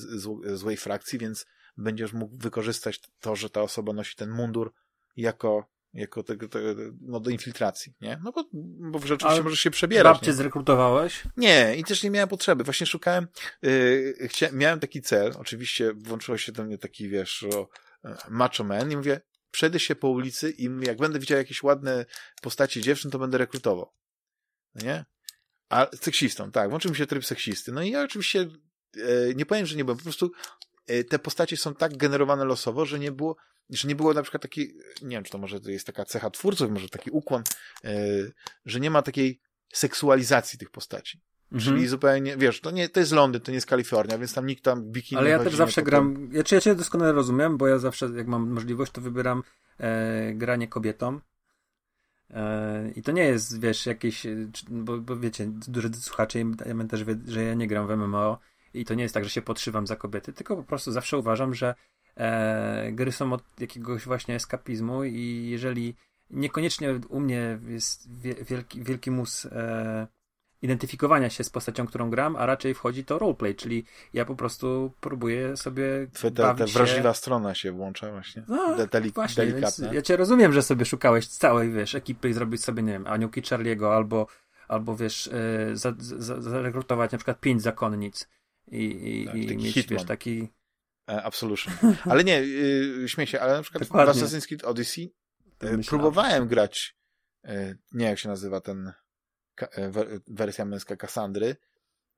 Speaker 1: złej frakcji, więc będziesz mógł wykorzystać to, że ta osoba nosi ten mundur jako jako tego, tego, no do infiltracji, nie? No bo, bo rzeczywiście możesz się przebierać.
Speaker 2: Babcie zrekrutowałeś?
Speaker 1: Nie, i też nie miałem potrzeby. Właśnie szukałem, yy, chcia, miałem taki cel, oczywiście włączyło się do mnie taki, wiesz, o, e, macho man i mówię, przejdę się po ulicy i mówię, jak będę widział jakieś ładne postaci dziewczyn, to będę rekrutował. Nie? A seksistą, tak, włączył mi się tryb seksisty. No i ja oczywiście e, nie powiem, że nie byłem, po prostu e, te postacie są tak generowane losowo, że nie było że nie było na przykład takiej, nie wiem, czy to może to jest taka cecha twórców, może taki ukłon, yy, że nie ma takiej seksualizacji tych postaci. Mhm. Czyli zupełnie, wiesz, to, nie, to jest Londyn, to nie jest Kalifornia, więc tam nikt tam bikini
Speaker 2: Ale ja też zawsze gram, ja, czy ja cię doskonale rozumiem, bo ja zawsze, jak mam możliwość, to wybieram e, granie kobietom. E, I to nie jest, wiesz, jakieś, bo, bo wiecie, duży słuchacze, ja też wie, że ja nie gram w MMO i to nie jest tak, że się podszywam za kobiety, tylko po prostu zawsze uważam, że e, gry są od jakiegoś właśnie eskapizmu i jeżeli niekoniecznie u mnie jest wielki, wielki mus e, identyfikowania się z postacią, którą gram, a raczej wchodzi to roleplay, czyli ja po prostu próbuję sobie
Speaker 1: ta, ta wrażliwa się... strona się włącza właśnie. No, Deli właśnie, delikatna.
Speaker 2: ja cię rozumiem, że sobie szukałeś całej, wiesz, ekipy i zrobić sobie, nie wiem, aniołki Charlie'ego albo, albo wiesz, yy, za, za, zarekrutować na przykład pięć zakonnic i, i, tak, i mieć, hitman. wiesz, taki...
Speaker 1: E, Absolution. Ale nie, yy, śmiej się, ale na przykład Dokładnie. w Assassin's Creed Odyssey yy, próbowałem grać, yy, nie jak się nazywa ten wersja męska Kassandry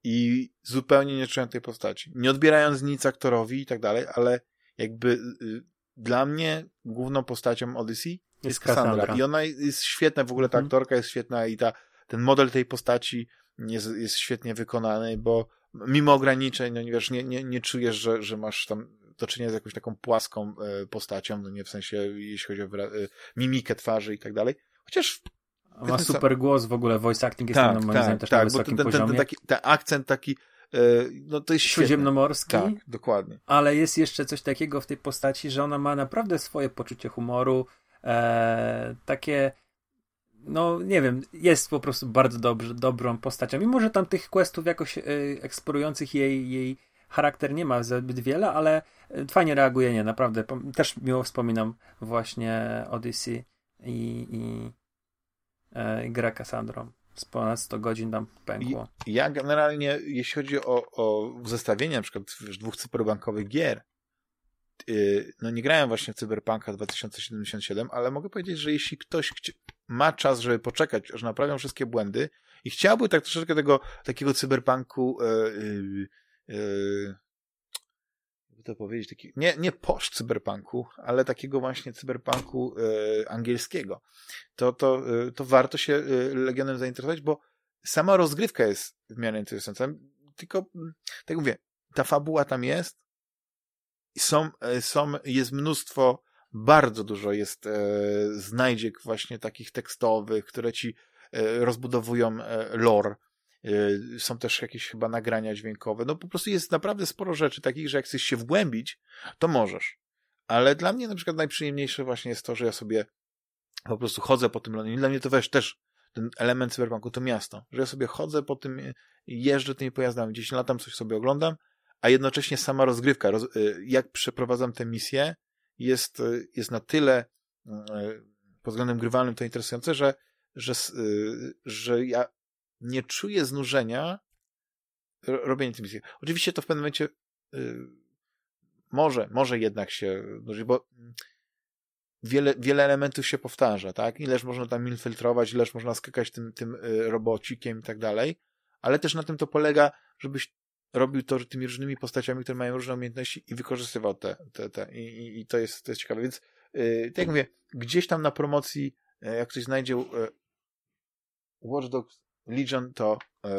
Speaker 1: i zupełnie nie czułem tej postaci. Nie odbierając nic aktorowi i tak dalej, ale jakby y, dla mnie główną postacią Odyssey jest, jest Cassandra. Cassandra. I ona jest świetna, w ogóle ta mhm. aktorka jest świetna i ta, ten model tej postaci jest, jest świetnie wykonany, bo mimo ograniczeń, no nie wiesz, nie, nie, nie czujesz, że, że masz tam do czynienia z jakąś taką płaską e, postacią, no nie w sensie, jeśli chodzi o e, mimikę twarzy i tak dalej. Chociaż
Speaker 2: ma super głos w ogóle, voice acting jest tak, tam, moim tak, zdaniem też tak, na wysokim ten, poziomie.
Speaker 1: Ten, taki, ten akcent taki, e, no to jest
Speaker 2: Śródziemnomorski.
Speaker 1: Tak, dokładnie.
Speaker 2: Ale jest jeszcze coś takiego w tej postaci, że ona ma naprawdę swoje poczucie humoru, e, takie no nie wiem, jest po prostu bardzo dobrze, dobrą postacią. Mimo, że tam tych questów jakoś e, eksplorujących jej, jej charakter nie ma zbyt wiele, ale e, fajnie reaguje, nie, naprawdę. Też miło wspominam właśnie Odyssey i, i e, gra Cassandrą. Z ponad 100 godzin tam pękło.
Speaker 1: Ja generalnie, jeśli chodzi o, o zestawienie na przykład dwóch cyberbankowych gier, yy, no nie grałem właśnie w Cyberpunka 2077, ale mogę powiedzieć, że jeśli ktoś ma czas, żeby poczekać, aż naprawią wszystkie błędy i chciałby tak troszeczkę tego takiego cyberpunku yy, yy, to powiedzieć, taki, nie, nie post cyberpunku, ale takiego właśnie cyberpunku e, angielskiego, to, to, e, to warto się e, Legionem zainteresować, bo sama rozgrywka jest w miarę interesująca, tylko, mm, tak mówię, ta fabuła tam jest, są, są, jest mnóstwo, bardzo dużo jest e, znajdziek właśnie takich tekstowych, które ci e, rozbudowują e, lore, są też jakieś chyba nagrania dźwiękowe. No po prostu jest naprawdę sporo rzeczy takich, że jak chcesz się wgłębić, to możesz. Ale dla mnie na przykład najprzyjemniejsze właśnie jest to, że ja sobie po prostu chodzę po tym Londynie. Dla mnie to wiesz, też ten element cyberpunku to miasto, że ja sobie chodzę po tym, jeżdżę tymi pojazdami, gdzieś latam, coś sobie oglądam, a jednocześnie sama rozgrywka, roz, y, jak przeprowadzam tę misję, jest, y, jest na tyle pod względem grywalnym to interesujące, że, że, że ja nie czuję znużenia robienia tej misji. Oczywiście to w pewnym momencie yy, może, może jednak się nużyć, bo wiele, wiele elementów się powtarza, tak? Ileż można tam infiltrować, ileż można skakać tym, tym yy, robocikiem i tak dalej, ale też na tym to polega, żebyś robił to tymi różnymi postaciami, które mają różne umiejętności i wykorzystywał te, te, te. I, i, i to, jest, to jest ciekawe. Więc yy, tak jak mówię, gdzieś tam na promocji, yy, jak ktoś znajdzie Watch Dogs Legion, to, e,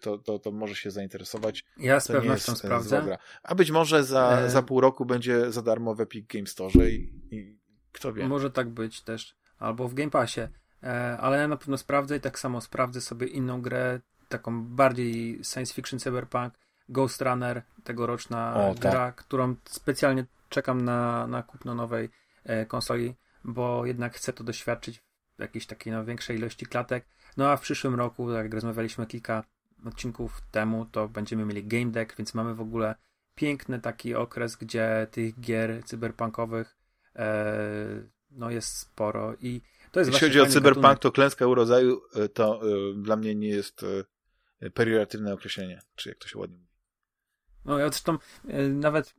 Speaker 1: to, to, to może się zainteresować.
Speaker 2: Ja z to pewnością e, sprawdzę.
Speaker 1: A być może za, e... za pół roku będzie za darmo w Epic Game Store i, i kto wie.
Speaker 2: Może tak być też. Albo w Game Passie. E, ale ja na pewno sprawdzę i tak samo sprawdzę sobie inną grę, taką bardziej science fiction cyberpunk, Ghost Runner, tegoroczna o, gra, tak. którą specjalnie czekam na, na kupno nowej e, konsoli, bo jednak chcę to doświadczyć w jakiejś takiej no, większej ilości klatek no a w przyszłym roku, tak jak rozmawialiśmy kilka odcinków temu, to będziemy mieli Game Deck, więc mamy w ogóle piękny taki okres, gdzie tych gier cyberpunkowych e, no jest sporo i to jest
Speaker 1: Jeśli chodzi o cyberpunk, gatunek. to klęska urodzaju e, to y, dla mnie nie jest y, perioratywne określenie, czy jak to się ładnie mówi.
Speaker 2: No ja zresztą y, nawet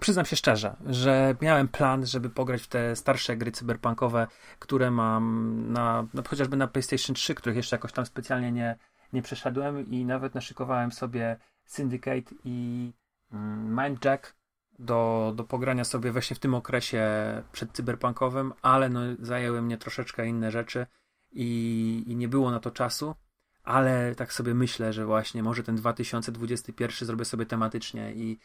Speaker 2: przyznam się szczerze, że miałem plan, żeby pograć w te starsze gry cyberpunkowe, które mam na, na chociażby na PlayStation 3, których jeszcze jakoś tam specjalnie nie, nie przeszedłem i nawet naszykowałem sobie Syndicate i mm, Mindjack do, do pogrania sobie właśnie w tym okresie przedcyberpunkowym, ale no, zajęły mnie troszeczkę inne rzeczy i, i nie było na to czasu. ale tak sobie myślę, że właśnie może ten 2021 zrobię sobie tematycznie i,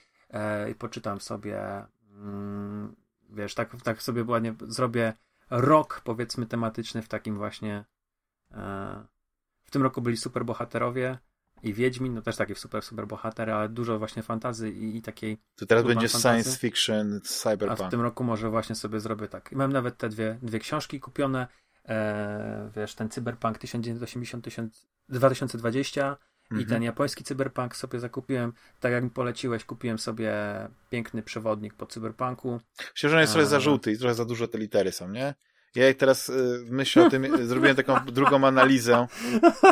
Speaker 2: i poczytam sobie, mm, wiesz, tak, tak sobie ładnie zrobię rok, powiedzmy, tematyczny w takim właśnie. E, w tym roku byli super bohaterowie i Wiedźmin, no też taki super, super bohater, ale dużo właśnie fantazy i, i takiej.
Speaker 1: To teraz będzie fantazy. science fiction, cyberpunk.
Speaker 2: A w tym roku może właśnie sobie zrobię tak. I mam nawet te dwie, dwie książki kupione. E, wiesz, ten Cyberpunk 1980 2020 i ten mhm. japoński cyberpunk sobie zakupiłem, tak jak mi poleciłeś, kupiłem sobie piękny przewodnik po cyberpunku.
Speaker 1: Myślę, że on jest trochę za żółty i trochę za dużo te litery są, nie? Ja jak teraz y, myślę o tym, zrobiłem taką drugą analizę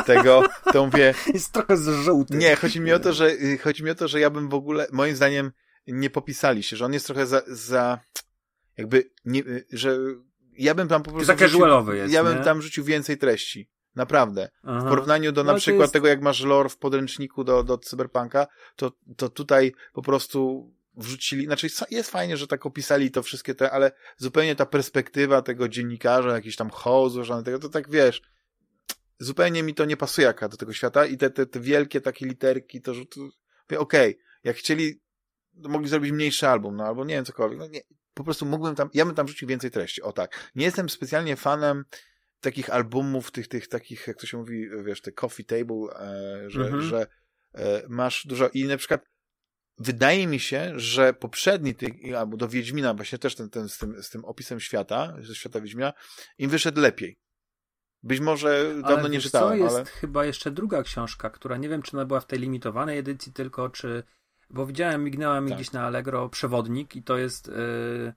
Speaker 1: tego, to mówię...
Speaker 2: Jest trochę za żółty.
Speaker 1: Nie, chodzi mi o to, że y, chodzi mi o to, że ja bym w ogóle, moim zdaniem, nie popisali się, że on jest trochę za, za jakby, nie, y, że ja bym tam po prostu...
Speaker 2: Za casualowy jest,
Speaker 1: Ja bym nie? tam rzucił więcej treści. Naprawdę. Aha. W porównaniu do no, na przykład jest... tego, jak masz lore w podręczniku do, do Cyberpunka, to, to tutaj po prostu wrzucili, znaczy jest fajnie, że tak opisali to wszystkie te, ale zupełnie ta perspektywa tego dziennikarza, jakiś tam hołd złożony tego, to tak wiesz, zupełnie mi to nie pasuje jaka do tego świata i te, te, te wielkie takie literki, to, to, okej, okay, jak chcieli, mogli zrobić mniejszy album, no albo nie wiem, cokolwiek, no nie, po prostu mógłbym tam, ja bym tam rzucił więcej treści, o tak. Nie jestem specjalnie fanem takich albumów, tych, tych takich, jak to się mówi, wiesz, te coffee table, e, że, mhm. że e, masz dużo i na przykład wydaje mi się, że poprzedni tych, albo do Wiedźmina, właśnie też ten, ten z, tym, z tym opisem świata, ze świata Wiedźmina, im wyszedł lepiej. Być może dawno ale nie czytałem,
Speaker 2: co, jest
Speaker 1: ale...
Speaker 2: chyba jeszcze druga książka, która nie wiem, czy ona była w tej limitowanej edycji tylko, czy... Bo widziałem, mignęła mi tak. gdzieś na Allegro przewodnik i to jest... Yy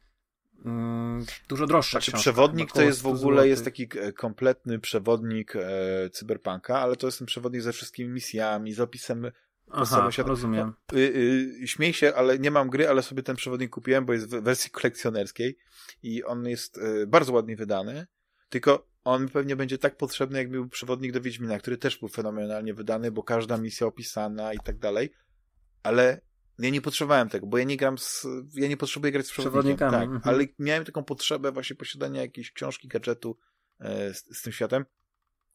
Speaker 2: dużo droższa
Speaker 1: znaczy, książka. Przewodnik to jest w ogóle jest taki e, kompletny przewodnik e, cyberpunka, ale to jest ten przewodnik ze wszystkimi misjami, z opisem
Speaker 2: Aha, rozumiem.
Speaker 1: No, y, y, śmiej się, ale nie mam gry, ale sobie ten przewodnik kupiłem, bo jest w wersji kolekcjonerskiej i on jest y, bardzo ładnie wydany, tylko on pewnie będzie tak potrzebny, jak był przewodnik do Wiedźmina, który też był fenomenalnie wydany, bo każda misja opisana i tak dalej, ale ja nie potrzebowałem tego, bo ja nie gram z, ja nie potrzebuję grać z przewodnikiem, tak, mhm. ale miałem taką potrzebę właśnie posiadania jakiejś książki, gadżetu e, z, z, tym światem.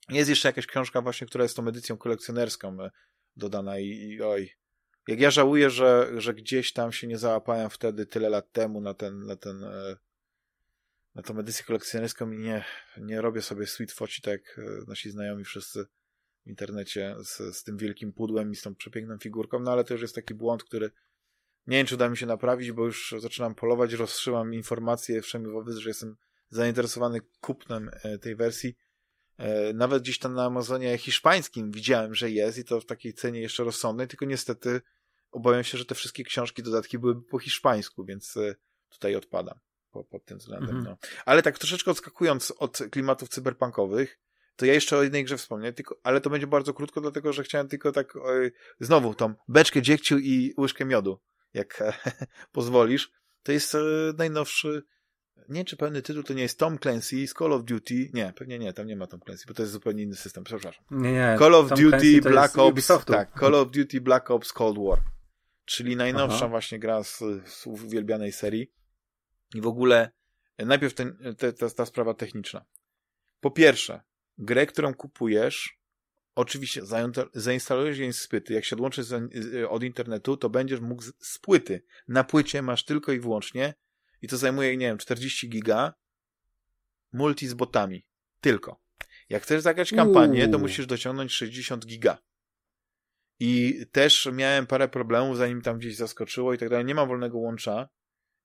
Speaker 1: Jest jeszcze jakaś książka właśnie, która jest tą edycją kolekcjonerską e, dodana i, i oj, jak ja żałuję, że, że gdzieś tam się nie załapałem wtedy tyle lat temu na ten, na ten, e, na tą edycję kolekcjonerską i nie, nie robię sobie sweet foci tak jak nasi znajomi wszyscy w internecie z, z tym wielkim pudłem i z tą przepiękną figurką, no ale to już jest taki błąd, który nie wiem, czy uda mi się naprawić, bo już zaczynam polować, rozszyłam informacje wszędzie wobec, że jestem zainteresowany kupnem e, tej wersji. E, nawet gdzieś tam na Amazonie hiszpańskim widziałem, że jest i to w takiej cenie jeszcze rozsądnej, tylko niestety obawiam się, że te wszystkie książki, dodatki byłyby po hiszpańsku, więc e, tutaj odpadam pod tym względem. Mhm. No. Ale tak troszeczkę odskakując od klimatów cyberpunkowych, to ja jeszcze o jednej grze wspomnę, tylko, ale to będzie bardzo krótko, dlatego że chciałem tylko tak oj, znowu tą beczkę dziegciu i łyżkę miodu, jak pozwolisz. To jest e, najnowszy, nie czy pełny tytuł to nie jest Tom Clancy z Call of Duty. Nie, pewnie nie, tam nie ma Tom Clancy, bo to jest zupełnie inny system, przepraszam.
Speaker 2: Nie, nie.
Speaker 1: Call of Tom Duty Black Ops, Ubisoftu. tak, Call of Duty Black Ops Cold War. Czyli najnowsza Aha. właśnie gra z, z uwielbianej serii. I w ogóle najpierw ten, te, ta, ta sprawa techniczna. Po pierwsze, grę, którą kupujesz, oczywiście zainstalujesz jej z płyty. Jak się odłączysz od internetu, to będziesz mógł z płyty. Na płycie masz tylko i wyłącznie i to zajmuje, nie wiem, 40 giga multi z botami. Tylko. Jak chcesz zagrać kampanię, to musisz dociągnąć 60 giga. I też miałem parę problemów, zanim tam gdzieś zaskoczyło i tak dalej. Nie mam wolnego łącza,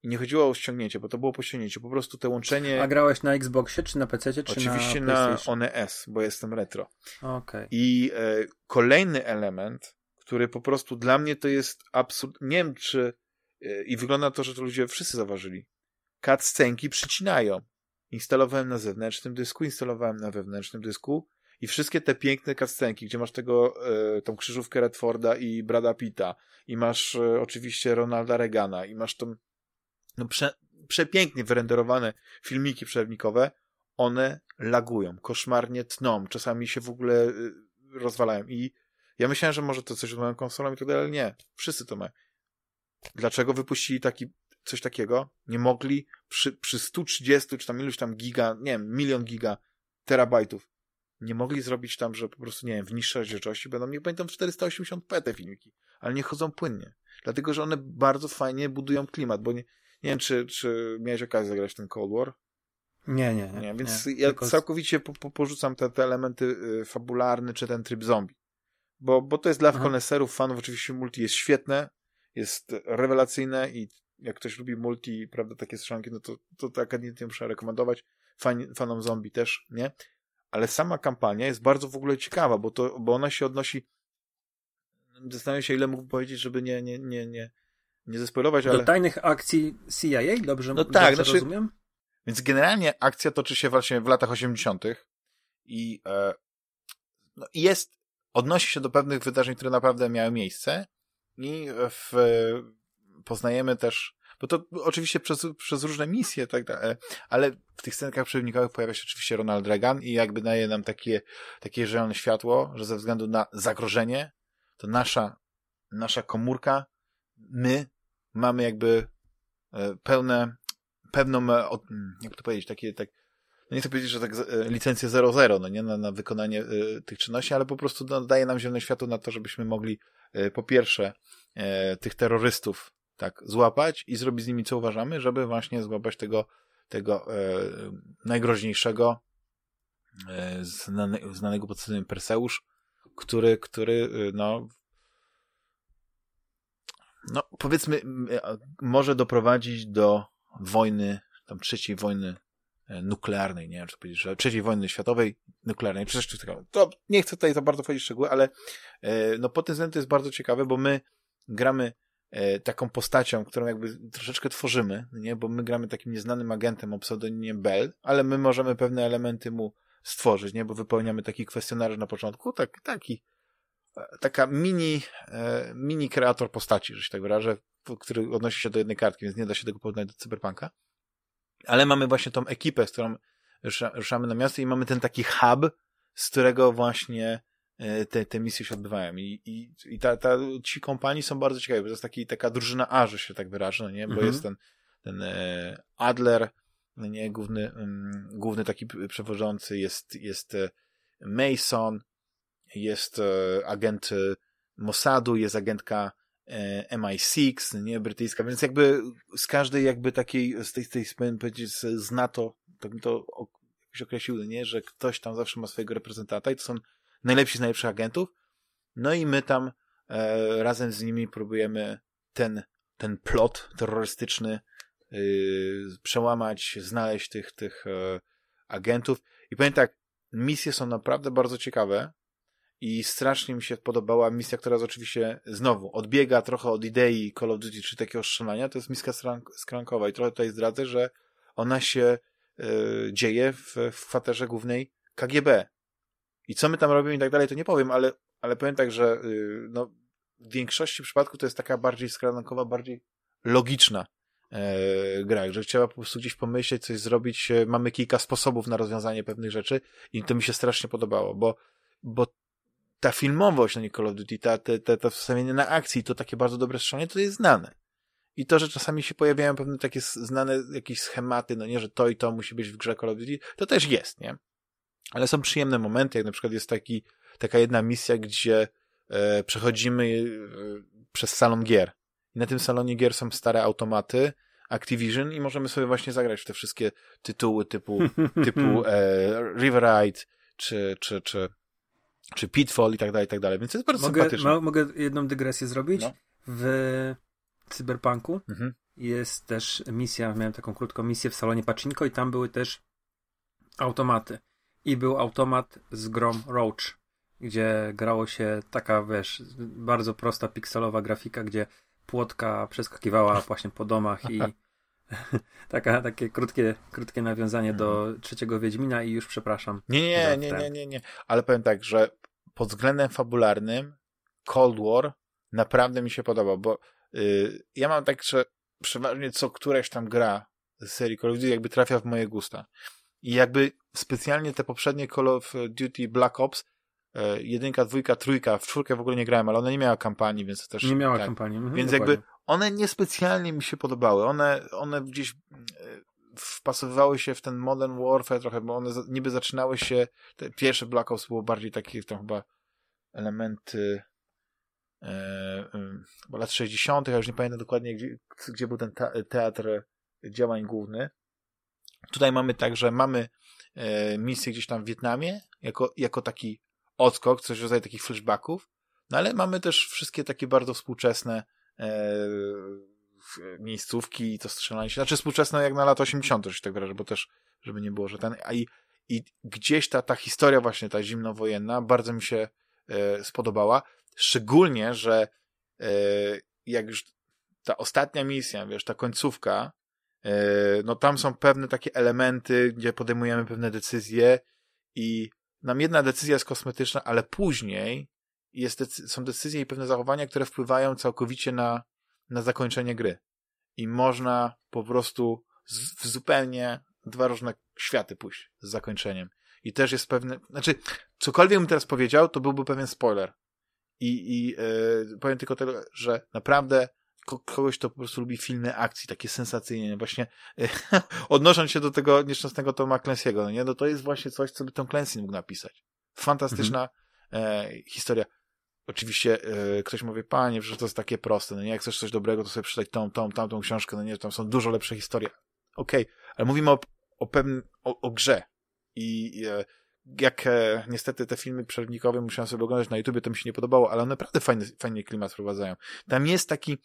Speaker 1: i nie chodziło o ściągnięcie, bo to było po ściągnięciu. Po prostu te łączenie...
Speaker 2: A grałeś na Xboxie, czy na PC, czy
Speaker 1: Oczywiście
Speaker 2: na
Speaker 1: na One S, bo jestem retro.
Speaker 2: Okay.
Speaker 1: I e, kolejny element, który po prostu dla mnie to jest absurd... Nie wiem, czy... E, I wygląda to, że to ludzie wszyscy zauważyli. Cutscenki przycinają. Instalowałem na zewnętrznym dysku, instalowałem na wewnętrznym dysku i wszystkie te piękne cutscenki, gdzie masz tego, e, tą krzyżówkę Redforda i Brada Pitta i masz e, oczywiście Ronalda Reagana i masz tą no prze, przepięknie wyrenderowane filmiki przerwnikowe, one lagują, koszmarnie tną, czasami się w ogóle y, rozwalają i ja myślałem, że może to coś z moją konsolą i tak dalej, ale nie. Wszyscy to mają. Dlaczego wypuścili taki, coś takiego? Nie mogli przy, przy 130 czy tam iluś tam giga, nie wiem, milion giga terabajtów. nie mogli zrobić tam, że po prostu, nie wiem, w niższej rozdzielczości będą, niech będą 480p te filmiki, ale nie chodzą płynnie. Dlatego, że one bardzo fajnie budują klimat, bo nie, nie wiem, czy, czy miałeś okazję zagrać ten Cold War?
Speaker 2: Nie, nie, nie.
Speaker 1: nie więc
Speaker 2: nie,
Speaker 1: ja
Speaker 2: tylko...
Speaker 1: całkowicie po, po, porzucam te, te elementy y, fabularne, czy ten tryb zombie. Bo, bo to jest dla koneserów, fanów, oczywiście multi jest świetne, jest rewelacyjne i jak ktoś lubi multi, prawda, takie strzelanki, no to, to, to ewidentnie muszę rekomendować. Fan, fanom zombie też, nie? Ale sama kampania jest bardzo w ogóle ciekawa, bo, to, bo ona się odnosi zastanawiam się, ile mógł powiedzieć, żeby nie, nie, nie, nie, nie zespoilować, ale...
Speaker 2: Do tajnych akcji CIA, dobrze,
Speaker 1: no tak,
Speaker 2: dobrze
Speaker 1: znaczy,
Speaker 2: rozumiem?
Speaker 1: Więc generalnie akcja toczy się właśnie w latach 80. i e, no, jest, odnosi się do pewnych wydarzeń, które naprawdę miały miejsce i w, poznajemy też, bo to oczywiście przez, przez różne misje, tak dalej, ale w tych scenkach przewnikowych pojawia się oczywiście Ronald Reagan i jakby daje nam takie, takie zielone światło, że ze względu na zagrożenie, to nasza, nasza komórka, my mamy jakby e, pełne, pewną, e, jak to powiedzieć, takie, tak, no nie chcę powiedzieć, że tak e, licencję 00, no nie, na, na wykonanie tych czynności, ale po prostu no, daje nam zielone światło na to, żebyśmy mogli po pierwsze tych terrorystów tak złapać i zrobić z nimi co uważamy, żeby właśnie złapać tego, tego najgroźniejszego znane, znanego pod pseudonimem Perseusz, który, który no no powiedzmy może doprowadzić do wojny, tam trzeciej wojny e, nuklearnej, nie wiem, czy powiedzieć, że trzeciej wojny światowej nuklearnej, czy coś takiego. To nie chcę tutaj za bardzo wchodzić w szczegóły, ale e, no pod tym względem to jest bardzo ciekawe, bo my gramy e, taką postacią, którą jakby troszeczkę tworzymy, nie? Bo my gramy takim nieznanym agentem o pseudonimie Bell, ale my możemy pewne elementy mu stworzyć, nie? Bo wypełniamy taki kwestionariusz na początku, tak, taki taka mini, mini kreator postaci, że się tak wyrażę, który odnosi się do jednej kartki, więc nie da się tego porównać do Cyberpunka. Ale mamy właśnie tą ekipę, z którą ruszamy na miasto i mamy ten taki hub, z którego właśnie e, te, te misje się odbywają. I, i, i ta, ta, ci kompanii są bardzo ciekawe, bo to jest taki, taka drużyna A, że się tak wyrażę, no nie? Bo mhm. jest ten, ten e, Adler, no nie? Główny, um, główny taki przewodzący, jest, jest e, Mason, jest agent Mossadu, jest agentka E, MI6, nie, brytyjska, więc jakby z każdej jakby takiej, z tej, z tej powiedzieć, z NATO, tak mi to jakoś określiły, nie, że ktoś tam zawsze ma swojego reprezentanta i to są najlepsi z najlepszych agentów, no i my tam e, razem z nimi próbujemy ten, ten plot terrorystyczny e, przełamać, znaleźć tych, tych e, agentów. I powiem tak, misje są naprawdę bardzo ciekawe, i strasznie mi się podobała misja, która oczywiście znowu odbiega trochę od idei Call of Duty czy takiego strzelania, to jest miska skrankowa i trochę tutaj zdradzę, że ona się y, dzieje w, w kwaterze głównej KGB. I co my tam robimy i tak dalej, to nie powiem, ale, ale powiem tak, że y, no, w większości przypadków to jest taka bardziej skrankowa, bardziej logiczna e, gra, że trzeba po prostu gdzieś pomyśleć, coś zrobić. Mamy kilka sposobów na rozwiązanie pewnych rzeczy i to mi się strasznie podobało, bo, bo ta filmowość, no nie Call of Duty, ta, te, te, to wstawienie na akcji, to takie bardzo dobre strzelanie, to jest znane. I to, że czasami się pojawiają pewne takie znane jakieś schematy, no nie, że to i to musi być w grze Call of Duty, to też jest, nie? Ale są przyjemne momenty, jak na przykład jest taki, taka jedna misja, gdzie e, przechodzimy e, przez salon gier. I na tym salonie gier są stare automaty, Activision i możemy sobie właśnie zagrać w te wszystkie tytuły typu, typu e, River Ride, czy, czy, czy czy Pitfall i tak dalej, i tak dalej, więc to jest bardzo
Speaker 2: mogę,
Speaker 1: sympatyczne.
Speaker 2: Ma, mogę jedną dygresję zrobić? No. W Cyberpunku mhm. jest też misja, miałem taką krótką misję w salonie Pacinko i tam były też automaty. I był automat z Grom Roach, gdzie grało się taka, wiesz, bardzo prosta pikselowa grafika, gdzie płotka przeskakiwała właśnie po domach i Taka, takie krótkie, krótkie nawiązanie do mhm. trzeciego Wiedźmina i już przepraszam.
Speaker 1: Nie, nie, nie, nie, nie, nie. Ale powiem tak, że pod względem fabularnym Cold War naprawdę mi się podoba, bo yy, ja mam tak, że przeważnie co któraś tam gra z serii Call of Duty jakby trafia w moje gusta. I jakby specjalnie te poprzednie Call of Duty Black Ops yy, jedynka, dwójka, trójka, w czwórkę w ogóle nie grałem, ale ona nie miała kampanii, więc też...
Speaker 2: Nie miała tak. kampanii. Mhm,
Speaker 1: więc dokładnie. jakby one niespecjalnie mi się podobały. One, one gdzieś e, wpasowywały się w ten Modern Warfare trochę, bo one niby zaczynały się, te pierwsze Black Ops było bardziej takie tam chyba elementy e, e, lat 60., ja już nie pamiętam dokładnie, gdzie, gdzie był ten teatr działań główny. Tutaj mamy tak, że mamy e, misję gdzieś tam w Wietnamie, jako, jako taki odskok, coś w rodzaju takich flashbacków, no ale mamy też wszystkie takie bardzo współczesne miejscówki i to strzelanie się. Znaczy współczesne jak na lata 80. że tak wyrażę, bo też, żeby nie było, że ten... A i, i gdzieś ta, ta historia właśnie, ta zimnowojenna, bardzo mi się e, spodobała. Szczególnie, że e, jak już ta ostatnia misja, wiesz, ta końcówka, e, no tam są pewne takie elementy, gdzie podejmujemy pewne decyzje i nam jedna decyzja jest kosmetyczna, ale później jest decy są decyzje i pewne zachowania, które wpływają całkowicie na, na zakończenie gry. I można po prostu z, w zupełnie dwa różne światy pójść z zakończeniem. I też jest pewne, znaczy, cokolwiek bym teraz powiedział, to byłby pewien spoiler. I, i yy, powiem tylko tyle, że naprawdę kogoś, to po prostu lubi filmy akcji, takie sensacyjne, właśnie yy, odnosząc się do tego nieszczęsnego Toma Clancy'ego, no nie, no to jest właśnie coś, co by Tom Clancy mógł napisać. Fantastyczna mhm. e, historia. Oczywiście e, ktoś mówi, panie, że to jest takie proste, no nie, jak chcesz coś dobrego, to sobie przeczytać tą, tą, tamtą książkę, no nie, tam są dużo lepsze historie. Okej, okay, ale mówimy o, o pewnym, o, o grze. I e, jak e, niestety te filmy przerwnikowe musiałem sobie oglądać na YouTubie, to mi się nie podobało, ale one naprawdę fajny, fajnie klimat wprowadzają. Tam jest taki,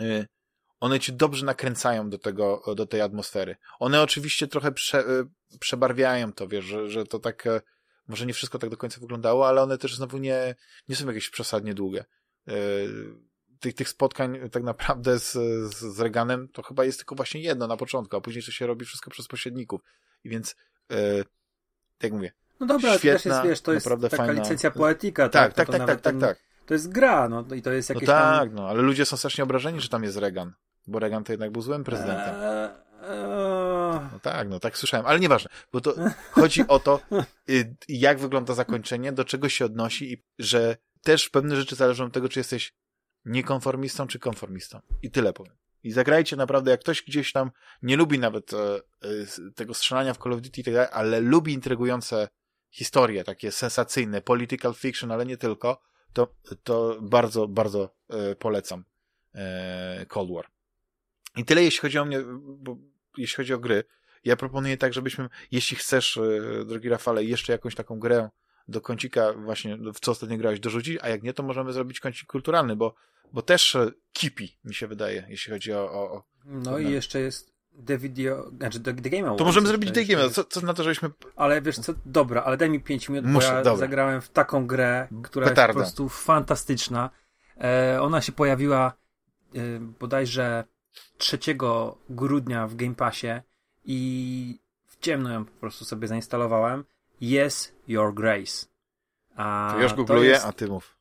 Speaker 1: e, one cię dobrze nakręcają do tego, do tej atmosfery. One oczywiście trochę prze, przebarwiają to, wiesz, że, że to tak, może nie wszystko tak do końca wyglądało, ale one też znowu nie, nie są jakieś przesadnie długie. E, tych, tych spotkań tak naprawdę z, z Reganem to chyba jest tylko właśnie jedno na początku, a później to się robi wszystko przez pośredników. I więc, e, jak mówię,
Speaker 2: no dobra, świetna, to też jest, wiesz, to jest taka fajna... licencja poetyka.
Speaker 1: Tak, tak, tak, tak, tak, tak, tak.
Speaker 2: To jest gra, no i to jest jakieś
Speaker 1: No tak, tam... no, ale ludzie są strasznie obrażeni, że tam jest Regan, bo Regan to jednak był złym prezydentem. Eee, eee... No tak, no tak słyszałem, ale nieważne, bo to chodzi o to, y, jak wygląda zakończenie, do czego się odnosi i że też pewne rzeczy zależą od tego, czy jesteś niekonformistą czy konformistą. I tyle powiem. I zagrajcie naprawdę, jak ktoś gdzieś tam nie lubi nawet e, e, tego strzelania w Call of Duty i tak dalej, ale lubi intrygujące historie, takie sensacyjne, political fiction, ale nie tylko, to, to bardzo, bardzo e, polecam e, Cold War. I tyle, jeśli chodzi o mnie, bo jeśli chodzi o gry. Ja proponuję tak, żebyśmy, jeśli chcesz, e, drogi Rafale, jeszcze jakąś taką grę do kącika właśnie, w co ostatnio grałeś, dorzucić, a jak nie, to możemy zrobić kącik kulturalny, bo bo też e, kipi, mi się wydaje, jeśli chodzi o... o, o
Speaker 2: no i jeszcze jest The Video, znaczy The, the Game Awards.
Speaker 1: To możemy zrobić The Game Awards, co, co na to, żebyśmy...
Speaker 2: Ale wiesz co, dobra, ale daj mi 5 minut, Muszę, bo ja dobra. zagrałem w taką grę, która Petarda. jest po prostu fantastyczna. E, ona się pojawiła e, bodajże 3 grudnia w Game Passie i w ciemno ją po prostu sobie zainstalowałem. Yes, Your Grace.
Speaker 1: A to już googluję, jest... a ty mów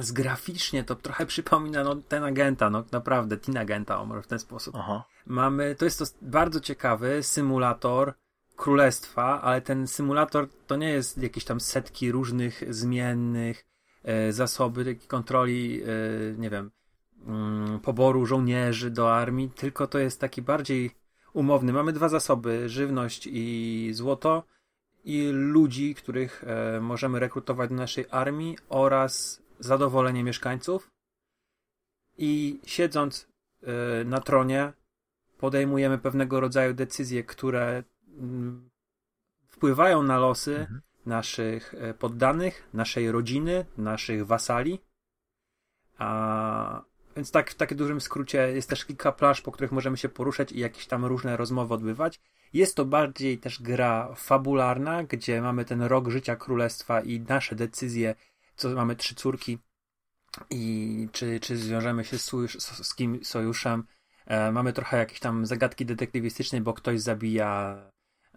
Speaker 2: z graficznie to trochę przypomina no, ten agenta, no naprawdę, Teen Agenta, o może w ten sposób. Aha. Mamy, to jest to bardzo ciekawy symulator królestwa, ale ten symulator to nie jest jakieś tam setki różnych zmiennych e, zasoby kontroli, e, nie wiem, poboru żołnierzy do armii, tylko to jest taki bardziej umowny. Mamy dwa zasoby, żywność i złoto i ludzi, których e, możemy rekrutować do naszej armii oraz zadowolenie mieszkańców i siedząc y, na tronie podejmujemy pewnego rodzaju decyzje, które mm, wpływają na losy mhm. naszych e, poddanych, naszej rodziny, naszych wasali. A, więc tak w takim dużym skrócie jest też kilka plaż, po których możemy się poruszać i jakieś tam różne rozmowy odbywać. Jest to bardziej też gra fabularna, gdzie mamy ten rok życia królestwa i nasze decyzje co mamy trzy córki i czy, czy zwiążemy się z, sojusz, z kim sojuszem. E, mamy trochę jakieś tam zagadki detektywistyczne, bo ktoś zabija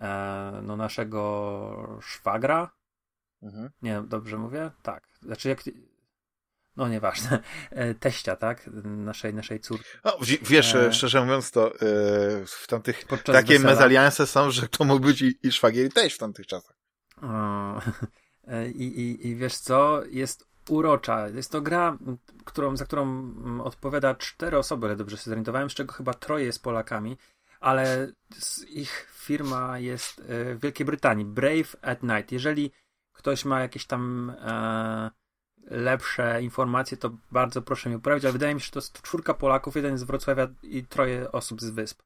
Speaker 2: e, no, naszego szwagra. Mhm. Nie, dobrze mówię? Tak. Znaczy jak... No nieważne. E, teścia, tak? Naszej, naszej córki.
Speaker 1: No, wiesz, e... szczerze mówiąc, to e, w tamtych takie mezalianse są, że to mógł być i, i szwagier i teść w tamtych czasach. O,
Speaker 2: E, I, i, I wiesz co? Jest urocza. Jest to gra, którą, za którą odpowiada cztery osoby, ale dobrze się zorientowałem, z czego chyba troje jest Polakami. ale ich firma jest w Wielkiej Brytanii, Brave at Night. Jeżeli ktoś ma jakieś tam e, lepsze informacje, to bardzo proszę mnie poprawić, ale wydaje mi się, że to jest czwórka Polaków, jeden z Wrocławia i troje osób z Wysp.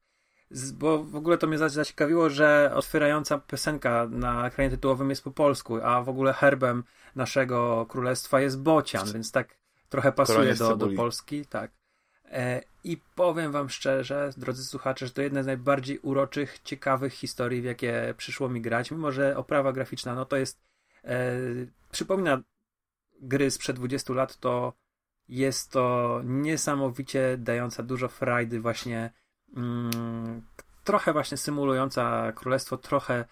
Speaker 2: Z, bo w ogóle to mnie zaciekawiło, że otwierająca piosenka na ekranie tytułowym jest po polsku, a w ogóle herbem naszego królestwa jest bocian, więc tak trochę pasuje do, do Polski, tak. E, I powiem wam szczerze, drodzy słuchacze, że to jedna z najbardziej uroczych, ciekawych historii, w jakie przyszło mi grać, mimo że oprawa graficzna, no to jest e, przypomina gry sprzed 20 lat, to jest to niesamowicie dająca dużo frajdy właśnie mm, trochę właśnie symulująca królestwo, trochę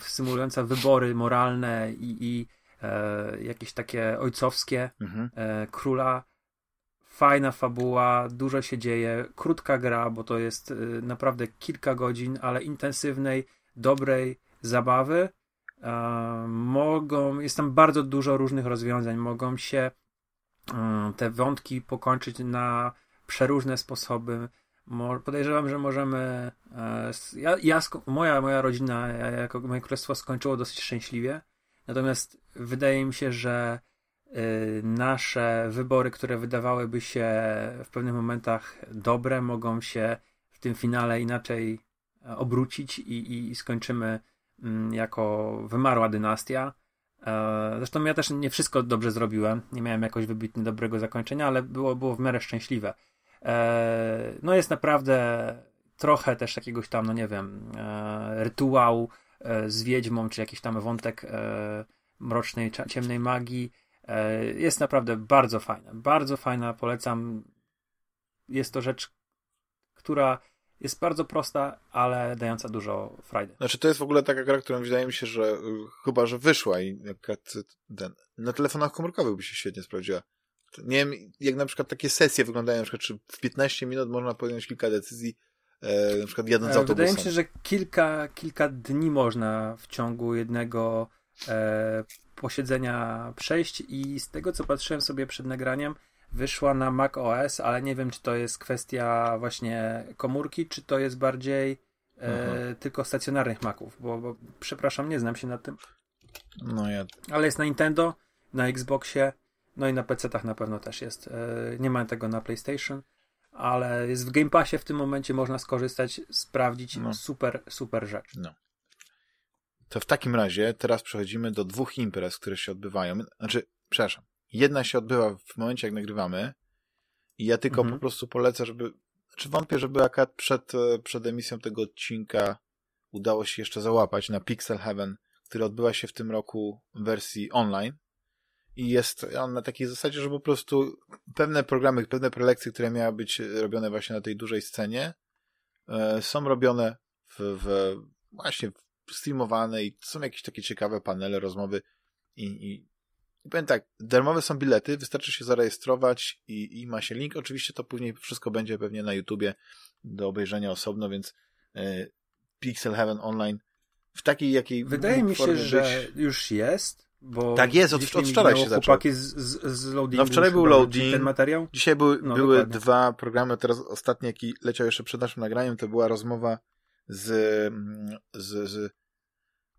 Speaker 2: symulująca wybory moralne i, i e, jakieś takie ojcowskie mhm. e, króla. Fajna fabuła, dużo się dzieje, krótka gra, bo to jest e, naprawdę kilka godzin, ale intensywnej, dobrej zabawy mogą, jest tam bardzo dużo różnych rozwiązań, mogą się te wątki pokończyć na przeróżne sposoby. Podejrzewam, że możemy. E, ja, ja, moja, moja rodzina, jako moje królestwo skończyło dosyć szczęśliwie. Natomiast wydaje mi się, że nasze wybory, które wydawałyby się w pewnych momentach dobre, mogą się w tym finale inaczej e, obrócić i, i skończymy Mm, jako wymarła dynastia. E, zresztą ja też nie wszystko dobrze zrobiłem. Nie miałem jakoś wybitnie dobrego zakończenia, ale było, było w miarę szczęśliwe. E, no jest naprawdę trochę też jakiegoś tam, no nie wiem, e, rytuału z wiedźmą, czy jakiś tam wątek mrocznej, ciemnej magii. Jest naprawdę bardzo fajna. Bardzo fajna, polecam. Jest to rzecz, która jest bardzo prosta, ale dająca dużo frajdy.
Speaker 1: Znaczy to jest w ogóle taka gra, która wydaje mi się, że y, chyba, że wyszła i ten, na telefonach komórkowych by się świetnie sprawdziła. Nie wiem, jak na przykład takie sesje wyglądają, na przykład, czy w 15 minut można podjąć kilka decyzji, e, na przykład jadąc autobusem.
Speaker 2: Wydaje mi się, że kilka, kilka dni można w ciągu jednego e, posiedzenia przejść i z tego, co patrzyłem sobie przed nagraniem, wyszła na Mac OS, ale nie wiem, czy to jest kwestia właśnie komórki, czy to jest bardziej e, mhm. tylko stacjonarnych Maców, bo, bo, przepraszam, nie znam się na tym.
Speaker 1: No ja.
Speaker 2: Ale jest na Nintendo, na Xboxie, no i na PC-tach na pewno też jest. E, nie ma tego na PlayStation, ale jest w Game Passie w tym momencie, można skorzystać, sprawdzić. No. Super, super rzecz.
Speaker 1: No. To w takim razie teraz przechodzimy do dwóch imprez, które się odbywają. Znaczy, przepraszam, Jedna się odbywa w momencie, jak nagrywamy i ja tylko mhm. po prostu polecę, żeby czy wątpię, żeby akurat przed, e, przed emisją tego odcinka udało się jeszcze załapać na Pixel Heaven, który odbywa się w tym roku w wersji online. I jest on na takiej zasadzie, że po prostu pewne programy, pewne prelekcje, które miały być robione właśnie na tej dużej scenie, e, są robione w, w właśnie streamowane i są jakieś takie ciekawe panele, rozmowy i, i i powiem tak, darmowe są bilety, wystarczy się zarejestrować i, i ma się link. Oczywiście to później wszystko będzie pewnie na YouTubie do obejrzenia osobno, więc y, Pixel Heaven Online w takiej, jakiej
Speaker 2: Wydaje mi się, że już jest, bo
Speaker 1: tak jest, od, od wczoraj się zaczął.
Speaker 2: z, z, z.
Speaker 1: No wczoraj był loading, ten materiał? dzisiaj były, no, były dokładnie. dwa programy, teraz ostatni, jaki leciał jeszcze przed naszym nagraniem, to była rozmowa z, z, z,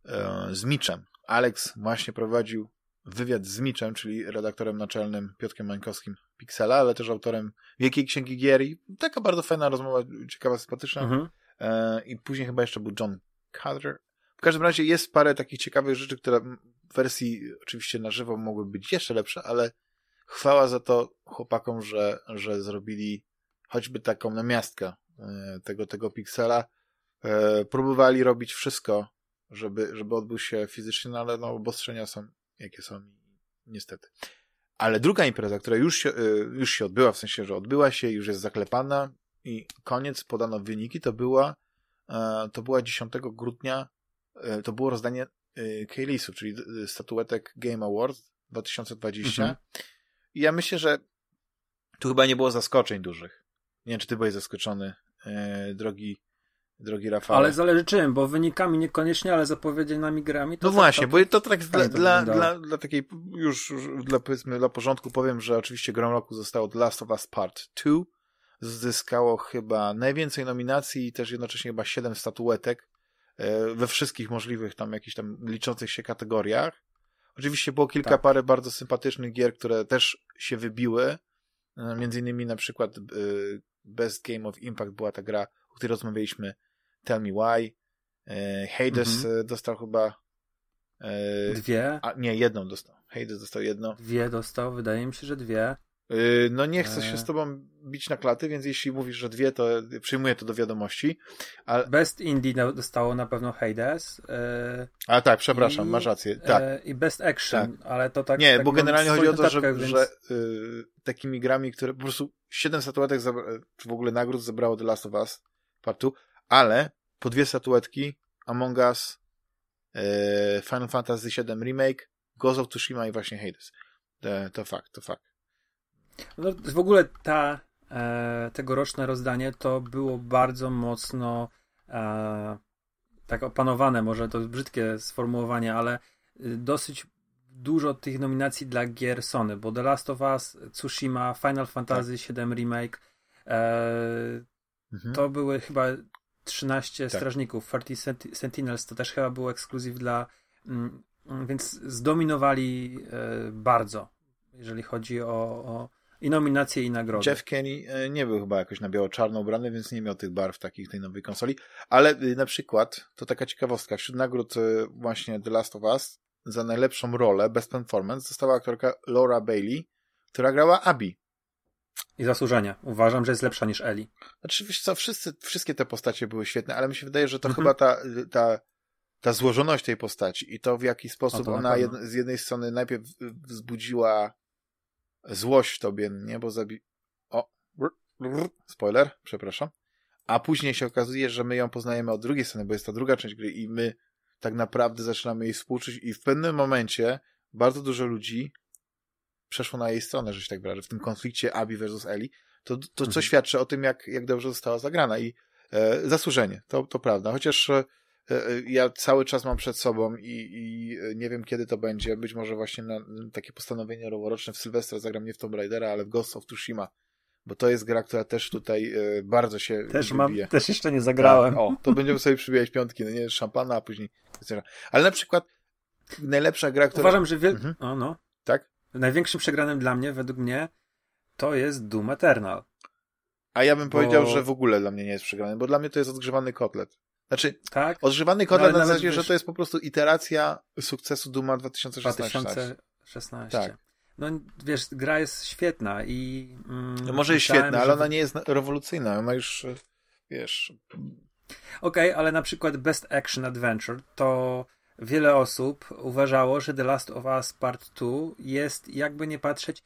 Speaker 1: e, z Mitchem. Alex właśnie prowadził wywiad z Miczem, czyli redaktorem naczelnym Piotrkiem Mańkowskim Pixela, ale też autorem Wielkiej Księgi Gier i taka bardzo fajna rozmowa, ciekawa, sympatyczna. Mhm. E, I później chyba jeszcze był John Carter. W każdym razie jest parę takich ciekawych rzeczy, które w wersji oczywiście na żywo mogły być jeszcze lepsze, ale chwała za to chłopakom, że, że zrobili choćby taką namiastkę e, tego, tego Pixela. E, próbowali robić wszystko, żeby, żeby odbył się fizycznie, no ale no, obostrzenia są jakie są niestety. Ale druga impreza, która już się, y, już się odbyła, w sensie, że odbyła się, już jest zaklepana i koniec, podano wyniki, to była, e, to była 10 grudnia, e, to było rozdanie y, Kejlisu, czyli statuetek Game Awards 2020. Mhm. I ja myślę, że tu chyba nie było zaskoczeń dużych. Nie wiem, czy ty byłeś zaskoczony, e, drogi drogi Rafał.
Speaker 2: Ale zależy czym, bo wynikami niekoniecznie, ale zapowiedzianymi grami.
Speaker 1: To no właśnie, bo to tak dla, dla, dla, dla, takiej, już, już dla, powiedzmy, dla porządku powiem, że oczywiście grą roku zostało The Last of Us Part 2 zyskało chyba najwięcej nominacji i też jednocześnie chyba 7 statuetek e, we wszystkich możliwych tam jakichś tam liczących się kategoriach. Oczywiście było kilka
Speaker 2: Tak.
Speaker 1: parę bardzo sympatycznych gier, które też się wybiły. E, Między innymi na przykład e, Best Game of Impact była ta gra, o której rozmawialiśmy Tell Me Why. E, Hades
Speaker 2: Mhm.
Speaker 1: e, dostał chyba e,
Speaker 2: Dwie.
Speaker 1: a, nie, jedną dostał. Hades dostał jedną.
Speaker 2: Dwie dostał, wydaje mi się, że dwie.
Speaker 1: Yy, no nie chcę się z tobą bić na klaty, więc jeśli mówisz, że dwie, to przyjmuję to do wiadomości.
Speaker 2: Best Indie dostało na pewno Hades. E,
Speaker 1: a tak, przepraszam,
Speaker 2: i,
Speaker 1: masz rację. Tak.
Speaker 2: I Best Action, ale to tak.
Speaker 1: nie,
Speaker 2: tak
Speaker 1: bo generalnie chodzi o to, że,
Speaker 2: więc-
Speaker 1: że yy, takimi grami, które po prostu siedem statuetek, zabra- czy w ogóle nagród zebrało The Last of Us Part 2, ale po dwie statuetki Among Us, yy, Final Fantasy VII Remake, Ghost of Tsushima i właśnie Hades. To, fakt, to fakt.
Speaker 2: No, w ogóle ta, e, tegoroczne rozdanie to było bardzo mocno e, tak opanowane, może to brzydkie sformułowanie, ale y, dosyć dużo tych nominacji dla gier Sony, bo The Last of Us, Tsushima, Final Fantasy VII Remake, e,
Speaker 1: Mhm.
Speaker 2: to były chyba 13
Speaker 1: Tak.
Speaker 2: strażników. 30 Senti- Sentinels to też chyba był ekskluzyw dla. Mm, mm, więc zdominowali e, bardzo, jeżeli chodzi o, o i nominacje, i nagrody.
Speaker 1: Jeff Kenny e, nie był chyba jakoś na biało-czarno ubrany, więc nie miał tych barw takich tej nowej konsoli. Ale y, na przykład, to taka ciekawostka, wśród nagród y, właśnie The Last of Us za najlepszą rolę, Best Performance, została aktorka Laura Bailey, która grała Abby.
Speaker 2: I zasłużenie. Uważam, że jest lepsza niż Eli.
Speaker 1: Znaczy, wiesz co, wszyscy, wszystkie te postacie były świetne, ale mi się wydaje, że to
Speaker 2: Mhm.
Speaker 1: chyba ta, ta, ta złożoność tej postaci i to w jaki sposób ona jed, z jednej strony najpierw wzbudziła złość w tobie, nie? Bo zabi... O, spoiler, przepraszam. A później się okazuje, że my ją poznajemy od drugiej strony, bo jest to druga część gry i my tak naprawdę zaczynamy jej współczuć i w pewnym momencie bardzo dużo ludzi przeszło na jej stronę, że się tak wyrażę, w tym konflikcie Abby versus Ellie, to, to co
Speaker 2: Mhm.
Speaker 1: świadczy o tym, jak, jak dobrze została zagrana i e, zasłużenie, to, to prawda. Chociaż e, e, ja cały czas mam przed sobą i, i nie wiem kiedy to będzie, być może właśnie na takie postanowienie noworoczne w Sylwestra zagram nie w Tomb Raidera, ale w Ghost of Tsushima, bo to jest gra, która też tutaj e, bardzo się
Speaker 2: Też mam, też jeszcze nie zagrałem.
Speaker 1: Tak, o, to będziemy sobie przybijać piątki, no nie szampana, a później. Ale na przykład najlepsza gra, która.
Speaker 2: Uważam, że wiel...
Speaker 1: Mhm.
Speaker 2: o, no.
Speaker 1: Tak?
Speaker 2: Największym przegranym dla mnie, według mnie, to jest Doom Eternal.
Speaker 1: A ja bym
Speaker 2: Bo-
Speaker 1: powiedział, że w ogóle dla mnie nie jest przegrany, bo dla mnie to jest odgrzewany kotlet. Znaczy,
Speaker 2: Tak?
Speaker 1: odgrzewany
Speaker 2: No,
Speaker 1: kotlet
Speaker 2: ale
Speaker 1: na zasadzie, że
Speaker 2: wiesz-
Speaker 1: to jest po prostu iteracja sukcesu Duma 2016.
Speaker 2: 2016.
Speaker 1: Tak.
Speaker 2: No wiesz, gra jest świetna i. Mm,
Speaker 1: No może jest
Speaker 2: myślałem,
Speaker 1: świetna, ale
Speaker 2: że-
Speaker 1: ona nie jest rewolucyjna. Ona już, wiesz,
Speaker 2: Okej, ale na przykład Best Action Adventure to wiele osób uważało, że The Last of Us Part 2 jest, jakby nie patrzeć,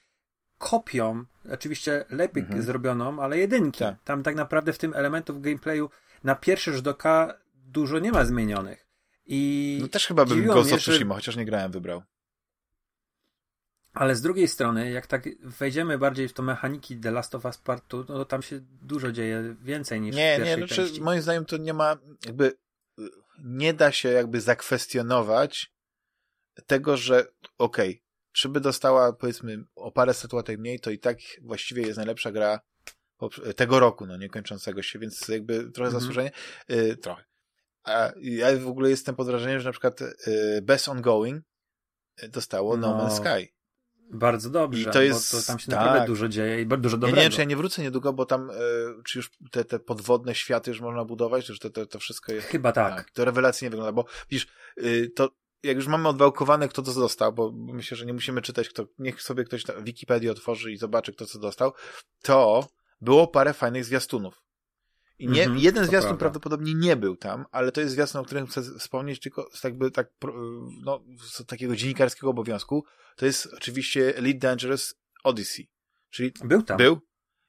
Speaker 2: kopią, oczywiście lepiej
Speaker 1: Mhm.
Speaker 2: zrobioną, ale jedynki.
Speaker 1: Tak.
Speaker 2: Tam tak naprawdę w tym elementów gameplayu na pierwszy rzut oka dużo nie ma zmienionych. I
Speaker 1: no też chyba bym Ghost of
Speaker 2: że-
Speaker 1: Tsushima, chociaż nie grałem, wybrał.
Speaker 2: Ale z drugiej strony, jak tak wejdziemy bardziej w to mechaniki The Last of Us Part 2, no to tam się dużo dzieje więcej niż w
Speaker 1: Nie,
Speaker 2: pierwszej
Speaker 1: nie, znaczy,
Speaker 2: części.
Speaker 1: moim zdaniem to nie ma, jakby, y, nie da się jakby zakwestionować tego, że okej, czy by dostała, powiedzmy, o parę statuetek mniej, to i tak właściwie jest najlepsza gra tego roku, no nie kończącego się, więc jakby trochę
Speaker 2: Mhm.
Speaker 1: zasłużenie, y, trochę. A ja w ogóle jestem pod wrażeniem, że na przykład y, Best Ongoing y, dostało No,
Speaker 2: No,
Speaker 1: Man's Sky.
Speaker 2: Bardzo dobrze,
Speaker 1: I to jest-
Speaker 2: bo to tam się
Speaker 1: tak.
Speaker 2: naprawdę dużo dzieje i ba- dużo
Speaker 1: Ja
Speaker 2: dobrego.
Speaker 1: nie wiem, czy ja nie wrócę niedługo, bo tam, y, czy już te, te podwodne światy już można budować, czy już to, to, to wszystko jest
Speaker 2: Chyba tak.
Speaker 1: to rewelacyjnie wygląda, bo widzisz, y, to jak już mamy odwałkowane, kto to dostał, bo myślę, że nie musimy czytać, kto, niech sobie ktoś na Wikipedię otworzy i zobaczy, kto co dostał, to było parę fajnych zwiastunów. I nie,
Speaker 2: Mhm,
Speaker 1: jeden
Speaker 2: to
Speaker 1: zwiastun
Speaker 2: prawda.
Speaker 1: prawdopodobnie nie był tam, ale to jest zwiastun, o którym chcę wspomnieć tylko z jakby tak, pro- no, z takiego dziennikarskiego obowiązku. To jest oczywiście Elite Dangerous Odyssey. Czyli
Speaker 2: Był tam.
Speaker 1: był.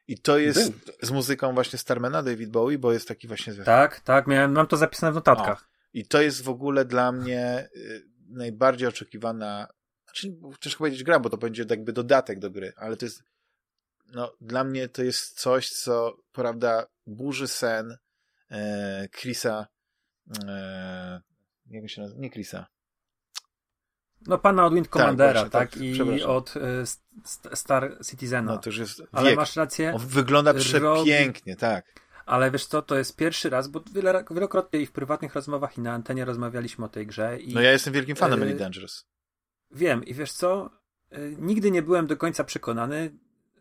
Speaker 1: I to jest
Speaker 2: Był.
Speaker 1: z muzyką właśnie Starmana, David Bowie, bo jest taki właśnie zwiastun.
Speaker 2: Tak, tak, miałem, mam to zapisane w notatkach.
Speaker 1: I to jest w ogóle dla mnie y, najbardziej oczekiwana, znaczy ciężko powiedzieć gra, bo to będzie jakby dodatek do gry, ale to jest, no dla mnie to jest coś, co prawda burzy sen e, Chrisa, e, jak się nazywa? Nie Chrisa.
Speaker 2: No pana od Wind Commandera, tak?
Speaker 1: tak,
Speaker 2: tak I od y, Star Citizena.
Speaker 1: No to już jest wiek.
Speaker 2: Ale masz rację.
Speaker 1: On wygląda
Speaker 2: robi-
Speaker 1: przepięknie, tak.
Speaker 2: Ale wiesz co, to jest pierwszy raz, bo wielokrotnie i w prywatnych rozmowach i na antenie rozmawialiśmy o tej grze i
Speaker 1: No ja jestem wielkim fanem
Speaker 2: Yy,
Speaker 1: Elite Dangerous.
Speaker 2: wiem i wiesz co, y, nigdy nie byłem do końca przekonany,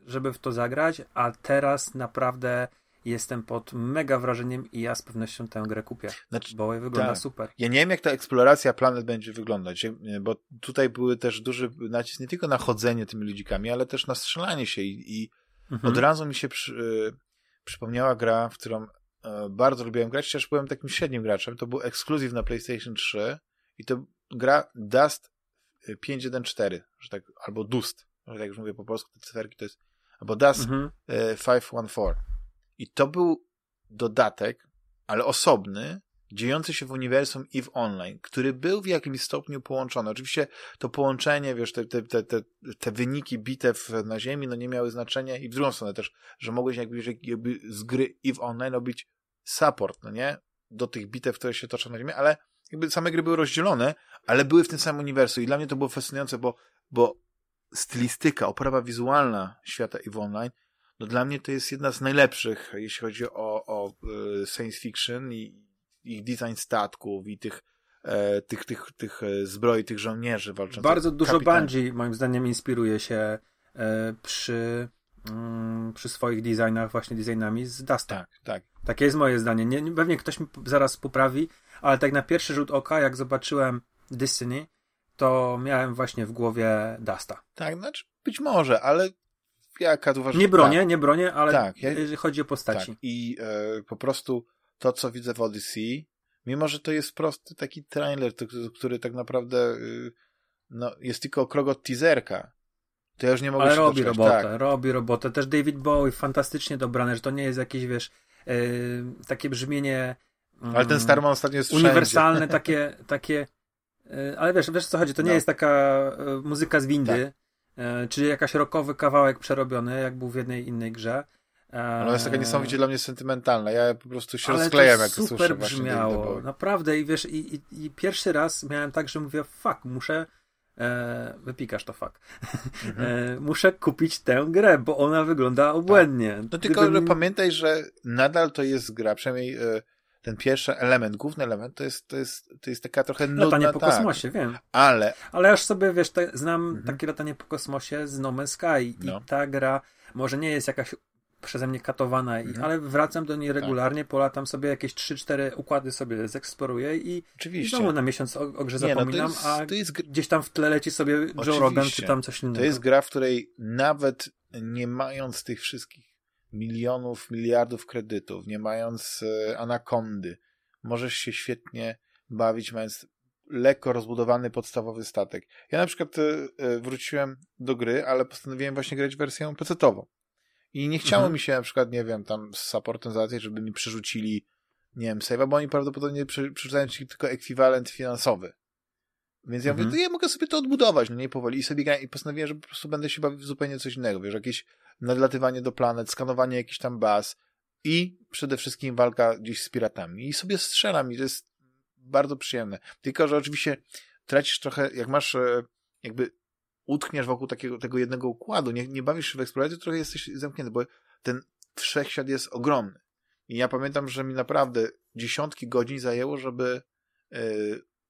Speaker 2: żeby w to zagrać, a teraz naprawdę jestem pod mega wrażeniem i ja z pewnością tę grę kupię,
Speaker 1: Znaczy,
Speaker 2: bo wygląda
Speaker 1: tak.
Speaker 2: super.
Speaker 1: Ja nie wiem, jak ta eksploracja planet będzie wyglądać, bo tutaj były też duży nacisk nie tylko na chodzenie tymi ludzikami, ale też na strzelanie się i, i
Speaker 2: Mhm.
Speaker 1: od razu mi się przy, y, przypomniała gra, w którą e, bardzo lubiłem grać, chociaż byłem takim średnim graczem. To był ekskluzyw na PlayStation 3 i to gra Dust 514, że tak, albo Dust, że tak już mówię po polsku, te cyferki to jest, albo Dust
Speaker 2: Mhm.
Speaker 1: e, 514. I to był dodatek, ale osobny, dziejący się w uniwersum EVE Online, który był w jakimś stopniu połączony. Oczywiście to połączenie, wiesz, te, te, te, te, te wyniki bitew na ziemi, no nie miały znaczenia i w drugą stronę też, że mogłeś jakby, jakby z gry EVE Online robić support, no nie? Do tych bitew, które się toczą na ziemi, ale jakby same gry były rozdzielone, ale były w tym samym uniwersum i dla mnie to było fascynujące, bo, bo stylistyka, oprawa wizualna świata EVE Online no dla mnie to jest jedna z najlepszych, jeśli chodzi o, o e, science fiction i ich design statków i tych, e, tych, tych, tych e, zbroi, tych żołnierzy walczących.
Speaker 2: Bardzo dużo
Speaker 1: kapitan-
Speaker 2: Bungie moim zdaniem inspiruje się e, przy, mm, przy swoich designach, właśnie designami z Dusta.
Speaker 1: Tak, tak.
Speaker 2: Takie jest moje zdanie. Nie, nie, pewnie ktoś mi zaraz poprawi, ale tak na pierwszy rzut oka, jak zobaczyłem Destiny, to miałem właśnie w głowie Dusta.
Speaker 1: Tak, znaczy być może, ale jaka tu uważam,
Speaker 2: Nie bronię, nie bronię, ale
Speaker 1: Tak, ja-
Speaker 2: jeżeli chodzi o
Speaker 1: Tak,
Speaker 2: postaci.
Speaker 1: tak. I e, po prostu to, co widzę w Odyssey, mimo że to jest prosty taki trailer, to, który tak naprawdę y, no, jest tylko krok od teaserka, to ja już nie mogę
Speaker 2: Ale
Speaker 1: się
Speaker 2: robi
Speaker 1: doczekać.
Speaker 2: robotę,
Speaker 1: Tak,
Speaker 2: robi robotę. Też David Bowie fantastycznie dobrany, że to nie jest jakieś, wiesz, e, takie brzmienie mm,
Speaker 1: ale ten Starman ostatnio jest wszędzie.
Speaker 2: uniwersalne, takie, takie ale wiesz, wiesz co chodzi, to nie
Speaker 1: No.
Speaker 2: jest taka e, muzyka z windy, e, czy jakaś rockowy kawałek przerobiony, jak był w jednej innej grze. E,
Speaker 1: Ona jest taka niesamowicie dla mnie sentymentalna. Ja po prostu się
Speaker 2: ale
Speaker 1: rozklejam,
Speaker 2: to
Speaker 1: jak
Speaker 2: super
Speaker 1: słyszę Davida
Speaker 2: brzmiało, naprawdę i wiesz, i, i, i pierwszy raz miałem tak, że mówię, fuck, muszę e, wypikasz to fuck.
Speaker 1: Mhm.
Speaker 2: E, muszę kupić tę grę, bo ona wygląda obłędnie.
Speaker 1: No tylko
Speaker 2: Gdybym-
Speaker 1: pamiętaj, że nadal to jest gra, przynajmniej e, ten pierwszy element, główny element, to jest, to jest, to jest taka trochę nudna,
Speaker 2: Latanie po
Speaker 1: tak,
Speaker 2: kosmosie, wiem.
Speaker 1: ale
Speaker 2: Ale aż sobie, wiesz, te, znam
Speaker 1: Mhm.
Speaker 2: takie latanie po kosmosie z No Man's Sky
Speaker 1: No.
Speaker 2: i ta gra może nie jest jakaś przeze mnie katowana, i,
Speaker 1: Mhm.
Speaker 2: ale wracam do niej regularnie, polatam sobie jakieś 3-4 układy sobie zeksploruję i, i
Speaker 1: oczywiście,
Speaker 2: znowu na miesiąc o, o grze
Speaker 1: Nie, no
Speaker 2: zapominam,
Speaker 1: jest-
Speaker 2: a
Speaker 1: jest
Speaker 2: gdzieś tam w tle leci sobie Joe
Speaker 1: Oczywiście.
Speaker 2: Rogan czy tam coś innego.
Speaker 1: To jest gra, w której nawet nie mając tych wszystkich milionów, miliardów kredytów, nie mając e, anakondy, możesz się świetnie bawić, mając lekko rozbudowany podstawowy statek. Ja na przykład e, e, wróciłem do gry, ale postanowiłem właśnie grać wersję PC-tową. I nie chciało
Speaker 2: Mhm.
Speaker 1: mi się na przykład, nie wiem, tam z supportem załatwiać, żeby mi przerzucili, nie wiem, save'a, bo oni prawdopodobnie przerzucają ci tylko ekwiwalent finansowy. Więc ja
Speaker 2: Mhm.
Speaker 1: mówię, to ja mogę sobie to odbudować, no nie powoli. I sobie grałem i postanowiłem, że po prostu będę się bawił w zupełnie coś innego. Wiesz, jakieś nadlatywanie do planet, skanowanie jakichś tam baz i przede wszystkim walka gdzieś z piratami. I sobie strzelam i to jest bardzo przyjemne. Tylko, że oczywiście tracisz trochę, jak masz e, jakby utkniesz wokół takiego, tego jednego układu, nie, nie bawisz się w eksploracji, trochę jesteś zamknięty, bo ten wszechświat jest ogromny. I ja pamiętam, że mi naprawdę dziesiątki godzin zajęło, żeby e,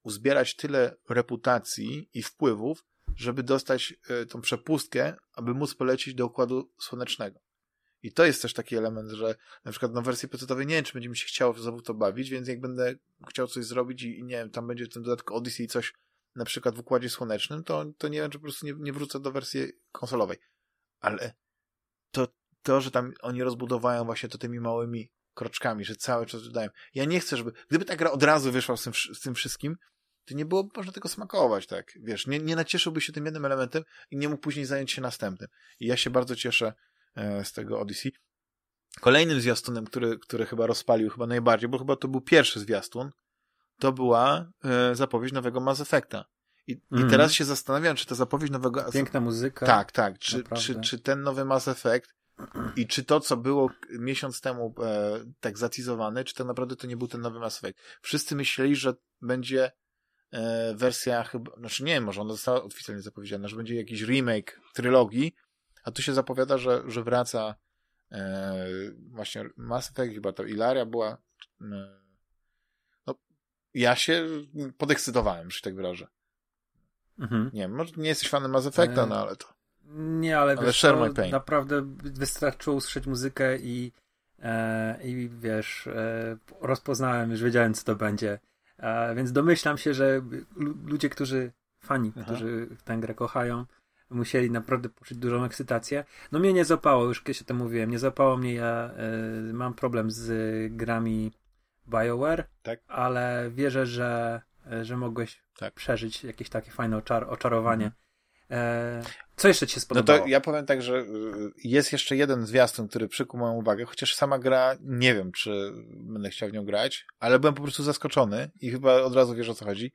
Speaker 1: uzbierać tyle reputacji i wpływów, żeby dostać e, tą przepustkę, aby móc polecieć do Układu Słonecznego. I to jest też taki element, że na przykład na wersji PC-owej nie wiem, czy będzie mi się chciało znowu to bawić, więc jak będę chciał coś zrobić i, nie wiem, tam będzie ten dodatek Odyssey coś na przykład w Układzie Słonecznym, to, to nie wiem, czy po prostu nie, nie wrócę do wersji konsolowej. Ale to, to, że tam oni rozbudowają właśnie to tymi małymi kroczkami, że cały czas dodają. Ja nie chcę, żeby... Gdyby ta gra od razu wyszła z tym, z tym wszystkim, to nie było można tego smakować, tak? Wiesz, nie, nie nacieszyłby się tym jednym elementem i nie mógł później zająć się następnym. I ja się bardzo cieszę e, z tego Odyssey. Kolejnym zwiastunem, który, który chyba rozpalił chyba najbardziej, bo chyba to był pierwszy zwiastun, to była e, zapowiedź nowego Mass Effecta. I,
Speaker 2: Mhm.
Speaker 1: I teraz się zastanawiam, czy ta zapowiedź nowego...
Speaker 2: Piękna muzyka.
Speaker 1: Tak, tak. Czy,
Speaker 2: Naprawdę.
Speaker 1: czy, czy ten nowy Mass Effect i czy to, co było miesiąc temu e, tak zatizowane, czy to naprawdę to nie był ten nowy Mass Effect? Wszyscy myśleli, że będzie wersja chyba, znaczy nie może ona została oficjalnie zapowiedziana, że będzie jakiś remake trylogii, a tu się zapowiada, że, że wraca e, właśnie Mass Effect, chyba to Ilaria była. E, no, ja się podekscytowałem, że tak wyrażę. Mhm. Nie wiem, może nie jesteś fanem Mass Effecta, e, no ale to...
Speaker 2: Nie, ale, ale wiesz, share my naprawdę wystarczyło usłyszeć muzykę i e, i wiesz, e, rozpoznałem, już wiedziałem, co to będzie. E, więc domyślam się, że ludzie, którzy, fani, Aha. którzy tę grę kochają, musieli naprawdę poczuć dużą ekscytację. No mnie nie zapało, już kiedyś o tym mówiłem, nie zapało mnie, ja y, mam problem z grami BioWare, tak. ale wierzę, że, że mogłeś tak. przeżyć jakieś takie fajne oczar oczarowanie. Mhm. E, co jeszcze ci się spodobało?
Speaker 1: No to ja powiem tak, że y, jest jeszcze jeden zwiastun, który przykuł moją uwagę, chociaż sama gra, nie wiem, czy będę chciał w nią grać, ale byłem po prostu zaskoczony i chyba od razu wiesz o co chodzi.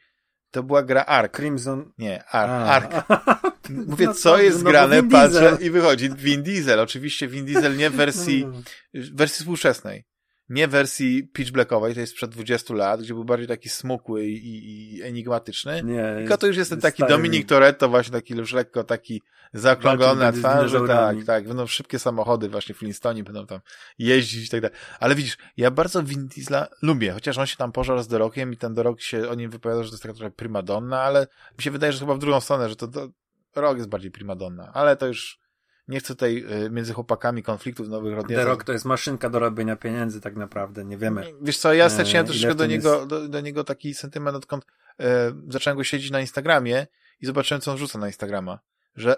Speaker 1: To była gra Ark.
Speaker 2: Crimson.
Speaker 1: Nie, Ark. Ark. Mówię, no co jest no grane, patrzę i wychodzi Vin Diesel. Oczywiście Vin Diesel nie w wersji, w wersji współczesnej nie wersji pitch blackowej, to jest sprzed 20 lat, gdzie był bardziej taki smukły i, i, enigmatyczny. Nie, Tylko to już jest ten taki Dominik Toretto, właśnie taki już lekko taki zaokrąglony na twarzy, tak, tak. Będą szybkie samochody, właśnie Flintstoni będą tam jeździć i tak dalej. Ale widzisz, ja bardzo Vin Diesla lubię, chociaż on się tam pożarł z Dorokiem i ten Dorok się o nim wypowiada, że to jest taka trochę primadonna, ale mi się wydaje, że chyba w drugą stronę, że to, to Rok jest bardziej primadonna, ale to już nie chcę tutaj y, między chłopakami konfliktów nowych rodzinnych.
Speaker 2: The Rock to jest maszynka do robienia pieniędzy tak naprawdę, nie wiemy.
Speaker 1: Wiesz co, ja straciłem e, troszeczkę do niego, jest... do, do, niego taki sentyment, odkąd e, zacząłem go siedzieć na Instagramie i zobaczyłem, co on rzuca na Instagrama, że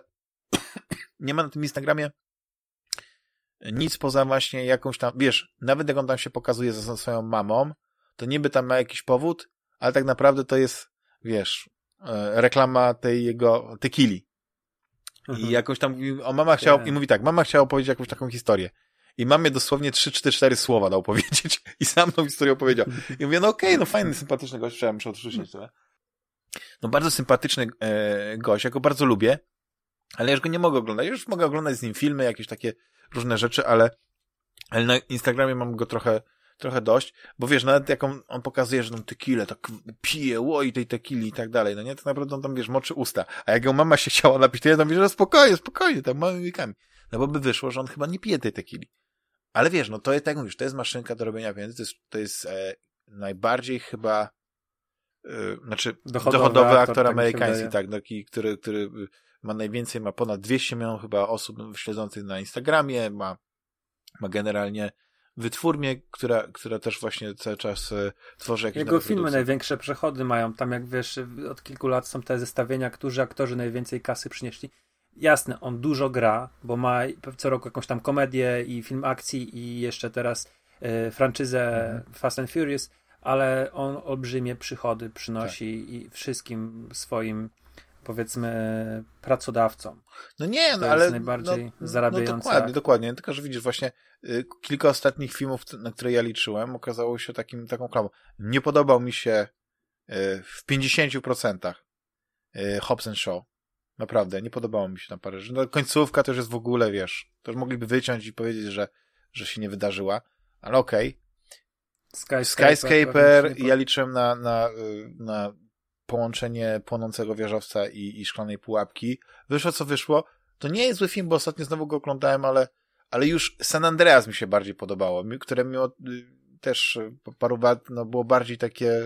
Speaker 1: nie ma na tym Instagramie nic poza właśnie jakąś tam, wiesz, nawet jak on tam się pokazuje ze swoją mamą, to niby tam ma jakiś powód, ale tak naprawdę to jest, wiesz, e, reklama tej jego tequili. Mhm. I jakoś tam, o mama chciała, i mówi tak, mama chciała opowiedzieć jakąś taką historię. I mamie dosłownie 3, 4, 4 słowa dał powiedzieć i sam tą historię opowiedział. I mówię, no okej, okay, no fajny, sympatyczny gość, trzeba muszę odrzucić tyle. No bardzo sympatyczny e, gość, ja go bardzo lubię, ale ja już go nie mogę oglądać. Ja już mogę oglądać z nim filmy, jakieś takie różne rzeczy, ale, ale na Instagramie mam go trochę, trochę dość, bo wiesz, nawet jak on, on pokazuje, że tam tequilę tak pije, łoi tej tequili i tak dalej, no nie, to naprawdę on tam, wiesz, moczy usta. A jak ją mama się chciała napić, to ja tam, wiesz, że spokojnie, spokojnie, tam małymi łykami. No bo by wyszło, że on chyba nie pije tej tequili. Ale wiesz, no to jest, tak jak mówisz, to jest maszynka do robienia pieniędzy, to jest, to jest e, najbardziej chyba e, znaczy dochodowy, dochodowy aktor, aktor tak amerykański, tak, taki, który, który ma najwięcej, ma ponad 200 milionów chyba osób śledzących na Instagramie, ma, ma generalnie wytwórnię, która, która też właśnie cały czas e, tworzy jakieś
Speaker 2: Jego filmy największe przechody mają. Tam jak wiesz, od kilku lat są te zestawienia, którzy aktorzy najwięcej kasy przynieśli. Jasne, on dużo gra, bo ma co roku jakąś tam komedię i film akcji i jeszcze teraz y, franczyzę mhm. Fast and Furious, ale on olbrzymie przychody przynosi tak. i wszystkim swoim powiedzmy pracodawcom.
Speaker 1: No nie,
Speaker 2: no to
Speaker 1: ale...
Speaker 2: Jest najbardziej no, no zarabiające.
Speaker 1: No dokładnie, dokładnie. Tylko, że widzisz właśnie y, kilka ostatnich filmów, na które ja liczyłem, okazało się takim, taką klamą. Nie podobał mi się y, w 50% y, Hobbs Shaw. Naprawdę, nie podobało mi się tam parę rzeczy. No, końcówka już jest w ogóle, wiesz, to już mogliby wyciąć i powiedzieć, że, że się nie wydarzyła, ale okej. Okay. Skyscaper, Skyscaper ja liczyłem na, na, na połączenie płonącego wieżowca i, i szklanej pułapki. Wyszło co wyszło. To nie jest zły film, bo ostatnio znowu go oglądałem, ale, ale już San Andreas mi się bardziej podobało, które mimo y, też paru lat no, było bardziej takie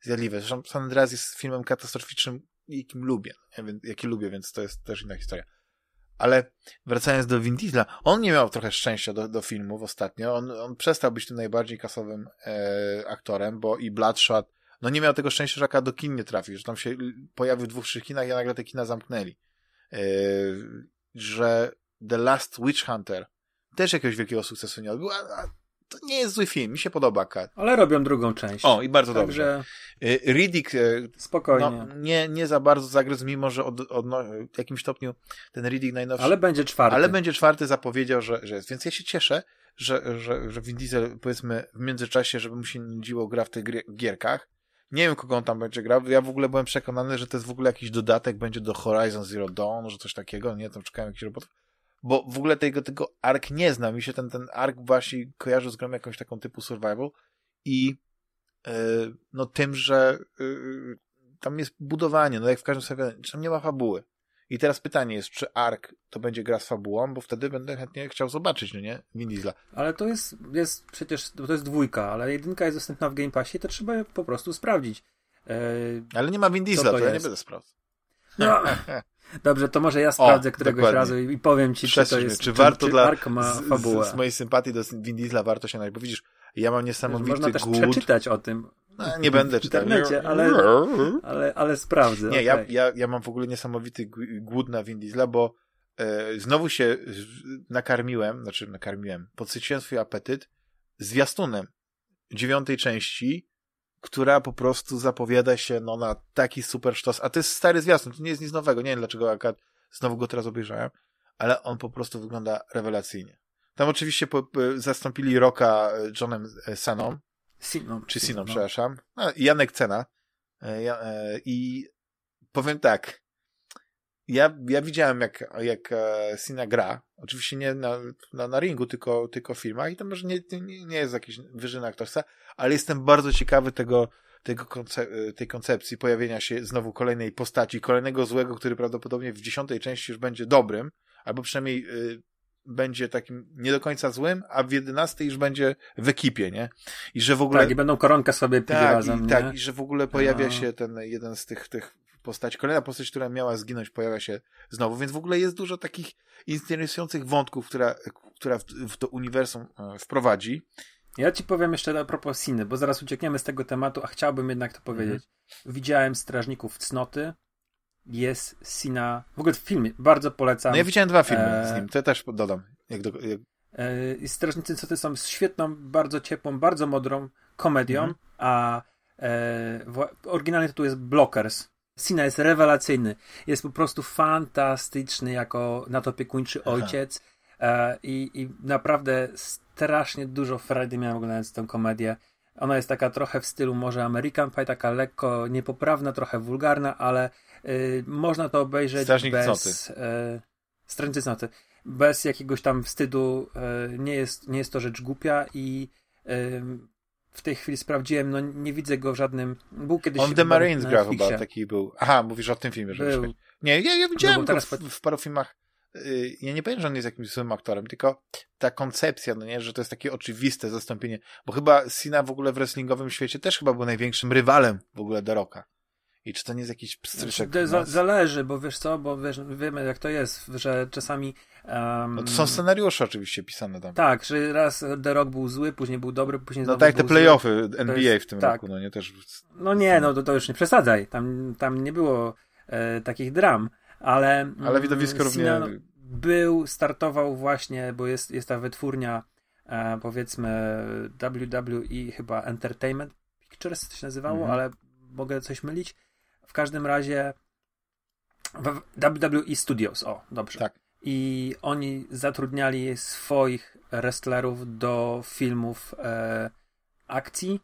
Speaker 1: zjadliwe. Zresztą San Andreas jest filmem katastroficznym, jakim lubię, jaki lubię, więc to jest też inna historia. Ale wracając do Vin Diesla, on nie miał trochę szczęścia do, do filmów ostatnio. On, on przestał być tym najbardziej kasowym e, aktorem, bo i Bloodshot no nie miał tego szczęścia, że do kin nie trafił, że tam się pojawił w dwóch, trzech kinach i nagle te kina zamknęli. Yy, że The Last Witch Hunter też jakiegoś wielkiego sukcesu nie odbył, a, to nie jest zły film, mi się podoba Kat.
Speaker 2: Ale robią drugą część.
Speaker 1: O, i bardzo Także... dobrze. Yy, Riddick yy,
Speaker 2: Spokojnie.
Speaker 1: No, nie, nie za bardzo zagryzł, mimo że od, od no, w jakimś stopniu ten Riddick najnowszy...
Speaker 2: Ale będzie czwarty.
Speaker 1: Ale będzie czwarty, zapowiedział, że, że jest. Więc ja się cieszę, że, że, że Vin Diesel, powiedzmy, w międzyczasie, żeby mu się nudziło gra w tych gierkach, nie wiem, kogo on tam będzie grał. Ja w ogóle byłem przekonany, że to jest w ogóle jakiś dodatek będzie do Horizon Zero Dawn, że coś takiego. Nie, tam czekałem jakiś robot. Bo w ogóle tego, tego ark nie znam. Mi się ten, ten ark właśnie kojarzy z grą jakąś taką typu survival i yy, no tym, że yy, tam jest budowanie, no jak w każdym serialu, tam nie ma fabuły. I teraz pytanie jest, czy Ark to będzie gra z fabułą, bo wtedy będę chętnie chciał zobaczyć, no nie? Vin Diesla.
Speaker 2: Ale to jest, jest przecież, to jest dwójka, ale jedynka jest dostępna w Game Passie, to trzeba po prostu sprawdzić. E,
Speaker 1: ale nie ma Vin Diesla, to, to ja nie będę sprawdzał. No,
Speaker 2: Dobrze, to może ja sprawdzę o, któregoś dokładnie. razu i powiem ci, czy to jest,
Speaker 1: czy, czy warto czy dla, Ark ma fabułę. Z, z, mojej sympatii do Vin Diesla warto się najść, bo widzisz, ja mam niesamowity
Speaker 2: Można też
Speaker 1: głód.
Speaker 2: przeczytać o tym.
Speaker 1: No, nie będę czytał.
Speaker 2: ale, ale, ale sprawdzę.
Speaker 1: Nie, okay. ja, ja, ja mam w ogóle niesamowity głód na Vin Diesla, bo e, znowu się nakarmiłem, znaczy nakarmiłem, podsyciłem swój apetyt zwiastunem dziewiątej części, która po prostu zapowiada się no, na taki super sztos. A to jest stary zwiastun, to nie jest nic nowego. Nie wiem dlaczego akurat znowu go teraz obejrzałem, ale on po prostu wygląda rewelacyjnie. Tam oczywiście po, po, zastąpili Roka e, Johnem e, Saną.
Speaker 2: Siną.
Speaker 1: Czy Siną, no. przepraszam. No, Janek Cena. E, ja, I powiem tak. Ja, ja widziałem, jak, jak Sina gra. Oczywiście nie na, na, na ringu, tylko, tylko w filmach. I to może nie, nie, nie jest jakiś wyżyna aktorska, ale jestem bardzo ciekawy tego, tego konce tej koncepcji pojawienia się znowu kolejnej postaci, kolejnego złego, który prawdopodobnie w dziesiątej części już będzie dobrym, albo przynajmniej y, będzie takim nie do końca złym, a w jedenastej już będzie w ekipie, nie? I że w ogóle...
Speaker 2: Tak, i będą koronkę sobie pili
Speaker 1: tak,
Speaker 2: razem,
Speaker 1: i, Tak, i że w ogóle pojawia no. się ten jeden z tych, tych postaci, kolejna postać, która miała zginąć, pojawia się znowu, więc w ogóle jest dużo takich interesujących wątków, która, która w, w to uniwersum e, wprowadzi.
Speaker 2: Ja ci powiem jeszcze a propos Siny, bo zaraz uciekniemy z tego tematu, a chciałbym jednak to powiedzieć. Mhm. Widziałem Strażników Cnoty, jest Sina, w ogóle w filmie, bardzo polecam.
Speaker 1: No ja widziałem dwa filmy e... z nim, to ja też dodam. Jak do, jak...
Speaker 2: E... Strażnicy Cnoty są świetną, bardzo ciepłą, bardzo modrą komedią, mhm. a e... oryginalny tytuł jest Blockers. Sina jest rewelacyjny. Jest po prostu fantastyczny jako nadopiekuńczy ojciec e, i, i naprawdę strasznie dużo frajdy miałem oglądając tę komedię. Ona jest taka trochę w stylu może American Pie, taka lekko niepoprawna, trochę wulgarna, ale można to obejrzeć
Speaker 1: Strażnik
Speaker 2: bez... Y, Strażnicy Cnoty. Bez jakiegoś tam wstydu. Y, nie, jest, nie jest to rzecz głupia i y, w tej chwili sprawdziłem, no nie widzę go w żadnym... Był kiedyś...
Speaker 1: On The Marines gra chyba, taki był. Aha, mówisz o tym filmie, że był. Nie, ja, ja widziałem no, teraz... w, w paru filmach Y, ja nie powiem, że on jest jakimś złym aktorem, tylko ta koncepcja, no nie, że to jest takie oczywiste zastąpienie, bo chyba Sina w ogóle w wrestlingowym świecie też chyba był największym rywalem w ogóle The Rocka. I czy to nie jest jakiś pstryczek?
Speaker 2: Znaczy, zależy, bo wiesz co, bo wiesz, wiemy jak to jest, że czasami...
Speaker 1: Um, no to są scenariusze oczywiście pisane tam.
Speaker 2: Tak, że raz The Rock był zły, później był dobry, później
Speaker 1: No tak, te playoffy NBA jest, w tym tak. roku, no nie też...
Speaker 2: No nie, no to, to już nie przesadzaj, tam, tam nie było e, takich dram ale...
Speaker 1: Ale widowisko równie...
Speaker 2: Był, startował właśnie, bo jest, jest ta wytwórnia e, powiedzmy WWE chyba Entertainment Pictures to się nazywało, mhm. ale mogę coś mylić. W każdym razie WWE Studios, o, dobrze.
Speaker 1: Tak.
Speaker 2: I oni zatrudniali swoich wrestlerów do filmów e, akcji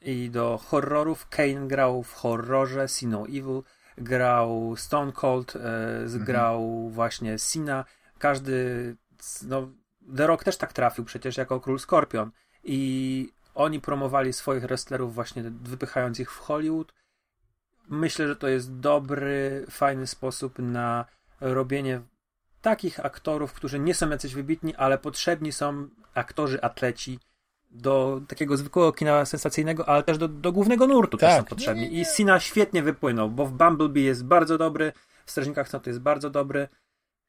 Speaker 2: i do horrorów. Kane grał w horrorze See No Evil grał Stone Cold, e, grał mhm. właśnie Sina. Każdy, no, The Rock też tak trafił przecież jako król Skorpion. I oni promowali swoich wrestlerów właśnie wypychając ich w Hollywood. Myślę, że to jest dobry, fajny sposób na robienie takich aktorów, którzy nie są jacyś wybitni, ale potrzebni są aktorzy, atleci, do takiego zwykłego kina sensacyjnego, ale też do, do głównego nurtu tak. też są potrzebni. Nie, nie, nie. I Sina świetnie wypłynął, bo w Bumblebee jest bardzo dobry, w Strażnikach Cnoty jest bardzo dobry.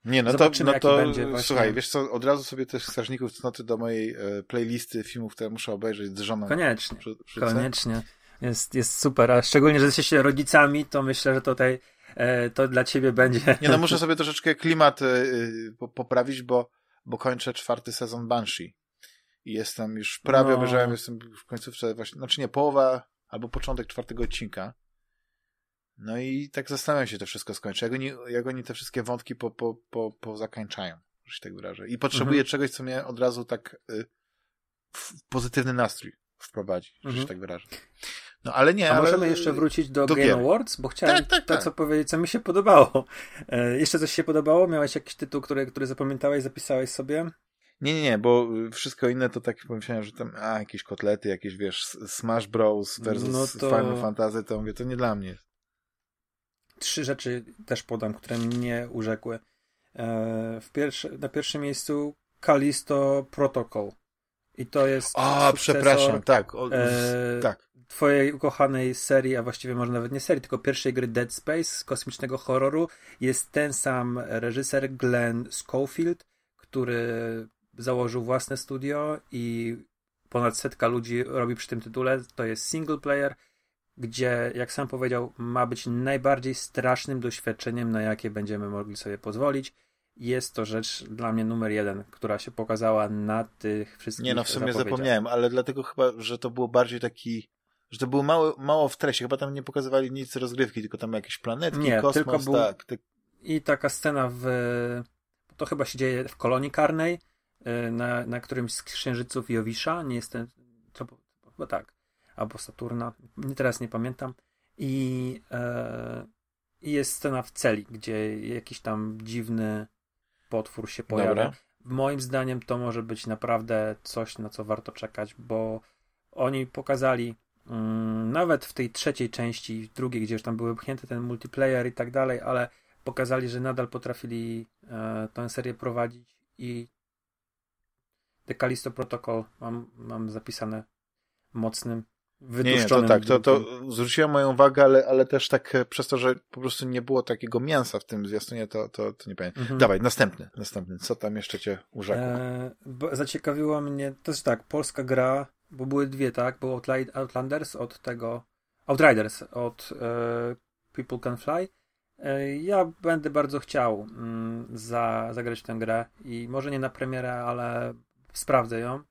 Speaker 1: Nie, no Zobaczymy, to, no to będzie właśnie... słuchaj, wiesz co, od razu sobie też Strażników Cnoty do mojej e, playlisty filmów, które muszę obejrzeć z żoną.
Speaker 2: Koniecznie, przy, koniecznie. Jest, jest super, a szczególnie, że jesteście rodzicami, to myślę, że tutaj e, to dla ciebie będzie...
Speaker 1: Nie, no muszę sobie troszeczkę klimat e, poprawić, bo, bo kończę czwarty sezon Banshee. I jestem już prawie no. obejrzałem, jestem w końcówce właśnie, znaczy nie, połowa albo początek czwartego odcinka. No i tak zastanawiam się, to wszystko skończy. Jak oni, jak oni te wszystkie wątki po, po, po, po zakańczają, że się tak wyrażę. I potrzebuję mhm. czegoś, co mnie od razu tak y, w pozytywny nastrój wprowadzi, że mhm. się tak wyrażę. No ale nie,
Speaker 2: A
Speaker 1: ale...
Speaker 2: możemy jeszcze wrócić do, do Game gier. Awards, bo chciałem tak, tak, to, tak. co powiedzieć, co mi się podobało. E, jeszcze coś się podobało? Miałeś jakiś tytuł, który, który zapamiętałeś, zapisałeś sobie?
Speaker 1: Nie, nie, nie, bo wszystko inne to tak pomyślałem, że tam, a, jakieś kotlety, jakieś, wiesz, Smash Bros. versus no to... Final Fantasy, to mówię, to nie dla mnie.
Speaker 2: trzy rzeczy też podam, które mnie urzekły. E, w pierwsze, na pierwszym miejscu Kalisto Protocol. I to jest.
Speaker 1: A, przepraszam, tak. O, e, tak.
Speaker 2: Twojej ukochanej serii, a właściwie może nawet nie serii, tylko pierwszej gry Dead Space z kosmicznego horroru jest ten sam reżyser Glenn Schofield, który założył własne studio i ponad setka ludzi robi przy tym tytule. To jest single player, gdzie, jak sam powiedział, ma być najbardziej strasznym doświadczeniem, na jakie będziemy mogli sobie pozwolić. Jest to rzecz dla mnie numer jeden, która się pokazała na tych wszystkich.
Speaker 1: Nie, no w sumie zapomniałem, ale dlatego chyba, że to było bardziej taki. Że to było mało, mało w treści. Chyba tam nie pokazywali nic rozgrywki, tylko tam jakieś planetki, nie, kosmos, tylko był... tak. Ty...
Speaker 2: I taka scena w. To chyba się dzieje w kolonii karnej, y, na, na którymś z księżyców Jowisza. Nie jestem. To, chyba tak albo Saturna, teraz nie pamiętam. I, e, i jest scena w celi, gdzie jakiś tam dziwny potwór się pojawia. Dobra. Moim zdaniem to może być naprawdę coś, na co warto czekać, bo oni pokazali mm, nawet w tej trzeciej części, w drugiej, gdzie już tam były pchnięte ten multiplayer i tak dalej, ale pokazali, że nadal potrafili e, tę serię prowadzić i The Callisto Protocol mam, mam zapisane mocnym
Speaker 1: nie, nie, to tak, to, to zwróciło moją uwagę, ale, ale też tak e, przez to, że po prostu nie było takiego mięsa w tym zwiastunie, to, to, to nie pamiętam. Mhm. Dawaj, następny, następny. Co tam jeszcze cię urzekło? E,
Speaker 2: zaciekawiła mnie, to jest tak, polska gra, bo były dwie, tak? Był Outlanders od tego, Outriders od e, People Can Fly. E, ja będę bardzo chciał mm, za, zagrać tę grę i może nie na premierę, ale sprawdzę ją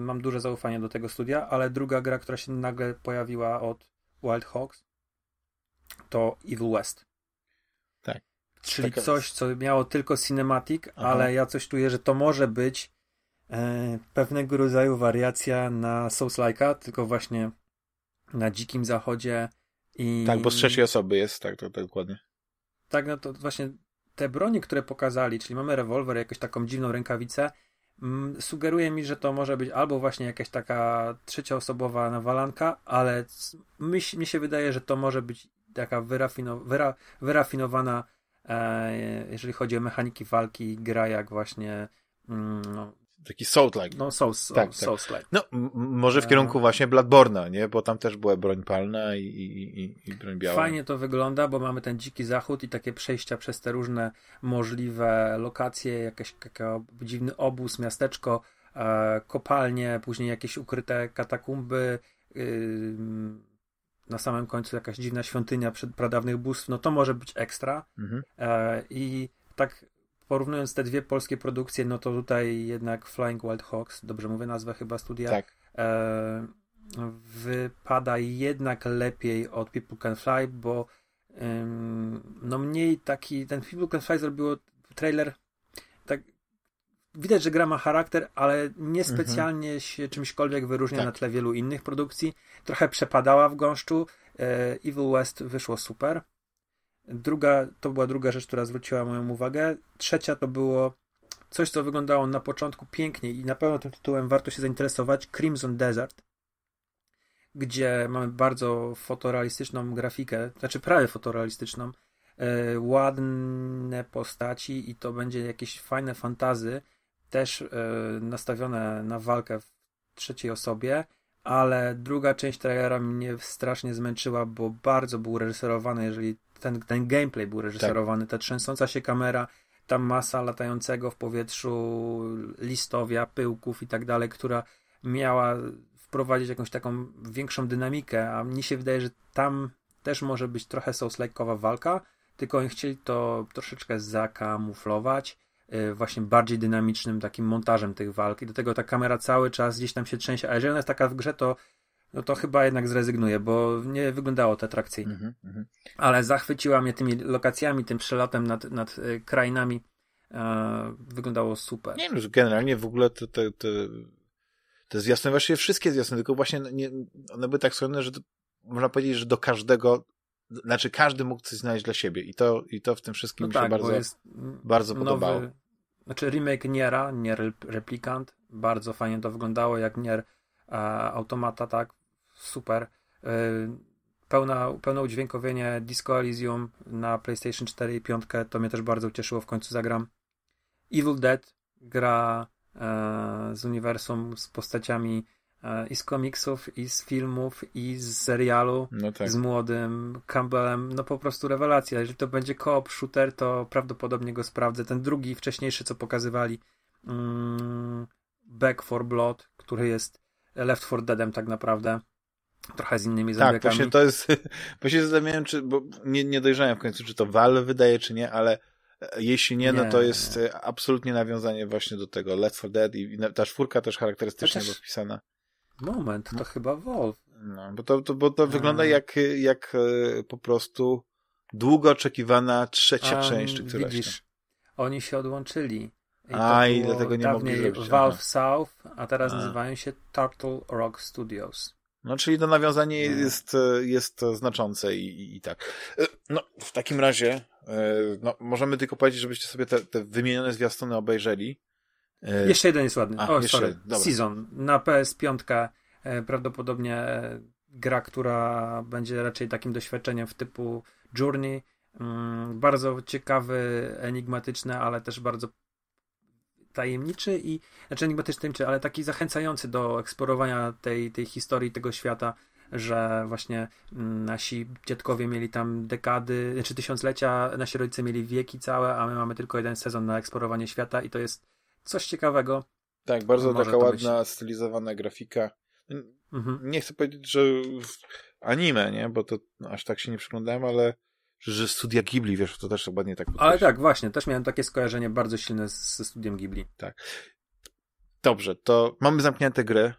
Speaker 2: mam duże zaufanie do tego studia, ale druga gra, która się nagle pojawiła od Wild Hawks, to Evil West.
Speaker 1: Tak.
Speaker 2: Czyli Taka coś, co miało tylko cinematic, Aha. ale ja coś czuję, że to może być e, pewnego rodzaju wariacja na Souls-like'a, tylko właśnie na dzikim zachodzie i...
Speaker 1: Tak, bo z trzeciej osoby jest, tak, to, to dokładnie.
Speaker 2: Tak, no to właśnie te bronie, które pokazali, czyli mamy rewolwer, jakąś taką dziwną rękawicę, sugeruje mi, że to może być albo właśnie jakaś taka trzecioosobowa nawalanka, ale mi, mi się wydaje, że to może być taka wyrafino, wyra, wyrafinowana, e, jeżeli chodzi o mechaniki walki, gra jak właśnie mm, no,
Speaker 1: Taki Souls-like.
Speaker 2: No, Souls, tak, tak. Souls-like.
Speaker 1: No, może w kierunku właśnie Bloodborne'a, nie? Bo tam też była broń palna i, i, i, i broń biała.
Speaker 2: Fajnie to wygląda, bo mamy ten dziki zachód i takie przejścia przez te różne możliwe lokacje, jakiś dziwny obóz, miasteczko, e, kopalnie, później jakieś ukryte katakumby, yy, na samym końcu jakaś dziwna świątynia przed pradawnych bóstw, no to może być ekstra. Mhm. E, I tak porównując te dwie polskie produkcje, no to tutaj jednak Flying Wild Hawks, dobrze mówię nazwę chyba studia,
Speaker 1: tak.
Speaker 2: e, wypada jednak lepiej od People Can Fly, bo no mniej taki, ten People Can Fly zrobiło trailer tak widać, że gra ma charakter, ale niespecjalnie mhm. się czymśkolwiek wyróżnia tak. na tle wielu innych produkcji. Trochę przepadała w gąszczu. E, Evil West wyszło super. Druga, to była druga rzecz, która zwróciła moją uwagę. Trzecia to było coś, co wyglądało na początku pięknie i na pewno tym tytułem warto się zainteresować. Crimson Desert, gdzie mamy bardzo fotorealistyczną grafikę, znaczy prawie fotorealistyczną, e, ładne postaci i to będzie jakieś fajne fantazy, też e, nastawione na walkę w trzeciej osobie, ale druga część trailera mnie strasznie zmęczyła, bo bardzo był reżyserowany, jeżeli ten, ten gameplay był reżyserowany, tak. ta trzęsąca się kamera, ta masa latającego w powietrzu listowia, pyłków i tak dalej, która miała wprowadzić jakąś taką większą dynamikę, a mnie się wydaje, że tam też może być trochę souls walka, tylko oni chcieli to troszeczkę zakamuflować yy, właśnie bardziej dynamicznym takim montażem tych walk i do tego ta kamera cały czas gdzieś tam się trzęsie, a jeżeli ona jest taka w grze, to no to chyba jednak zrezygnuję, bo nie wyglądało to atrakcyjnie. Mm -hmm. Ale zachwyciła mnie tymi lokacjami, tym przelatem nad, nad y, krainami. E, wyglądało super.
Speaker 1: Nie wiem, generalnie w ogóle te, te, te, te zwiastuny, właściwie wszystkie zwiastuny, tylko właśnie nie, one były tak skromne, że to, można powiedzieć, że do każdego znaczy każdy mógł coś znaleźć dla siebie i to, i to w tym wszystkim no mi się tak, bardzo, bardzo nowy, podobało.
Speaker 2: Znaczy remake Niera, Nier Replikant, bardzo fajnie to wyglądało, jak Nier e, Automata, tak, super. E, pełna, pełne udźwiękowienie Disco Elysium na PlayStation 4 i 5 to mnie też bardzo ucieszyło, w końcu zagram. Evil Dead, gra e, z uniwersum, z postaciami e, i z komiksów, i z filmów, i z serialu,
Speaker 1: no tak.
Speaker 2: z młodym Campbellem, no po prostu rewelacja. Jeżeli to będzie co-op shooter, to prawdopodobnie go sprawdzę. Ten drugi, wcześniejszy, co pokazywali, mm, Back for Blood, który jest Left 4 Deadem tak naprawdę. Trochę z innymi
Speaker 1: zombiakami. Tak, właśnie to jest, bo się zastanawiałem, czy, bo nie, nie dojrzałem w końcu, czy to Valve wydaje, czy nie, ale e, jeśli nie, no nie, no to jest nie. absolutnie nawiązanie właśnie do tego Left 4 Dead i ta czwórka też charakterystycznie Chociaż... wpisana.
Speaker 2: Moment, to no. chyba Valve.
Speaker 1: No, bo to, to, bo to wygląda jak, jak e, po prostu długo oczekiwana trzecia A, część, czy któraś widzisz,
Speaker 2: tam. oni się odłączyli.
Speaker 1: I a, i dlatego nie mogli
Speaker 2: zrobić. Valve. South, a teraz a. nazywają się Turtle Rock Studios.
Speaker 1: No, czyli to nawiązanie no. jest, jest znaczące i, i, i, tak. E, no, w takim razie, e, no, możemy tylko powiedzieć, żebyście sobie te, te wymienione zwiastuny obejrzeli.
Speaker 2: E, jeszcze jeden jest ładny. A, o, jeszcze, sorry. Dobra. Season. Na PS5 prawdopodobnie gra, która będzie raczej takim doświadczeniem w typu Journey. Mm, bardzo ciekawy, enigmatyczny, ale też bardzo tajemniczy i, znaczy enigmatyczny, tajemniczy, ale taki zachęcający do eksplorowania tej, tej historii, tego świata, że właśnie mm, nasi dziadkowie mieli tam dekady, czy znaczy tysiąclecia, nasi rodzice mieli wieki całe, a my mamy tylko jeden sezon na eksplorowanie świata i to jest coś ciekawego.
Speaker 1: Tak, bardzo Może taka ładna, być... stylizowana grafika. Mhm. Nie chcę powiedzieć, że anime, nie? Bo to aż tak się nie przyglądałem, ale że studia Ghibli, wiesz, to też ładnie tak
Speaker 2: Ale tak, właśnie, też miałem takie skojarzenie bardzo silne ze studiem Ghibli.
Speaker 1: Tak. Dobrze, to mamy zamknięte gry.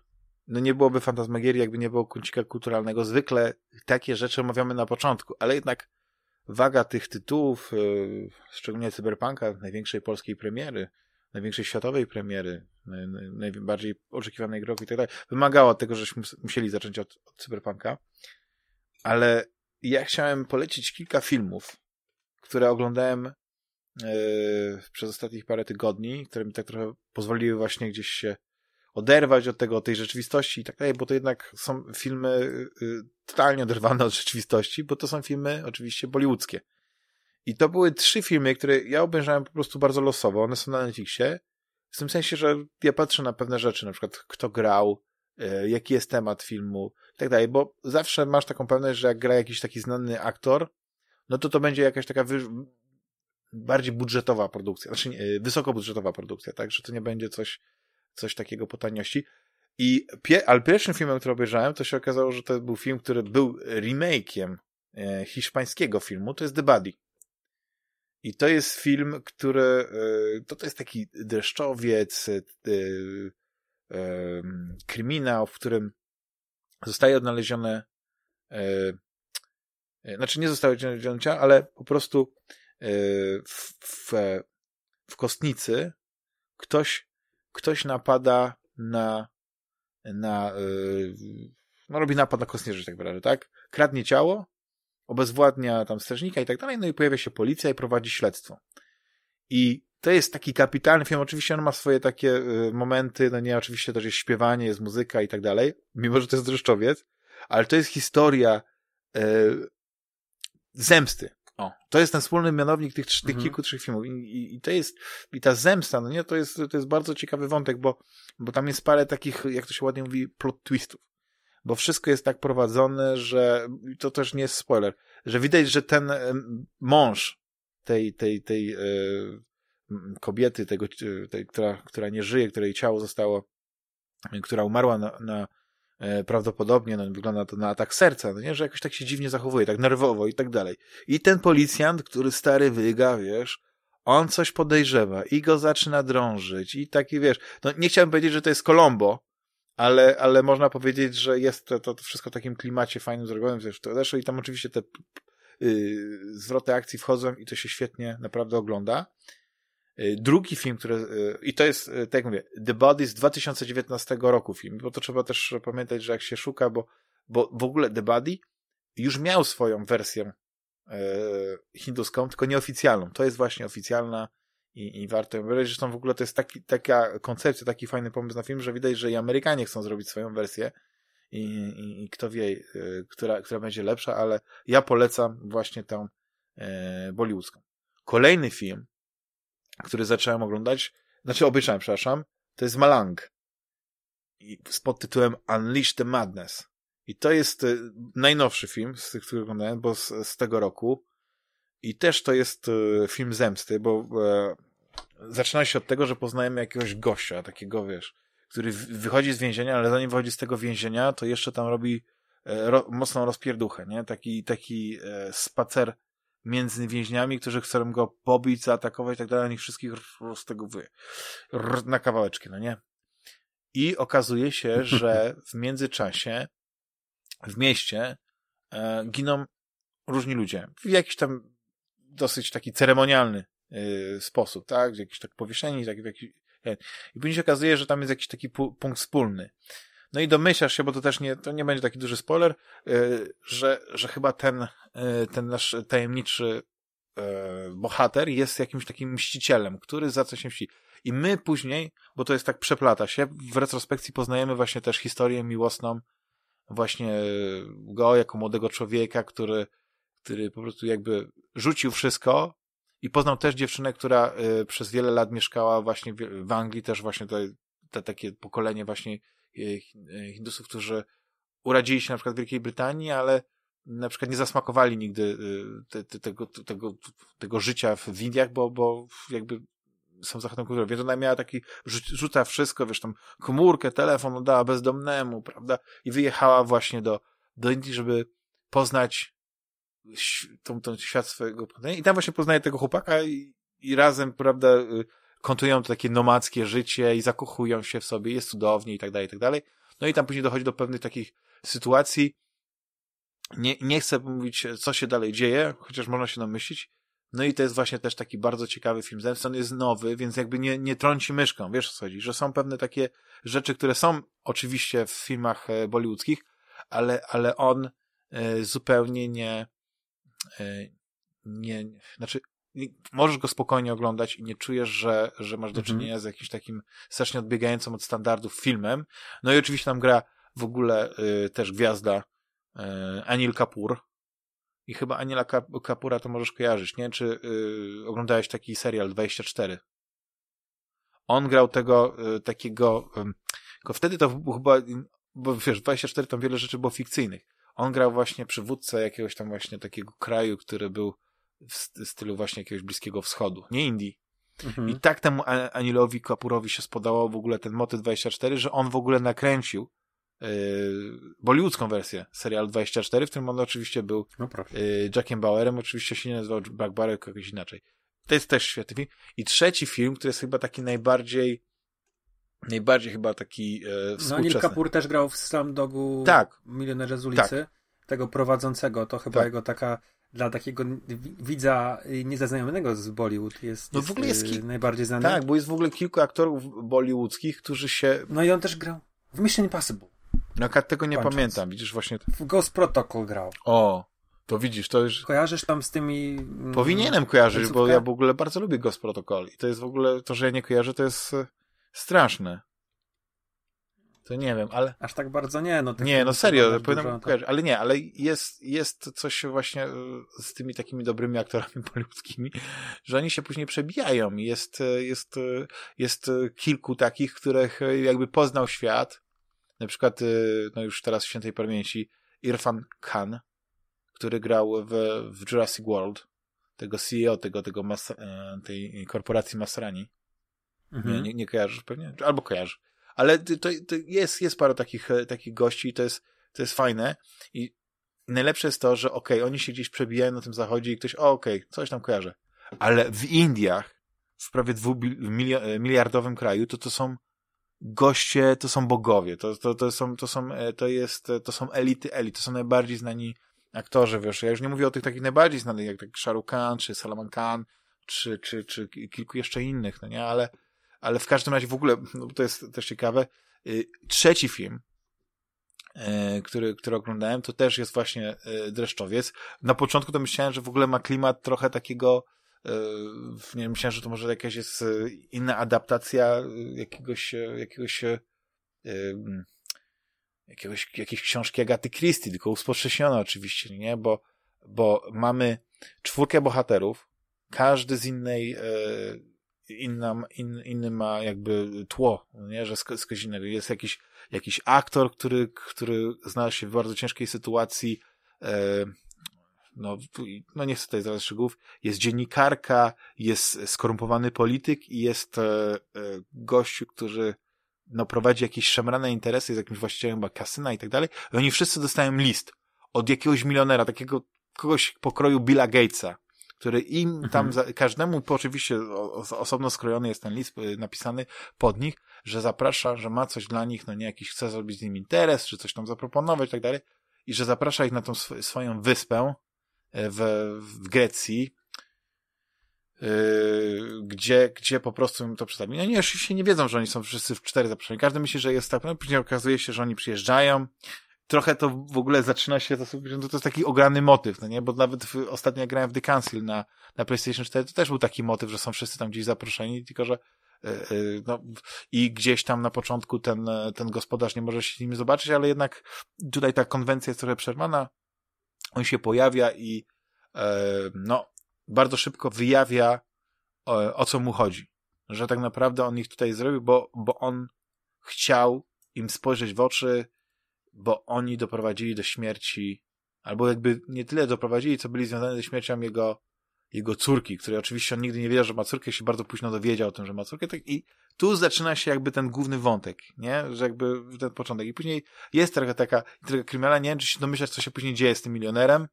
Speaker 1: No nie byłoby Fantasmagierii, jakby nie było kącika kulturalnego. Zwykle takie rzeczy omawiamy na początku, ale jednak waga tych tytułów, yy, szczególnie Cyberpunka, największej polskiej premiery, największej światowej premiery, naj, najbardziej oczekiwanej gry i tak dalej, wymagała tego, żeśmy musieli zacząć od, od Cyberpunka. Ale ja chciałem polecić kilka filmów, które oglądałem yy, przez ostatnich parę tygodni, które mi tak trochę pozwoliły właśnie gdzieś się oderwać od tego, od tej rzeczywistości i tak dalej, bo to jednak są filmy yy, totalnie oderwane od rzeczywistości, bo to są filmy oczywiście bollywoodzkie. I to były trzy filmy, które ja obejrzałem po prostu bardzo losowo. One są na Netflixie. W tym sensie, że ja patrzę na pewne rzeczy, na przykład kto grał, E, jaki jest temat filmu i tak dalej, bo zawsze masz taką pewność, że jak gra jakiś taki znany aktor, no to to będzie jakaś taka bardziej budżetowa produkcja, znaczy nie, wysokobudżetowa produkcja, tak, że to nie będzie coś, coś takiego po taniości. I pie... ale pierwszym filmem, który obejrzałem, to się okazało, że to był film, który był remake'iem e, hiszpańskiego filmu, to jest The Buddy. I to jest film, który, e, to, to jest taki dreszczowiec, e, kryminał, w którym zostaje odnalezione e, e, znaczy nie zostało odnalezione ciało, ale po prostu e, w, w, w kostnicy ktoś, ktoś napada na na no robi napad na kostnierzy, tak naprawdę, tak? Kradnie ciało, obezwładnia tam strażnika i tak dalej, no i pojawia się policja i prowadzi śledztwo. I to jest taki kapitalny film. Oczywiście on ma swoje takie y, momenty, no nie, oczywiście też jest śpiewanie, jest muzyka i tak dalej, mimo że to jest dreszczowiec, ale to jest historia y, zemsty. O, to jest ten wspólny mianownik tych, tych mhm. kilku, trzech filmów. I, i, I, to jest, i ta zemsta, no nie, to jest, to jest bardzo ciekawy wątek, bo, bo tam jest parę takich, jak to się ładnie mówi, plot twistów. Bo wszystko jest tak prowadzone, że, to też nie jest spoiler, że widać, że ten mąż tej, tej, tej, tej kobiety, tego, tej, która, która nie żyje, której ciało zostało, która umarła na, na e, prawdopodobnie, no, wygląda to na atak serca, no nie, że jakoś tak się dziwnie zachowuje, tak nerwowo i tak dalej. I ten policjant, który stary wyga, wiesz, on coś podejrzewa i go zaczyna drążyć i taki, wiesz, no nie chciałem powiedzieć, że to jest Colombo, ale, ale można powiedzieć, że jest to, to wszystko w takim klimacie fajnym zrobionym, wiesz, to zresztą i tam oczywiście te yy, zwroty akcji wchodzą i to się świetnie naprawdę ogląda. Y, drugi film, który, y, i to jest, y, tak jak mówię, The Body z 2019 roku film, bo to trzeba też pamiętać, że jak się szuka, bo, bo w ogóle The Body już miał swoją wersję e, hinduską, tylko nieoficjalną. To jest właśnie oficjalna i, i warto ją wybrać. Zresztą w ogóle to jest taki, taka koncepcja, taki fajny pomysł na film, że widać, że i Amerykanie chcą zrobić swoją wersję i, i, i kto wie, która, która będzie lepsza, ale ja polecam właśnie tą e, bollywoodzką. Kolejny film, który zacząłem oglądać, znaczy obejrzałem, przepraszam, to jest Malang. Z pod tytułem Unleash the Madness. I to jest e, najnowszy film z tych, oglądałem, bo z, z tego roku. I też to jest e, film zemsty, bo e, zaczyna się od tego, że poznajemy jakiegoś gościa, takiego, wiesz, który wychodzi z więzienia, ale zanim wychodzi z tego więzienia, to jeszcze tam robi e, ro, mocną rozpierduchę, nie? Taki, taki e, spacer między więźniami, którzy chcą go pobić, zaatakować i tak dalej, nich wszystkich z tego wy, na kawałeczki, no nie? I okazuje się, że w międzyczasie w mieście e, giną różni ludzie. W jakiś tam dosyć taki ceremonialny y, sposób, tak? Jakiś tak powieszeni, tak, w jakiś, i później się okazuje, że tam jest jakiś taki punkt wspólny. No i domyślasz się, bo to też nie, to nie będzie taki duży spoiler, y, że, że chyba ten, y, ten nasz tajemniczy y, bohater jest jakimś takim mścicielem, który za coś się mści. I my później, bo to jest tak przeplata się, w retrospekcji poznajemy właśnie też historię miłosną właśnie go jako młodego człowieka, który, który po prostu jakby rzucił wszystko i poznał też dziewczynę, która przez wiele lat mieszkała właśnie w, Anglii, też właśnie to, to takie pokolenie właśnie Hindusów, którzy urodzili się na przykład w Wielkiej Brytanii, ale na przykład nie zasmakowali nigdy y, te, te, tego, tego, tego życia w Indiach, bo, bo jakby są zachodnią kulturą. Więc ona miała taki, rzuca wszystko, wiesz, tam komórkę, telefon oddała bezdomnemu, prawda? I wyjechała właśnie do, do Indii, żeby poznać tą, tą świat swojego I tam właśnie poznaje tego chłopaka i, i razem, prawda, kontują to takie nomadzkie życie i zakochują się w sobie, jest cudownie i tak dalej, i tak dalej. No i tam później dochodzi do pewnych takich sytuacji. Nie, nie chcę mówić, co się dalej dzieje, chociaż można się namyślić, no i to jest właśnie też taki bardzo ciekawy film. Zemston jest nowy, więc jakby nie, nie trąci myszką, wiesz o co chodzi, że są pewne takie rzeczy, które są oczywiście w filmach e, bollywoodzkich, ale, ale on e, zupełnie nie, e, nie, znaczy możesz go spokojnie oglądać i nie czujesz, że, że masz do mhm. czynienia z jakimś takim strasznie odbiegającym od standardów filmem. No i oczywiście tam gra w ogóle też gwiazda Anil Kapoor, i chyba Aniela Kapura to możesz kojarzyć, nie? Czy yy, oglądałeś taki serial 24? On grał tego yy, takiego, tylko wtedy to chyba, bo wiesz, 24 tam wiele rzeczy było fikcyjnych. On grał właśnie przywódcę jakiegoś tam właśnie takiego kraju, który był w stylu właśnie jakiegoś Bliskiego Wschodu, nie Indii. Mhm. I tak temu Anilowi Kapurowi się spodobał w ogóle ten motyw 24, że on w ogóle nakręcił Yy, bollywoodzką wersję serialu 24, w którym on oczywiście był no yy, Jackiem Bauerem, oczywiście się nie nazywał Jack Bauer, jakoś inaczej. To jest też świetny film. I trzeci film, który jest chyba taki najbardziej najbardziej chyba taki e,
Speaker 2: No Neil Kapur też grał w Dogu tak. Milionerze z ulicy. Tak. Tego prowadzącego, to chyba tak. jego taka dla takiego widza niezaznajomego z Bollywood jest, no w ogóle jest ki- najbardziej znany.
Speaker 1: Tak, bo jest w ogóle kilku aktorów bollywoodzkich, którzy się...
Speaker 2: No i on też grał w Mission Impossible.
Speaker 1: No tego nie Kończąc. pamiętam, widzisz właśnie.
Speaker 2: W Ghost Protocol grał.
Speaker 1: O, to widzisz, to już...
Speaker 2: Kojarzysz tam z tymi...
Speaker 1: Mm, Powinienem kojarzyć, bo ja w ogóle bardzo lubię Ghost Protocol i to jest w ogóle, to, że ja nie kojarzę, to jest e, straszne. To nie wiem, ale...
Speaker 2: Aż tak bardzo nie, no.
Speaker 1: Nie, no serio, powinienem kojarzyć, ale nie, ale jest, jest coś właśnie e, z tymi takimi dobrymi aktorami polskimi, że oni się później przebijają jest, e, jest, jest kilku takich, których jakby poznał świat, na przykład, no już teraz w świętej pamięci, Irfan Khan, który grał w, w Jurassic World, tego CEO, tego, tego mas, e, tej korporacji Masrani. Mhm. Nie, nie, nie kojarzysz pewnie? Albo kojarzysz. Ale to, to jest, jest parę takich, e, takich gości i to jest, to jest fajne. I najlepsze jest to, że okej, okay, oni się gdzieś przebijają na tym zachodzie i ktoś, okej, okay, coś tam kojarzy. Ale w Indiach, w prawie dwumiliardowym kraju, to to są goście to są bogowie, to, to, to, są, to, są, e, to, jest, to są elity elit, to są najbardziej znani aktorzy, wiesz, ja już nie mówię o tych takich najbardziej znanych, jak tak Shahrukh Khan, czy Salman Khan, czy, czy, czy kilku jeszcze innych, no nie, ale, ale w każdym razie w ogóle, no to jest też ciekawe, y, trzeci film, e, który, który oglądałem, to też jest właśnie e, Dreszczowiec. Na początku to myślałem, że w ogóle ma klimat trochę takiego nie wiem, myślałem, że to może jakaś jest inna adaptacja jakiegoś, jakiegoś jakiegoś, jakiejś książki Agaty Christie, tylko uspoczęsione oczywiście, nie? Bo, bo mamy czwórkę bohaterów, każdy z innej, inna, in, inny ma jakby tło, nie? Że z, z innego. Jest jakiś, jakiś aktor, który, który znalazł się w bardzo ciężkiej sytuacji, e, no, no nie chcę tutaj zdradzać szczegółów, jest dziennikarka, jest skorumpowany polityk i jest e, e, gościu, który no, prowadzi jakieś szemrane interesy z jakimś właścicielem chyba kasyna i tak dalej. I oni wszyscy dostają list od jakiegoś milionera, takiego kogoś pokroju Billa Gatesa, który im mhm. tam, za, każdemu, oczywiście osobno skrojony jest ten list y, napisany pod nich, że zaprasza, że ma coś dla nich, no nie jakiś chce zrobić z nim interes, czy coś tam zaproponować i tak dalej, i że zaprasza ich na tą sw swoją wyspę e, w, w Grecji, Yy, gdzie, gdzie po prostu im to przedstawi. No nie, oczywiście nie wiedzą, że oni są wszyscy w cztery zaproszeni. Każdy myśli, że jest tak, no później okazuje się, że oni przyjeżdżają. Trochę to w ogóle zaczyna się, to, to jest taki ograny motyw, no nie? Bo nawet w, ostatnio jak grałem w The Council na, na PlayStation 4, to też był taki motyw, że są wszyscy tam gdzieś zaproszeni, tylko że yy, no, i gdzieś tam na początku ten, ten gospodarz nie może się z nimi zobaczyć, ale jednak tutaj ta konwencja jest trochę przerwana. On się pojawia i no, bardzo szybko wyjawia, o, o co mu chodzi. Że tak naprawdę on ich tutaj zrobił, bo, bo on chciał im spojrzeć w oczy, bo oni doprowadzili do śmierci, albo jakby nie tyle doprowadzili, co byli związani ze śmiercią jego, jego córki, której oczywiście on nigdy nie wiedział, że ma córkę, się bardzo późno dowiedział o tym, że ma córkę, tak, i tu zaczyna się jakby ten główny wątek, nie? Że jakby ten początek. I później jest trochę taka, trochę kryminalna, nie wiem, czy się domyślać, co się później dzieje z tym milionerem,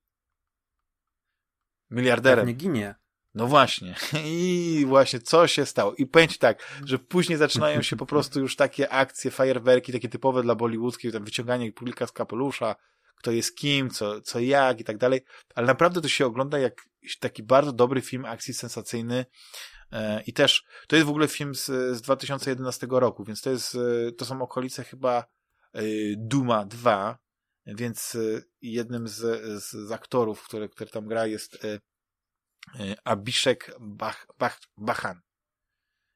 Speaker 1: miliarderem.
Speaker 2: Nie ginie.
Speaker 1: No właśnie. I właśnie co się stało. I ci tak, że później zaczynają się po prostu już takie akcje, fajerwerki, takie typowe dla bollywoodzkiej, tam wyciąganie publika z kapelusza, kto jest kim, co, co jak i tak dalej. Ale naprawdę to się ogląda jak taki bardzo dobry film akcji sensacyjny. E, I też, to jest w ogóle film z, z 2011 roku, więc to jest, e, to są okolice chyba e, Duma 2, więc jednym z, z, z aktorów, który, który tam gra jest y, Abishek Bach, Bach, Bachan.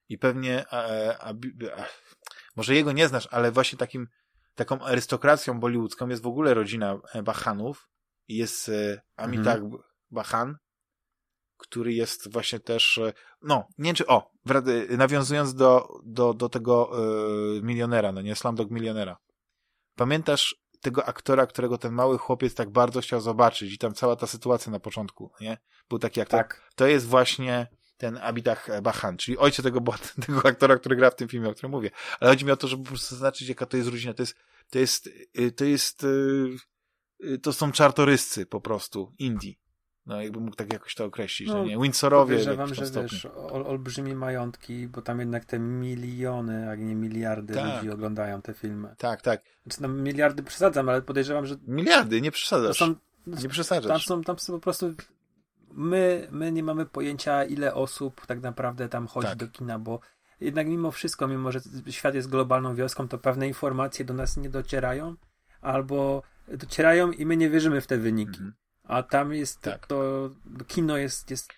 Speaker 1: I pewnie Abi, może jego nie znasz, ale właśnie takim taką arystokracją bollywoodzką jest w ogóle rodzina e, Bachanów jest Amitabh mhm. Bachan, który jest właśnie też, e, no, nie wiem czy, o, nawiązując do, do, do tego y, milionera, no nie, Slumdog Milionera. Pamiętasz tego aktora, którego ten mały chłopiec tak bardzo chciał zobaczyć i tam cała ta sytuacja na początku, nie? Był taki aktor. Tak. To jest właśnie ten Abidach Bahan, czyli ojciec tego, tego aktora, który gra w tym filmie, o którym mówię. Ale chodzi mi o to, żeby po prostu zaznaczyć, jaka to jest różnica. To jest, to jest, y, to jest, y, y, to są czartoryscy po prostu, Indii. No, jakby mógł tak jakoś to określić, no, nie? Windsorowie.
Speaker 2: Podejrzewam, że stopniu. wiesz, ol, olbrzymie majątki, bo tam jednak te miliony, a nie miliardy tak. ludzi oglądają te filmy.
Speaker 1: Tak, tak.
Speaker 2: Znaczy, no, miliardy przesadzam, ale podejrzewam, że...
Speaker 1: Miliardy, nie przesadzasz. Są, nie przesadzasz.
Speaker 2: Tam są, tam są po prostu... My, my nie mamy pojęcia, ile osób tak naprawdę tam chodzi tak. do kina, bo jednak mimo wszystko, mimo że świat jest globalną wioską, to pewne informacje do nas nie docierają, albo docierają i my nie wierzymy w te wyniki. Mhm. A tam jest tak. to, kino jest, jest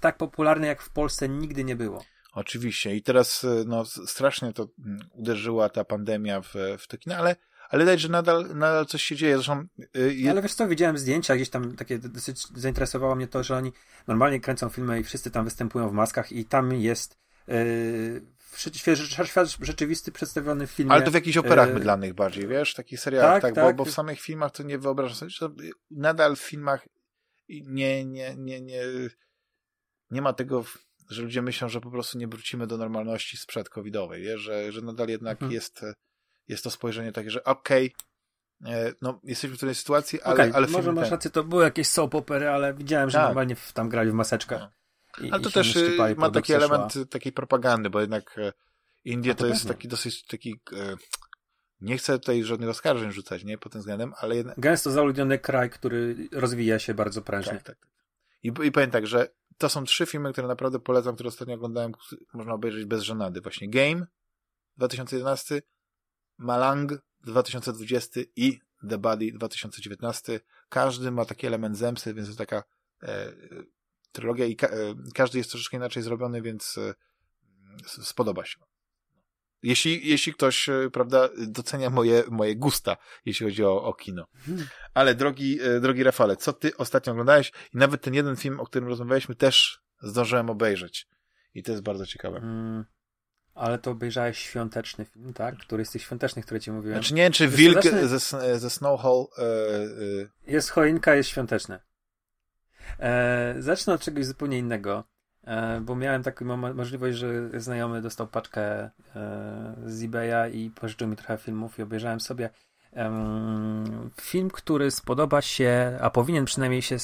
Speaker 2: tak popularne, jak w Polsce nigdy nie było.
Speaker 1: Oczywiście. I teraz no, strasznie to mm, uderzyła ta pandemia w, w to kino, ale, ale widać, że nadal, nadal coś się dzieje. Zresztą,
Speaker 2: yy, Ale wiesz co, widziałem zdjęcia, gdzieś tam takie dosyć zainteresowało mnie to, że oni normalnie kręcą filmy i wszyscy tam występują w maskach i tam jest yy, świat rzeczywisty przedstawiony w filmie.
Speaker 1: Ale to w jakichś operach e... mydlanych bardziej, wiesz, takich serialach, tak, tak, tak. Bo, bo, w samych filmach to nie wyobrażam sobie, że nadal w filmach nie, nie, nie, nie, nie ma tego, że ludzie myślą, że po prostu nie wrócimy do normalności sprzed covidowej, wiesz, że, że nadal jednak mhm. jest, jest to spojrzenie takie, że okej, okay, e, no, jesteśmy w trudnej sytuacji, ale, okay, ale
Speaker 2: może masz rację, to były jakieś soap opery, ale widziałem, że tak. normalnie tam grali w maseczkach.
Speaker 1: I, Ale to też y, ma taki element szła. takiej propagandy, bo jednak e, Indie to, to jest taki dosyć taki e, nie chcę tutaj żadnych oskarżeń rzucać, nie, pod tym względem, ale jednak...
Speaker 2: Gęsto zaludniony kraj, który rozwija się bardzo prężnie. Tak, tak, tak.
Speaker 1: I, I powiem tak, że to są trzy filmy, które naprawdę polecam, które ostatnio oglądałem, można obejrzeć bez żenady. Właśnie Game 2011, Malang 2020 i The Body 2019. Każdy ma taki element zemsty, więc to taka e, trylogia i ka e, każdy jest troszeczkę inaczej zrobiony, więc e, spodoba się. Jeśli, jeśli ktoś, e, prawda, docenia moje, moje gusta, jeśli chodzi o, o kino. Ale drogi, drogi Rafale, co ty ostatnio oglądałeś? I nawet ten jeden film, o którym rozmawialiśmy, też zdążyłem obejrzeć. I to jest bardzo ciekawe. Mm,
Speaker 2: ale to obejrzałeś świąteczny film, tak? Który z tych świątecznych, które ci mówiłem.
Speaker 1: Znaczy nie wiem, czy Wilk ze, ze Snowhall...
Speaker 2: Yy, Jest choinka, jest świąteczne. E, zacznę od czegoś zupełnie innego. E, bo miałem taką możliwość, że znajomy dostał paczkę e, z eBaya i pożyczył mi trochę filmów i obejrzałem sobie film, który spodoba się, a powinien przynajmniej się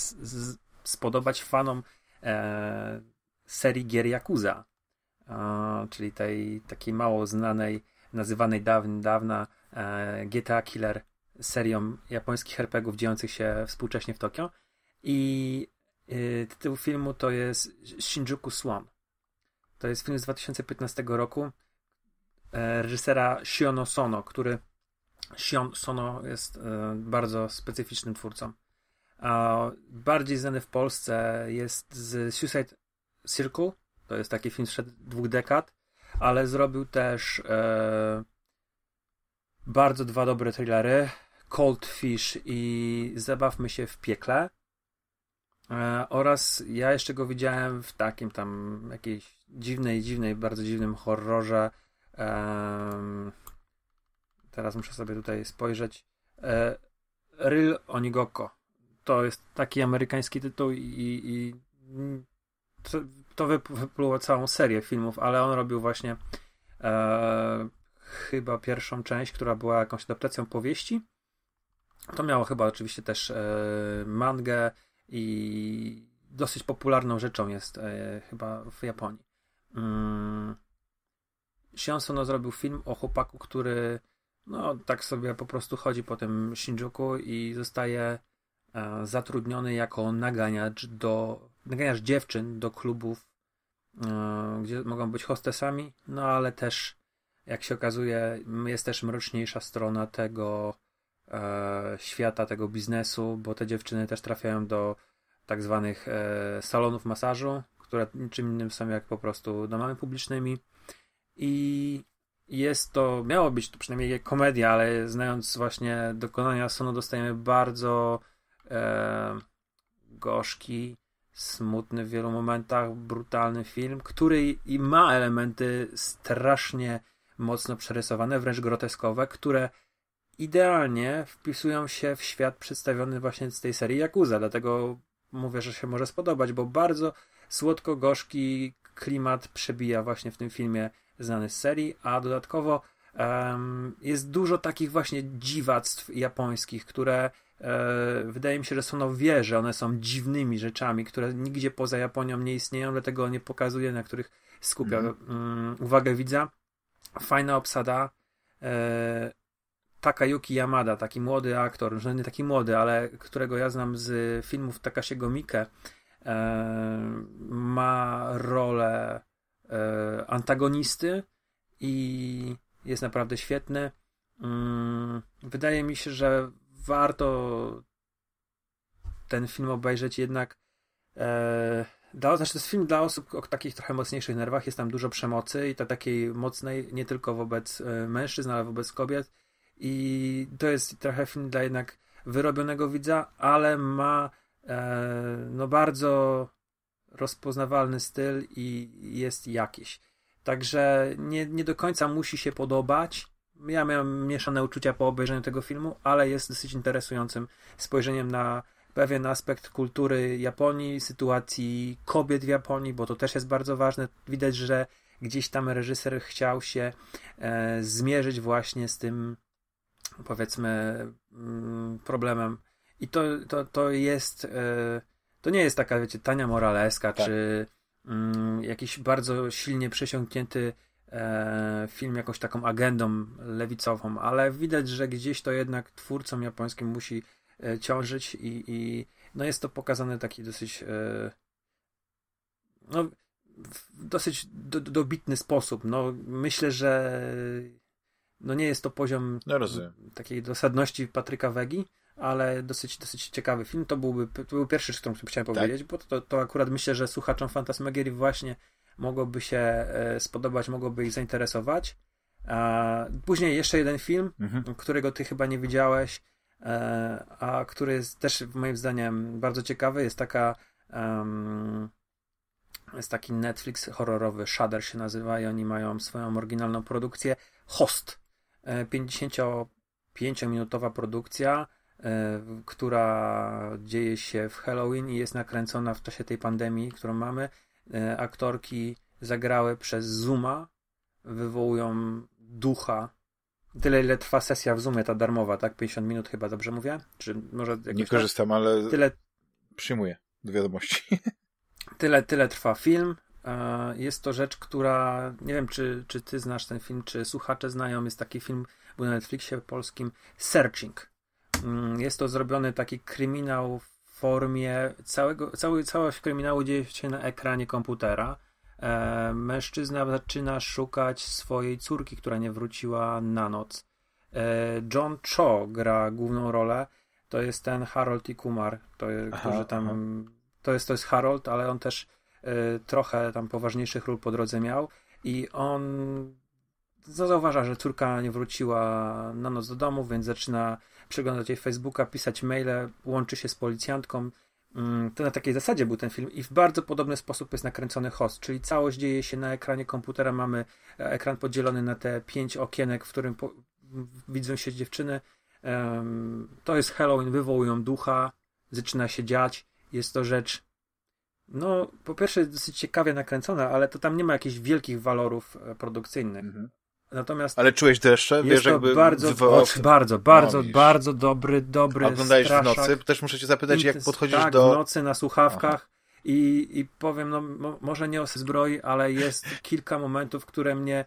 Speaker 2: spodobać fanom e, serii gier Yakuza, czyli tej takiej mało znanej, nazywanej dawna, dawna GTA Killer serią japońskich RPGów dziejących się współcześnie w Tokio i Y, tytuł filmu to jest Shinjuku Swan. To jest film z 2015 roku e, reżysera Shiono Sono, który Shion Sono jest e, bardzo specyficznym twórcą. bardziej znany w Polsce jest z Suicide Circle. To jest taki film sprzed dwóch dekad, ale zrobił też e, bardzo dwa dobre thrillery. Cold Fish i Zabawmy się w piekle. E, oraz ja jeszcze go widziałem w takim tam jakiejś dziwnej, dziwnej, bardzo dziwnym horrorze. teraz muszę sobie tutaj spojrzeć. E, Real Onigoko. To jest taki amerykański tytuł i, i to, to wypluło całą serię filmów, ale on robił właśnie e, chyba pierwszą część, która była jakąś adaptacją powieści. To miało chyba oczywiście też e, mangę, i dosyć popularną rzeczą jest e, chyba w Japonii. Mm. Shion Sono zrobił film o chłopaku, który no tak sobie po prostu chodzi po tym Shinjuku i zostaje e, zatrudniony jako naganiacz do naganiacz dziewczyn do klubów, e, gdzie mogą być hostesami, no ale też jak się okazuje jest też mroczniejsza strona tego e, świata, tego biznesu, bo te dziewczyny też trafiają do tak zwanych e, salonów masażu, które niczym innym są jak po prostu domami publicznymi. I jest to, miało być to przynajmniej komedia, ale znając właśnie dokonania Sonu dostajemy bardzo e, gorzki, smutny w wielu momentach, brutalny film, który i ma elementy strasznie mocno przerysowane, wręcz groteskowe, które idealnie wpisują się w świat przedstawiony właśnie z tej serii Yakuza, dlatego mówię, że się może spodobać, bo bardzo słodko-gorzki klimat przebija właśnie w tym filmie znany z serii, a dodatkowo um, jest dużo takich właśnie dziwactw japońskich, które e, wydaje mi się, że są wie, że one są dziwnymi rzeczami, które nigdzie poza Japonią nie istnieją, dlatego nie pokazuje, na których skupia mm. um, uwagę widza. Fajna obsada. Takayuki Yamada, taki młody aktor, że nie taki młody, ale którego ja znam z filmów Takashiego Mike, e, ma rolę e, antagonisty i jest naprawdę świetny. Mm, wydaje mi się, że warto ten film obejrzeć jednak e, dla, znaczy to jest film dla osób o takich trochę mocniejszych nerwach, jest tam dużo przemocy i to takiej mocnej nie tylko wobec mężczyzn, ale wobec kobiet i to jest trochę film dla jednak wyrobionego widza, ale ma e, no bardzo rozpoznawalny styl i jest jakiś. Także nie, nie do końca musi się podobać. Ja miałem mieszane uczucia po obejrzeniu tego filmu, ale jest dosyć interesującym spojrzeniem na pewien aspekt kultury Japonii, sytuacji kobiet w Japonii, bo to też jest bardzo ważne. Widać, że gdzieś tam reżyser chciał się e, zmierzyć właśnie z tym powiedzmy mm, problemem. I to, to, to jest e, to nie jest taka, wiecie, tania moraleska, tak. czy mm, jakiś bardzo silnie przesiąknięty e, film jakąś taką agendą lewicową, ale widać, że gdzieś to jednak twórcom japońskim musi e, ciążyć i, i no jest to pokazane taki dosyć no, w dosyć do, dobitny sposób. No, myślę, że no nie jest to poziom
Speaker 1: no
Speaker 2: takiej dosadności Patryka Wegi, ale dosyć, dosyć ciekawy film. To byłby to był pierwszy, o którym chciałem tak. powiedzieć, bo to, to akurat myślę, że słuchaczom Fantasmagierii właśnie mogłoby się e, spodobać, mogłoby ich zainteresować. A później jeszcze jeden film,
Speaker 1: Mhm.
Speaker 2: którego ty chyba nie widziałeś, e, a który jest też moim zdaniem bardzo ciekawy. Jest taka jest taki Netflix horrorowy, Shudder się nazywa i oni mają swoją oryginalną produkcję. Host. E, 55-minutowa produkcja, e, która dzieje się w Halloween i jest nakręcona w czasie tej pandemii, którą mamy. E, Aktorki zagrały przez Zooma, wywołują ducha. Tyle, ile trwa sesja w Zoomie, ta darmowa, tak? 50 minut chyba, dobrze mówię? Czy może
Speaker 1: Nie
Speaker 2: tak?
Speaker 1: korzystam, ale
Speaker 2: Tyle,
Speaker 1: przyjmuję do wiadomości.
Speaker 2: tyle, tyle trwa film. E, Jest to rzecz, która nie wiem, czy, czy ty znasz ten film, czy słuchacze znają. Jest taki film był na Netflixie polskim Searching. Mm, Jest to zrobiony taki kryminał w formie całego, cały, całość kryminału dzieje się na ekranie komputera. E, Mężczyzna zaczyna szukać swojej córki, która nie wróciła na noc. E, John Cho gra główną rolę. To jest ten Harold i Kumar, to,
Speaker 1: Aha,
Speaker 2: którzy tam.
Speaker 1: aha.
Speaker 2: To jest, to jest Harold, ale on też trochę tam poważniejszych ról po drodze miał. I on zauważa, że córka nie wróciła na noc do domu, więc zaczyna przeglądać jej Facebooka, pisać maile, łączy się z policjantką. Mm, To na takiej zasadzie był ten film i w bardzo podobny sposób jest nakręcony host, czyli całość dzieje się na ekranie komputera. Mamy e, ekran podzielony na te pięć okienek, w którym po, widzą się dziewczyny. To jest Halloween, wywołują ducha, zaczyna się dziać. Jest to rzecz, no, po pierwsze dosyć ciekawie nakręcona, ale to tam nie ma jakichś wielkich walorów e, produkcyjnych.
Speaker 1: Mhm.
Speaker 2: Natomiast
Speaker 1: Ale czułeś deszcze?
Speaker 2: jest
Speaker 1: Wiesz,
Speaker 2: to
Speaker 1: jakby
Speaker 2: bardzo,
Speaker 1: wywołał...
Speaker 2: o, bardzo, bardzo,
Speaker 1: widzisz.
Speaker 2: bardzo dobry, dobry
Speaker 1: A Oglądałeś w
Speaker 2: straszak.
Speaker 1: nocy? Też muszę cię zapytać, jak podchodzisz
Speaker 2: tak,
Speaker 1: do...
Speaker 2: w nocy na słuchawkach i, i powiem, no mo, może nie o zbroi, ale jest kilka momentów, które mnie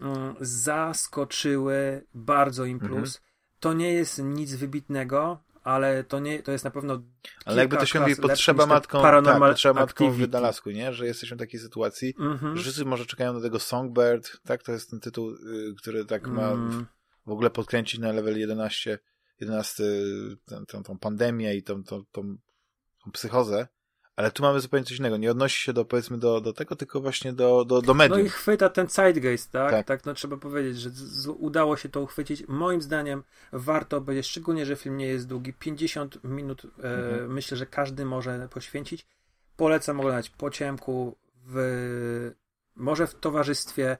Speaker 2: mm, zaskoczyły bardzo im
Speaker 1: Mhm.
Speaker 2: plus. To nie jest nic wybitnego, ale to nie, to jest na pewno
Speaker 1: Ale jakby to się mówi,
Speaker 2: lepszy
Speaker 1: potrzeba matką, tak,
Speaker 2: Paranormal
Speaker 1: potrzeba matką w
Speaker 2: Activity.
Speaker 1: wynalazku, nie? Że jesteśmy w takiej sytuacji,
Speaker 2: Mhm.
Speaker 1: że wszyscy może czekają na tego Songbird, tak? To jest ten tytuł, y, który tak ma
Speaker 2: Mm.
Speaker 1: w ogóle podkręcić na level 11, 11 tę, tę, tą pandemię i tą, tą, tą, tą psychozę, ale tu mamy zupełnie coś innego. Nie odnosi się do, powiedzmy, do, do tego, tylko właśnie do, do, do
Speaker 2: No
Speaker 1: medium.
Speaker 2: i chwyta ten zeitgeist, tak?
Speaker 1: Tak.
Speaker 2: Tak, no trzeba powiedzieć, że z, udało się to uchwycić. Moim zdaniem warto obejrzeć, szczególnie, że film nie jest długi. 50 minut e,
Speaker 1: Mhm.
Speaker 2: myślę, że każdy może poświęcić. Polecam oglądać po ciemku, w, może w towarzystwie.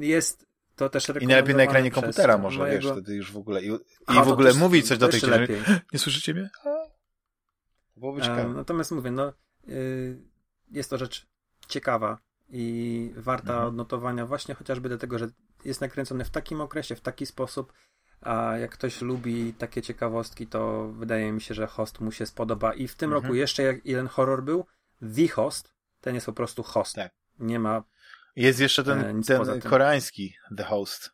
Speaker 2: Jest to też
Speaker 1: I najlepiej na ekranie komputera może,
Speaker 2: mojego...
Speaker 1: wiesz, wtedy już w ogóle. I, i
Speaker 2: A,
Speaker 1: w ogóle
Speaker 2: też-
Speaker 1: mówić coś do tej
Speaker 2: lepiej.
Speaker 1: Nie słyszycie mnie? To byłoby
Speaker 2: E,
Speaker 1: ciekawe.
Speaker 2: Natomiast mówię, no jest to rzecz ciekawa i warta
Speaker 1: Mhm.
Speaker 2: odnotowania właśnie chociażby dlatego, że jest nakręcony w takim okresie, w taki sposób, a jak ktoś lubi takie ciekawostki, to wydaje mi się, że Host mu się spodoba. I w tym
Speaker 1: Mhm.
Speaker 2: roku jeszcze jak jeden horror był, The Host, ten jest po prostu Host.
Speaker 1: Tak.
Speaker 2: Nie ma,
Speaker 1: Jest jeszcze
Speaker 2: e,
Speaker 1: ten,
Speaker 2: poza
Speaker 1: ten koreański The Host.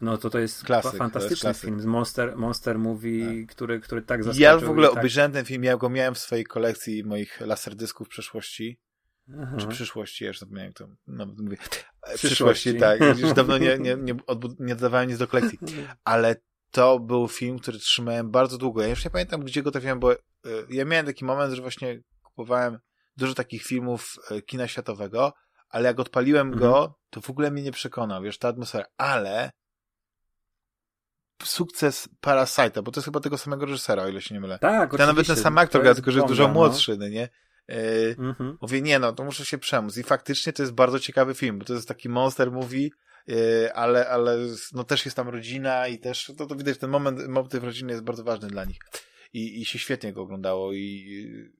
Speaker 2: No to to jest
Speaker 1: Klasyk, to
Speaker 2: fantastyczny
Speaker 1: jest
Speaker 2: film Monster, Monster Movie, który, który tak zaskoczył.
Speaker 1: Ja w ogóle
Speaker 2: tak...
Speaker 1: obejrzałem ten film, ja go miałem w swojej kolekcji moich laserdysków w przeszłości.
Speaker 2: Aha.
Speaker 1: Czy przyszłości, ja już zapomniałem to. Nawet mówię.
Speaker 2: Przyszłości.
Speaker 1: Przyszłości, tak. Już dawno nie, nie, nie, odbu- nie dodawałem nic do kolekcji. Ale to był film, który trzymałem bardzo długo. Ja już nie pamiętam, gdzie go trafiłem, bo y, ja miałem taki moment, że właśnie kupowałem dużo takich filmów y, kina światowego, ale jak odpaliłem
Speaker 2: Mhm.
Speaker 1: go, to w ogóle mnie nie przekonał, wiesz, ta atmosfera. Ale sukces Parasite'a, bo to jest chyba tego samego reżysera, o ile się nie mylę.
Speaker 2: Tak,
Speaker 1: To nawet ten
Speaker 2: oczywiście.
Speaker 1: sam aktor
Speaker 2: To
Speaker 1: gra,
Speaker 2: jest
Speaker 1: tylko że
Speaker 2: bomba,
Speaker 1: dużo
Speaker 2: no.
Speaker 1: młodszy, no nie? Y,
Speaker 2: Mhm.
Speaker 1: Mówię, nie no, to muszę się przemóc. I faktycznie to jest bardzo ciekawy film, bo to jest taki monster movie, yy, ale, ale no też jest tam rodzina i też, to, to widać, ten moment, motyw rodziny jest bardzo ważny dla nich. I, i się świetnie go oglądało i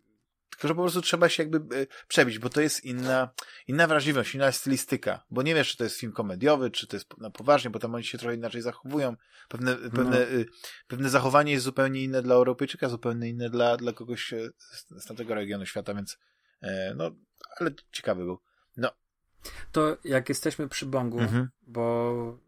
Speaker 1: tylko, że po prostu trzeba się jakby y, przebić, bo to jest inna, inna wrażliwość, inna stylistyka, bo nie wiesz, czy to jest film komediowy, czy to jest na poważnie, bo tam oni się trochę inaczej zachowują. Pewne, pewne, y, pewne zachowanie jest zupełnie inne dla Europejczyka, zupełnie inne dla, dla kogoś e, z, z tamtego regionu świata, więc e, no, ale ciekawy był.
Speaker 2: To jak jesteśmy przy Bongu,
Speaker 1: Mhm.
Speaker 2: bo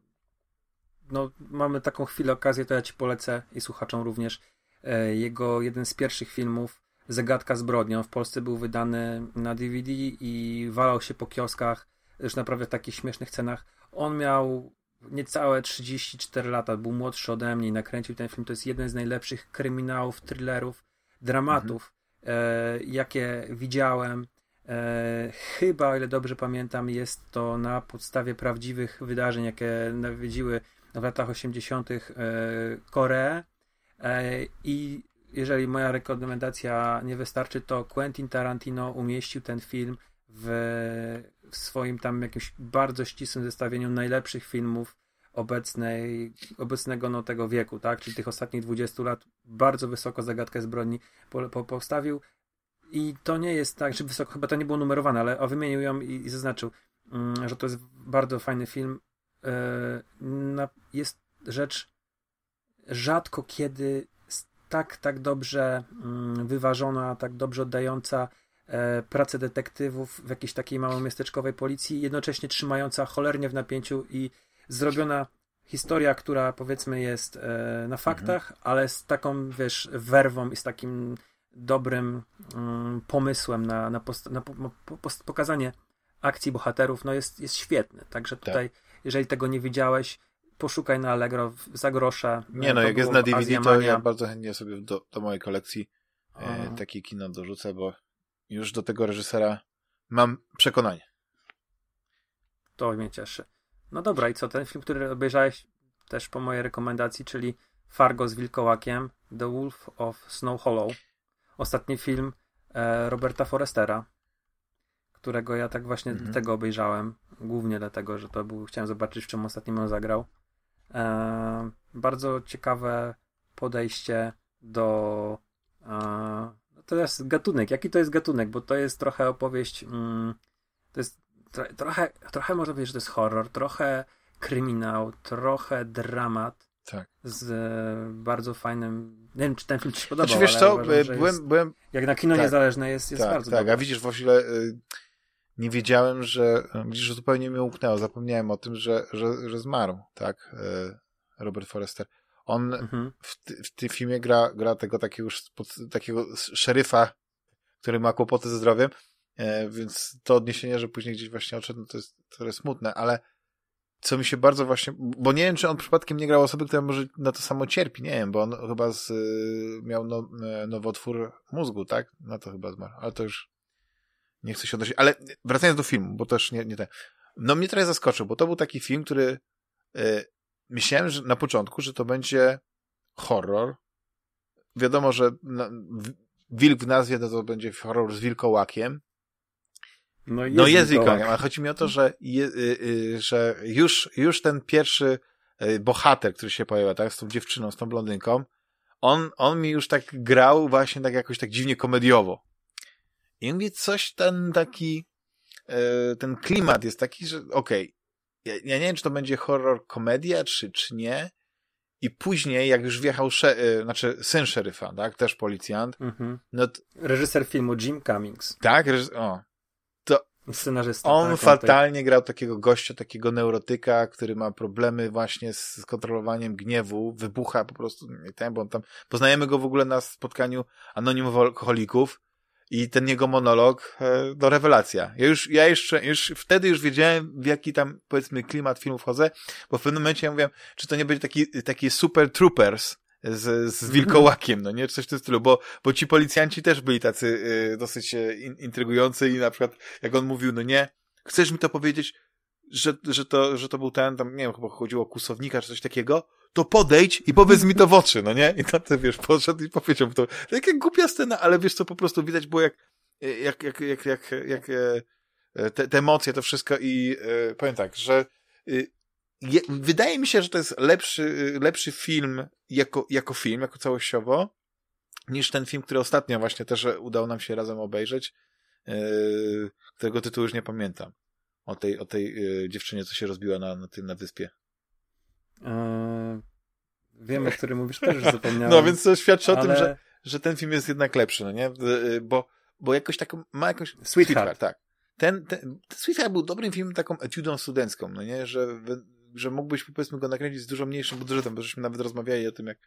Speaker 2: no, mamy taką chwilę, okazję, to ja ci polecę i słuchaczom również e, jego jeden z pierwszych filmów Zagadka zbrodnią. W Polsce był wydany na DVD i walał się po kioskach, już naprawdę w takich śmiesznych cenach. On miał niecałe 34 lata, był młodszy ode mnie i nakręcił ten film. To jest jeden z najlepszych kryminałów, thrillerów, dramatów, e, jakie widziałem. E, chyba, o ile dobrze pamiętam, jest to na podstawie prawdziwych wydarzeń, jakie nawiedziły w latach 80. E, Koreę. E, I jeżeli moja rekomendacja nie wystarczy, to Quentin Tarantino umieścił ten film w, w swoim tam jakimś bardzo ścisłym zestawieniu najlepszych filmów obecnej, obecnego no, tego wieku, tak? Czyli tych ostatnich 20 lat bardzo wysoko zagadkę zbrodni po, po, postawił. I to nie jest tak, że wysoko, chyba to nie było numerowane, ale o, wymienił ją i, i zaznaczył, mm, że to jest bardzo fajny film. E, na, jest rzecz rzadko kiedy tak, tak dobrze mm, wyważona, tak dobrze oddająca e, pracę detektywów w jakiejś takiej małomiasteczkowej policji, jednocześnie trzymająca cholernie w napięciu i zrobiona historia, która powiedzmy jest e, na faktach, mhm. ale z taką, wiesz, werwą i z takim dobrym mm, pomysłem na, na, post, na po, po, pokazanie akcji bohaterów, no jest, jest świetny. Także tak. tutaj, tak. jeżeli tego nie widziałeś, poszukaj na Allegro za grosze.
Speaker 1: Nie no, jak jest na DVD, to ja bardzo chętnie sobie do, do mojej kolekcji e, takie kino dorzucę, bo już do tego reżysera mam przekonanie.
Speaker 2: To mnie cieszy. No dobra, i co, ten film, który obejrzałeś też po mojej rekomendacji, czyli Fargo z Wilkołakiem, The Wolf of Snow Hollow. Ostatni film e, Roberta Forestera, którego ja tak właśnie mm -hmm. tego obejrzałem. Głównie dlatego, że to był, chciałem zobaczyć, w czym ostatnim on zagrał. E, bardzo ciekawe podejście do. E, to jest gatunek. Jaki to jest gatunek? Bo to jest trochę opowieść. Mm, to jest tro, trochę, trochę można powiedzieć, że to jest horror, trochę kryminał, trochę dramat.
Speaker 1: Tak.
Speaker 2: Z e, bardzo fajnym. Nie wiem, czy ten film ci się podobał.
Speaker 1: Znaczy, wiesz co, uważam, byłem, jest, byłem.
Speaker 2: Jak na kino tak, niezależne jest, jest
Speaker 1: tak,
Speaker 2: bardzo
Speaker 1: Tak,
Speaker 2: dobry.
Speaker 1: a widzisz, właśnie y, nie wiedziałem, że. Widzisz, że zupełnie mnie umknęło. Zapomniałem o tym, że, że, że zmarł, tak. Y, Robert Forrester. On mhm. w, w tym filmie gra, gra tego takiego, takiego szeryfa, który ma kłopoty ze zdrowiem, e, więc to odniesienie, że później gdzieś właśnie odszedł, no to jest trochę smutne, ale co mi się bardzo właśnie, bo nie wiem, czy on przypadkiem nie grał osoby, która może na to samo cierpi, nie wiem, bo on chyba z, miał no, e, nowotwór mózgu, tak? Na to chyba zmarł, ale to już nie chcę się odnosić, ale wracając do filmu, bo też nie, nie ten, no mnie trochę zaskoczył, bo to był taki film, który y, myślałem że na początku, że to będzie horror. Wiadomo, że w, wilk w nazwie to, to będzie horror z wilkołakiem. No jest, no jest wilkołakiem, ale chodzi mi o to, że, je, y, y, że już, już ten pierwszy y, bohater, który się pojawia, tak, z tą dziewczyną, z tą blondynką, on, on mi już tak grał właśnie tak jakoś tak dziwnie komediowo. I mówię, coś ten taki, y, ten klimat jest taki, że okej, okay, ja, ja, nie wiem, czy to będzie horror komedia, czy, czy nie. I później, jak już wjechał, sze- znaczy syn szeryfa, tak, też policjant. Mhm.
Speaker 2: No t- Reżyser filmu Jim Cummings.
Speaker 1: Tak, reż- o. To
Speaker 2: Scenarzysta.
Speaker 1: on tak, fatalnie grał takiego gościa, takiego neurotyka, który ma problemy właśnie z kontrolowaniem gniewu, wybucha po prostu, nie ten, bo on tam, poznajemy go w ogóle na spotkaniu anonimowych alkoholików, i ten jego monolog, e, do rewelacja. Ja już, ja jeszcze, już wtedy już wiedziałem, w jaki tam, powiedzmy, klimat filmu wchodzę, bo w pewnym momencie ja mówiłem, czy to nie będzie taki, taki super troopers, z, z wilkołakiem, no nie? Czy coś w tym stylu, bo, bo ci policjanci też byli tacy y, dosyć e, in, intrygujący i na przykład, jak on mówił, no nie, chcesz mi to powiedzieć, że, że, to, że to był ten, tam, nie wiem, chyba chodziło o kusownika czy coś takiego, to podejdź i powiedz mi to w oczy, no nie? I ty, wiesz, podszedł i powiedział to. Taka głupia scena, ale wiesz, co po prostu widać było jak, jak, jak, jak, jak, jak e, te, te emocje, to wszystko i e, powiem tak, że y, je, wydaje mi się, że to jest lepszy, y, lepszy film jako, jako film, jako całościowo, niż ten film, który ostatnio właśnie też udało nam się razem obejrzeć, którego tytułu już nie pamiętam. O tej, o tej dziewczynie, co się rozbiła na, na tym, na wyspie.
Speaker 2: Eee, wiem, o którym mówisz, też już zapomniałem.
Speaker 1: No, więc to świadczy ale... o tym, że, że ten film jest jednak lepszy, no nie? Y, bo, bo jakoś taką, ma jakąś...
Speaker 2: Sweetheart. Sweetheart
Speaker 1: tak. Ten, ten, Sweetheart był dobrym filmem, taką etiudą studencką, no nie? Że, że mógłbyś, powiedzmy, go nakręcić z dużo mniejszym budżetem, bo żeśmy nawet rozmawiali o tym, jak,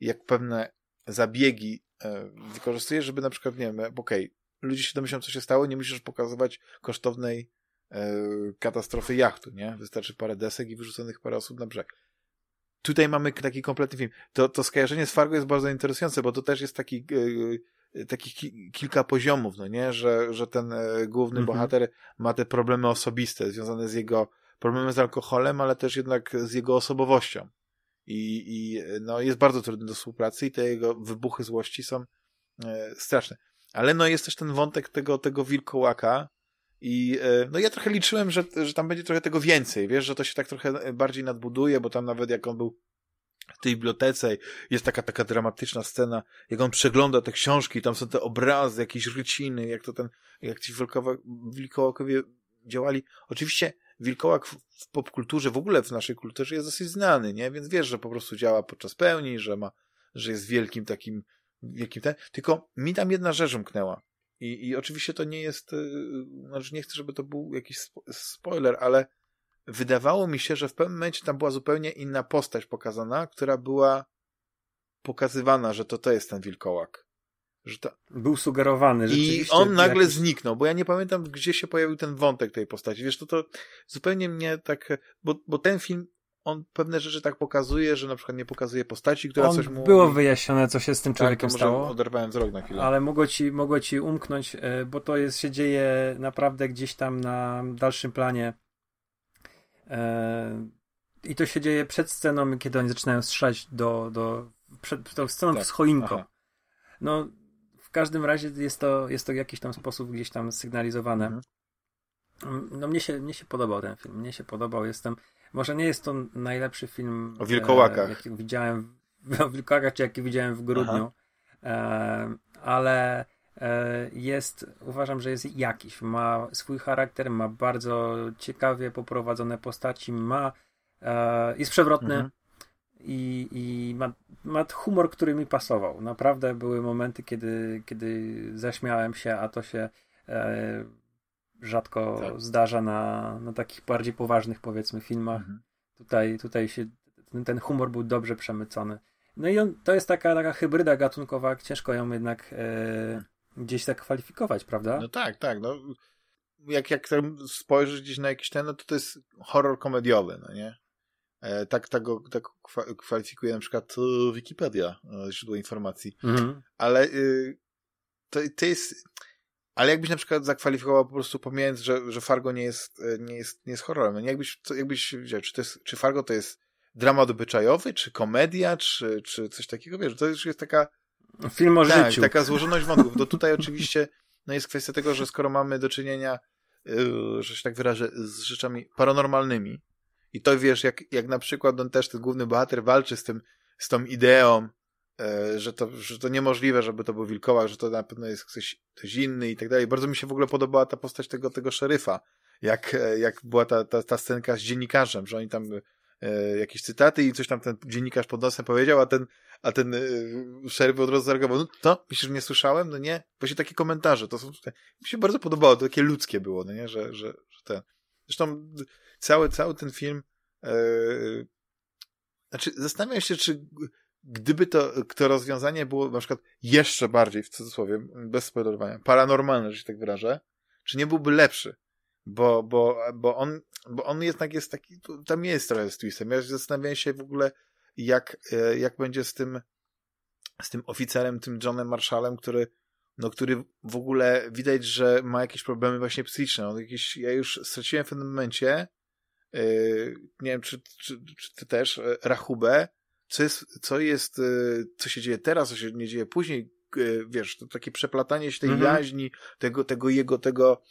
Speaker 1: jak pewne zabiegi e, wykorzystujesz, żeby na przykład, nie wiem, okej, okay, ludzie się domyślą, co się stało, nie musisz pokazywać kosztownej e, katastrofy jachtu, nie? Wystarczy parę desek i wyrzuconych parę osób na brzeg tutaj mamy taki kompletny film. To, to skojarzenie z Fargo jest bardzo interesujące, bo to też jest taki, takich ki kilka poziomów, no nie, że, że ten e, główny mhm. bohater ma te problemy osobiste związane z jego problemem z alkoholem, ale też jednak z jego osobowością. I, i no, jest bardzo trudny do współpracy i te jego wybuchy złości są e, straszne. Ale no jest też ten wątek tego, tego wilkołaka i e, no ja trochę liczyłem, że, że tam będzie trochę tego więcej, wiesz, że to się tak trochę bardziej nadbuduje, bo tam nawet jak on był w tej bibliotece jest taka taka dramatyczna scena, jak on przegląda te książki, tam są te obrazy, jakieś ryciny, jak to ten, jak ci wilkołakowie działali. Oczywiście wilkołak w, w popkulturze, w ogóle w naszej kulturze jest dosyć znany, nie? Więc wiesz, że po prostu działa podczas pełni, że ma, że jest wielkim takim, wielkim ten, tylko mi tam jedna rzecz umknęła. I, i oczywiście to nie jest, yy, znaczy nie chcę, żeby to był jakiś spo, spoiler, ale wydawało mi się, że w pewnym momencie tam była zupełnie inna postać pokazana, która była pokazywana, że to to jest ten wilkołak. Że to...
Speaker 2: Był sugerowany,
Speaker 1: I on nagle jakiś... zniknął, bo ja nie pamiętam, gdzie się pojawił ten wątek tej postaci. Wiesz, to to zupełnie mnie tak, bo, bo ten film on pewne rzeczy tak pokazuje, że na przykład nie pokazuje postaci, która on coś mu...
Speaker 2: Było wyjaśnione, co się z tym tak, człowiekiem
Speaker 1: tak,
Speaker 2: stało.
Speaker 1: oderwałem wzrok na chwilę.
Speaker 2: Ale mogło ci, mogło ci umknąć, e, bo to jest, się dzieje naprawdę gdzieś tam na dalszym planie E, I to się dzieje przed sceną, kiedy oni zaczynają strzelać do, do przed tą sceną tak. z choinką. Aha. No, w każdym razie jest to, jest to w jakiś tam sposób gdzieś tam sygnalizowane. Mhm. No, mnie się, mnie się podobał ten film. Mnie się podobał. Jestem, może nie jest to najlepszy film
Speaker 1: o wilkołakach. E,
Speaker 2: jaki widziałem, o wilkołakach, czy jaki widziałem w grudniu. E, ale E, jest, uważam, że jest jakiś. Ma swój charakter, ma bardzo ciekawie poprowadzone postaci, ma, e, jest przewrotny mhm. i, i ma, ma humor, który mi pasował. Naprawdę były momenty, kiedy, kiedy zaśmiałem się, a to się e, rzadko tak. zdarza na, na takich bardziej poważnych, powiedzmy, filmach. Mhm. Tutaj, tutaj się ten humor był dobrze przemycony. No i on, to jest taka, taka hybryda gatunkowa, ciężko ją jednak e, gdzieś tak kwalifikować, prawda?
Speaker 1: No tak, tak. No, jak, jak spojrzysz gdzieś na jakiś ten, no to to jest horror komediowy, no nie? E, tak, tak, go, tak kwalifikuje na przykład e, Wikipedia, e, źródło informacji. Mhm. Ale y, to, to jest... Ale jakbyś na przykład zakwalifikował po prostu pomijając, że, że Fargo nie jest, e, nie jest, nie jest horrorem, no? Jakbyś, co, jakbyś wziął, czy, to jest, czy Fargo to jest dramat obyczajowy, czy komedia, czy, czy coś takiego, wiesz, to już jest taka
Speaker 2: Film o
Speaker 1: tak,
Speaker 2: życiu.
Speaker 1: taka złożoność wątków. To tutaj oczywiście no jest kwestia tego, że skoro mamy do czynienia, yy, że się tak wyrażę, z rzeczami paranormalnymi i to wiesz, jak, jak na przykład on też, ten główny bohater walczy z tym, z tą ideą, że, to, że to niemożliwe, żeby to był wilkołak, że to na pewno jest ktoś, ktoś inny i tak dalej. Bardzo mi się w ogóle podobała ta postać tego, tego szeryfa, jak, jak była ta, ta, ta scenka z dziennikarzem, że oni tam e, jakieś cytaty i coś tam ten dziennikarz pod nosem powiedział, a ten, a ten e, szeryf od razu zareagował, no to, myślisz, że nie słyszałem? No nie. Właśnie takie komentarze, to są, mi się bardzo podobało, to takie ludzkie było, no nie, że, że, że ten. Zresztą cały, cały ten film, e, znaczy zastanawiam się, czy gdyby to, to rozwiązanie było na przykład jeszcze bardziej, w cudzysłowie, bez spoilerowania, paranormalne, że się tak wyrażę, czy nie byłby lepszy? bo, bo, bo, on, bo on jednak jest taki, tam jest trochę z twistem. Ja zastanawiam się w ogóle, jak, e, jak będzie z tym, z tym oficerem, tym Johnem Marshallem, który, no, który w ogóle widać, że ma jakieś problemy właśnie psychiczne. On jakieś, ja już straciłem w pewnym momencie, yy, nie wiem, czy, czy, czy ty też, e, rachubę, co jest, co jest, co się dzieje teraz, co się nie dzieje później, wiesz, to takie przeplatanie się tej mhm. jaźni, tego, tego jego, tego,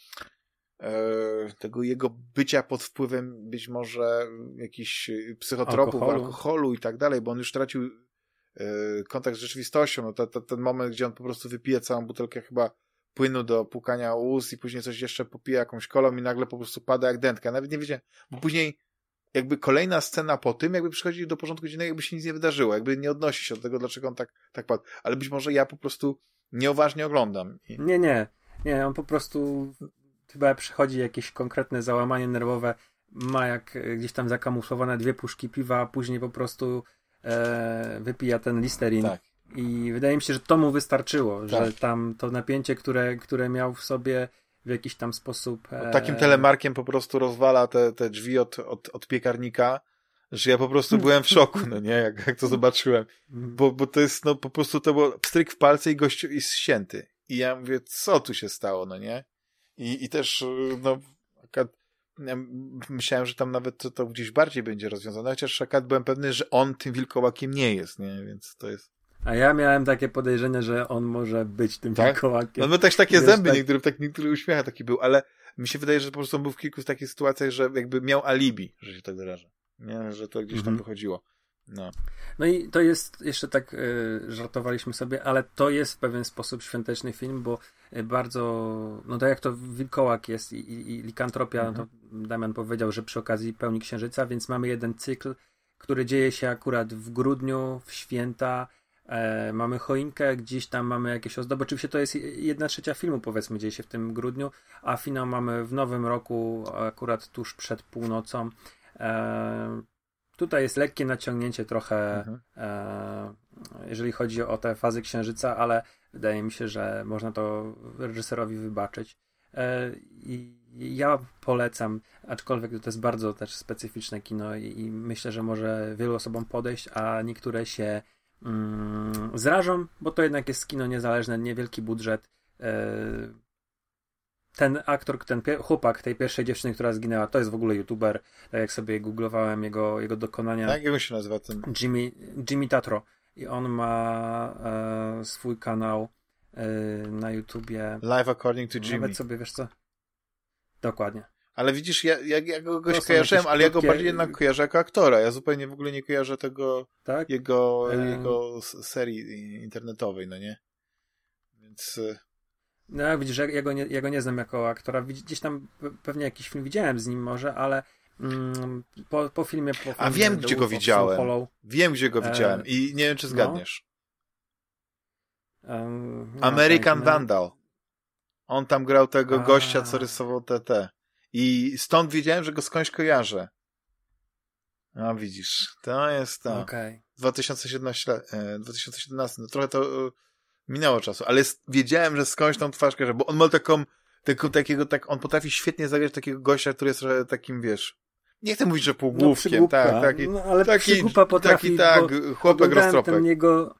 Speaker 1: E, tego jego bycia pod wpływem być może jakichś psychotropów, alkoholu, alkoholu i tak dalej, bo on już tracił e, kontakt z rzeczywistością. No ten moment, gdzie on po prostu wypije całą butelkę chyba płynu do pukania ust i później coś jeszcze popije jakąś kolą i nagle po prostu pada jak dętka. Nawet nie wiedziałem, bo później jakby kolejna scena po tym, jakby przychodzi do porządku dziennego, jakby się nic nie wydarzyło, jakby nie odnosi się do tego, dlaczego on tak, tak padł. Ale być może ja po prostu nieuważnie oglądam.
Speaker 2: I... Nie, nie. Nie, on po prostu chyba przychodzi jakieś konkretne załamanie nerwowe, ma jak e, gdzieś tam zakamuflowane dwie puszki piwa, a później po prostu e, wypija ten listerin. Tak. I wydaje mi się, że to mu wystarczyło, tak. że tam to napięcie, które, które miał w sobie w jakiś tam sposób.
Speaker 1: E... Takim telemarkiem po prostu rozwala te, te drzwi od, od, od piekarnika że ja po prostu byłem w szoku, no nie, jak, jak to zobaczyłem. Bo, bo to jest, no po prostu to było pstryk w palce i gościu jest ścięty. I ja mówię, co tu się stało, no nie? I, i też, no, ja myślałem, że tam nawet to, to gdzieś bardziej będzie rozwiązane, chociaż akad byłem pewny, że on tym wilkołakiem nie jest, nie? Więc to jest...
Speaker 2: A ja miałem takie podejrzenie, że on może być tym tak? wilkołakiem.
Speaker 1: No my też takie Wiesz, zęby, tak... niektóre, tak, niektóre uśmiecha taki był, ale mi się wydaje, że po prostu on był w kilku takich sytuacjach, że jakby miał alibi, że się tak wyrażę. Nie? Że to gdzieś tam mhm. wychodziło. No.
Speaker 2: no i to jest, jeszcze tak y, żartowaliśmy sobie, ale to jest w pewien sposób świąteczny film, bo y, bardzo, no tak jak to Wilkołak jest i, i, i Likantropia, mhm. to Damian powiedział, że przy okazji pełni księżyca, więc mamy jeden cykl, który dzieje się akurat w grudniu, w święta, e, mamy choinkę, gdzieś tam mamy jakieś ozdoby. Oczywiście to jest jedna trzecia filmu, powiedzmy, dzieje się w tym grudniu, a finał mamy w nowym roku, akurat tuż przed północą. E, Tutaj jest lekkie naciągnięcie trochę, mhm. e, jeżeli chodzi o te fazy księżyca, ale wydaje mi się, że można to reżyserowi wybaczyć. E, I ja polecam, aczkolwiek to jest bardzo też specyficzne kino i, i myślę, że może wielu osobom podejść, a niektóre się zrażą, bo to jednak jest kino niezależne, niewielki budżet. E, ten aktor, ten chłopak tej pierwszej dziewczyny, która zginęła, to jest w ogóle youtuber. Tak jak sobie googlowałem jego, jego dokonania.
Speaker 1: Tak, jak się nazywa ten?
Speaker 2: Jimmy, Jimmy Tatro. I on ma e, swój kanał e, na YouTubie.
Speaker 1: Live According to Jimmy.
Speaker 2: Nawet sobie, wiesz co? Dokładnie.
Speaker 1: Ale widzisz, ja, ja, ja go goś kojarzyłem, ale ja go bardziej jednak kojarzę jako aktora. Ja zupełnie w ogóle nie kojarzę tego, tak? jego, jego serii internetowej, no nie? Więc... E,
Speaker 2: no widzisz, ja go, nie, ja go nie znam jako aktora. Gdzieś tam pewnie jakiś film widziałem z nim może, ale mm, po, po filmie... Po filmie
Speaker 1: A wiem, gdzie go widziałem. Follow, wiem, gdzie go widziałem e, i nie wiem, czy no. zgadniesz. No. American no, Vandal. On tam grał tego A. gościa, co rysował TT. I stąd wiedziałem, że go skądś kojarzę. A widzisz, to jest to.
Speaker 2: Okay.
Speaker 1: 2017, 2017, no trochę to minęło czasu, ale wiedziałem, że skądś tą twarz kojarzę, bo on ma taką, taką, takiego, tak, on potrafi świetnie zagrać takiego gościa, który jest takim, wiesz, nie chcę mówić, że półgłówkiem, no, tak, taki,
Speaker 2: no, ale taki, potrafi,
Speaker 1: taki, tak, chłopak roztropek.
Speaker 2: ten jego,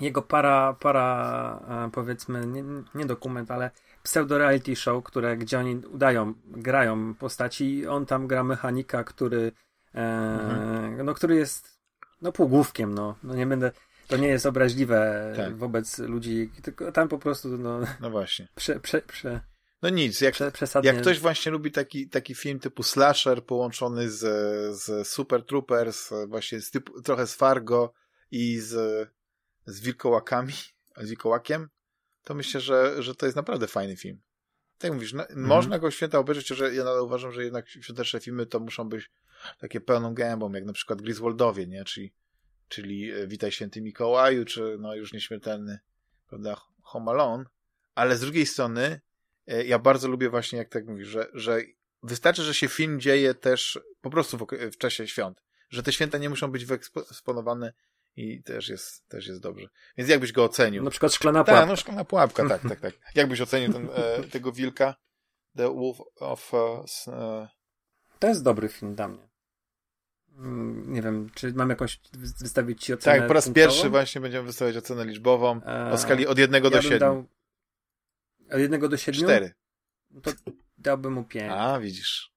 Speaker 2: jego para, para, powiedzmy, nie, nie dokument, ale pseudo-reality show, które, gdzie oni udają, grają postaci i on tam gra mechanika, który, e, mhm. no, który jest, no, półgłówkiem, no, no nie będę, to nie jest obraźliwe tak. wobec ludzi, tylko tam po prostu, no.
Speaker 1: No właśnie.
Speaker 2: Prze, prze, prze,
Speaker 1: no nic, jak, jak ktoś właśnie lubi taki, taki film typu slasher połączony z, z Super Troopers, właśnie z typu, trochę z Fargo i z, z wilkołakami, z wilkołakiem, to myślę, że, że to jest naprawdę fajny film. Tak mówisz, no, mhm. można go święta obejrzeć, że ja nadal uważam, że jednak świąteczne filmy to muszą być takie pełną gębą, jak na przykład Griswoldowie, nie? Czyli czyli e, Witaj Święty Mikołaju, czy no już nieśmiertelny, prawda, Home Alone, ale z drugiej strony e, ja bardzo lubię właśnie, jak tak mówisz, że, że wystarczy, że się film dzieje też po prostu w, w czasie świąt, że te święta nie muszą być wyeksponowane i też jest, też jest dobrze. Więc jakbyś go ocenił?
Speaker 2: Na przykład szklana pułapka.
Speaker 1: Tak, no szklana pułapka, tak, tak, tak. Jakbyś ocenił ten, e, tego wilka? The Wolf of... Uh,
Speaker 2: to jest dobry film dla mnie. Mm, nie wiem, czy mam jakąś wystawić ci ocenę
Speaker 1: Tak, po raz punktową? pierwszy właśnie będziemy wystawiać ocenę liczbową o e, skali od jednego ja do siedmiu. Dał...
Speaker 2: Od jednego do siedmiu?
Speaker 1: Cztery.
Speaker 2: To dałbym mu pięć.
Speaker 1: A, widzisz.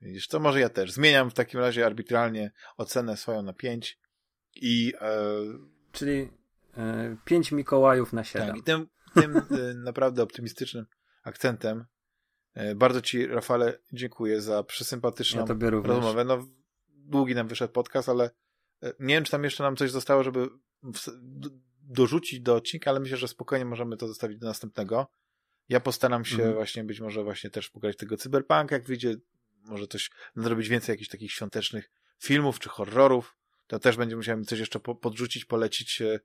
Speaker 1: Widzisz, to może ja też. Zmieniam w takim razie arbitralnie ocenę swoją na pięć i... E...
Speaker 2: Czyli e, pięć Mikołajów na siedem. Tak,
Speaker 1: i tym, tym e, naprawdę optymistycznym akcentem e, bardzo ci, Rafale, dziękuję za przesympatyczną ja rozmowę. No, długi nam wyszedł podcast, ale nie wiem, czy tam jeszcze nam coś zostało, żeby dorzucić do odcinka, ale myślę, że spokojnie możemy to zostawić do następnego. Ja postaram się mhm. właśnie być może właśnie też pograć tego cyberpunk, jak wyjdzie, może coś nadrobić więcej jakichś takich świątecznych filmów czy horrorów. To też będzie musiałem coś jeszcze podrzucić, polecić e,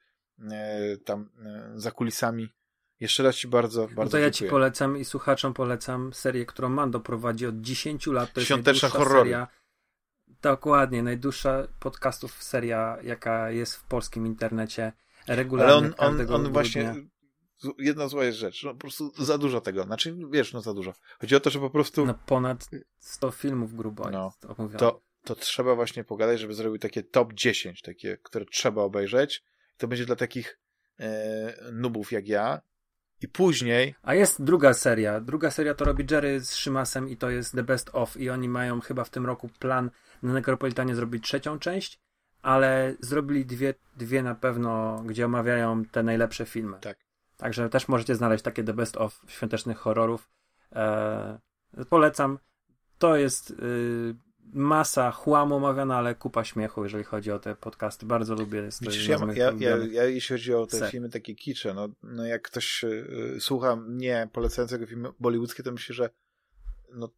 Speaker 1: tam e, za kulisami. Jeszcze raz Ci bardzo, bardzo no
Speaker 2: to ja
Speaker 1: dziękuję.
Speaker 2: Ci polecam i słuchaczom polecam serię, którą Mando prowadzi od 10 lat. To jest Świąteczne horrory. Seria Dokładnie, najdłuższa podcastów seria, jaka jest w polskim internecie regularnie.
Speaker 1: Ale on, on, on właśnie, jedna zła jest rzecz, no po prostu za dużo tego, znaczy wiesz, no za dużo. Chodzi o to, że po prostu...
Speaker 2: No ponad 100 filmów grubo
Speaker 1: no, jest To, to trzeba właśnie pogadać, żeby zrobił takie top 10, takie, które trzeba obejrzeć. To będzie dla takich e, nubów jak ja. I później.
Speaker 2: A jest druga seria. Druga seria to robi Jerry z Szymasem i to jest The Best of. I oni mają chyba w tym roku plan na Necropolitanie zrobić trzecią część, ale zrobili dwie, dwie na pewno, gdzie omawiają te najlepsze filmy.
Speaker 1: Tak.
Speaker 2: Także też możecie znaleźć takie The Best of świątecznych horrorów. E, polecam. To jest. Y, masa chłamu omawiana, ale kupa śmiechu, jeżeli chodzi o te podcasty. Bardzo lubię. Jest
Speaker 1: Widzisz, ja, ja, ja, ja, jeśli chodzi o te ser. filmy takie kicze, no, no jak ktoś y, słucha mnie polecającego filmy bollywoodzkie, to myślę, że no,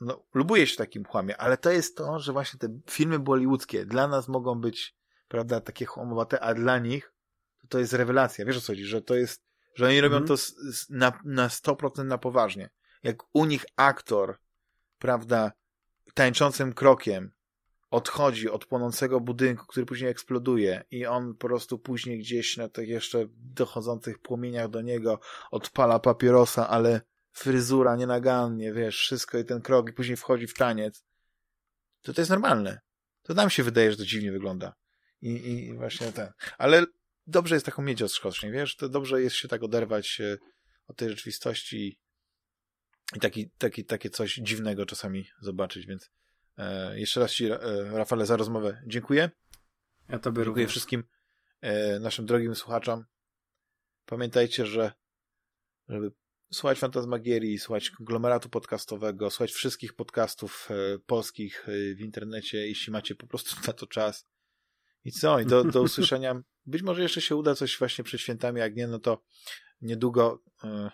Speaker 1: no, lubuje się takim chłamie, ale to jest to, że właśnie te filmy bollywoodzkie dla nas mogą być, prawda, takie chłamowate, a dla nich to, to jest rewelacja. Wiesz o co chodzi? Że to jest, że oni robią mm -hmm. to z, z, na, na 100% na poważnie. Jak u nich aktor, prawda, tańczącym krokiem odchodzi od płonącego budynku, który później eksploduje i on po prostu później gdzieś na tych jeszcze dochodzących płomieniach do niego odpala papierosa, ale fryzura nienagannie, wiesz, wszystko i ten krok i później wchodzi w taniec, to to jest normalne. To nam się wydaje, że to dziwnie wygląda. I, i właśnie ten. Ale dobrze jest taką mieć odskocznie, wiesz, to dobrze jest się tak oderwać e, od tej rzeczywistości i taki, taki, takie coś dziwnego czasami zobaczyć, więc e, jeszcze raz Ci, e, Rafale, za rozmowę dziękuję.
Speaker 2: Ja Tobie
Speaker 1: Dziękuję
Speaker 2: również.
Speaker 1: wszystkim e, naszym drogim słuchaczom. Pamiętajcie, że żeby słuchać Fantasmagierii, słuchać konglomeratu podcastowego, słuchać wszystkich podcastów e, polskich e, w internecie, jeśli macie po prostu na to czas. I co? I do, do usłyszenia. Być może jeszcze się uda coś właśnie przed świętami, jak nie, no to niedługo e,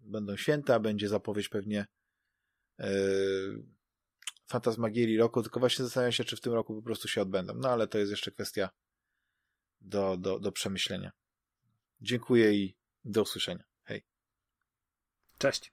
Speaker 1: będą święta, będzie zapowiedź pewnie yy, Fantasmagierii roku, tylko właśnie zastanawiam się, czy w tym roku po prostu się odbędą. No ale to jest jeszcze kwestia do, do, do przemyślenia. Dziękuję i do usłyszenia. Hej.
Speaker 2: Cześć.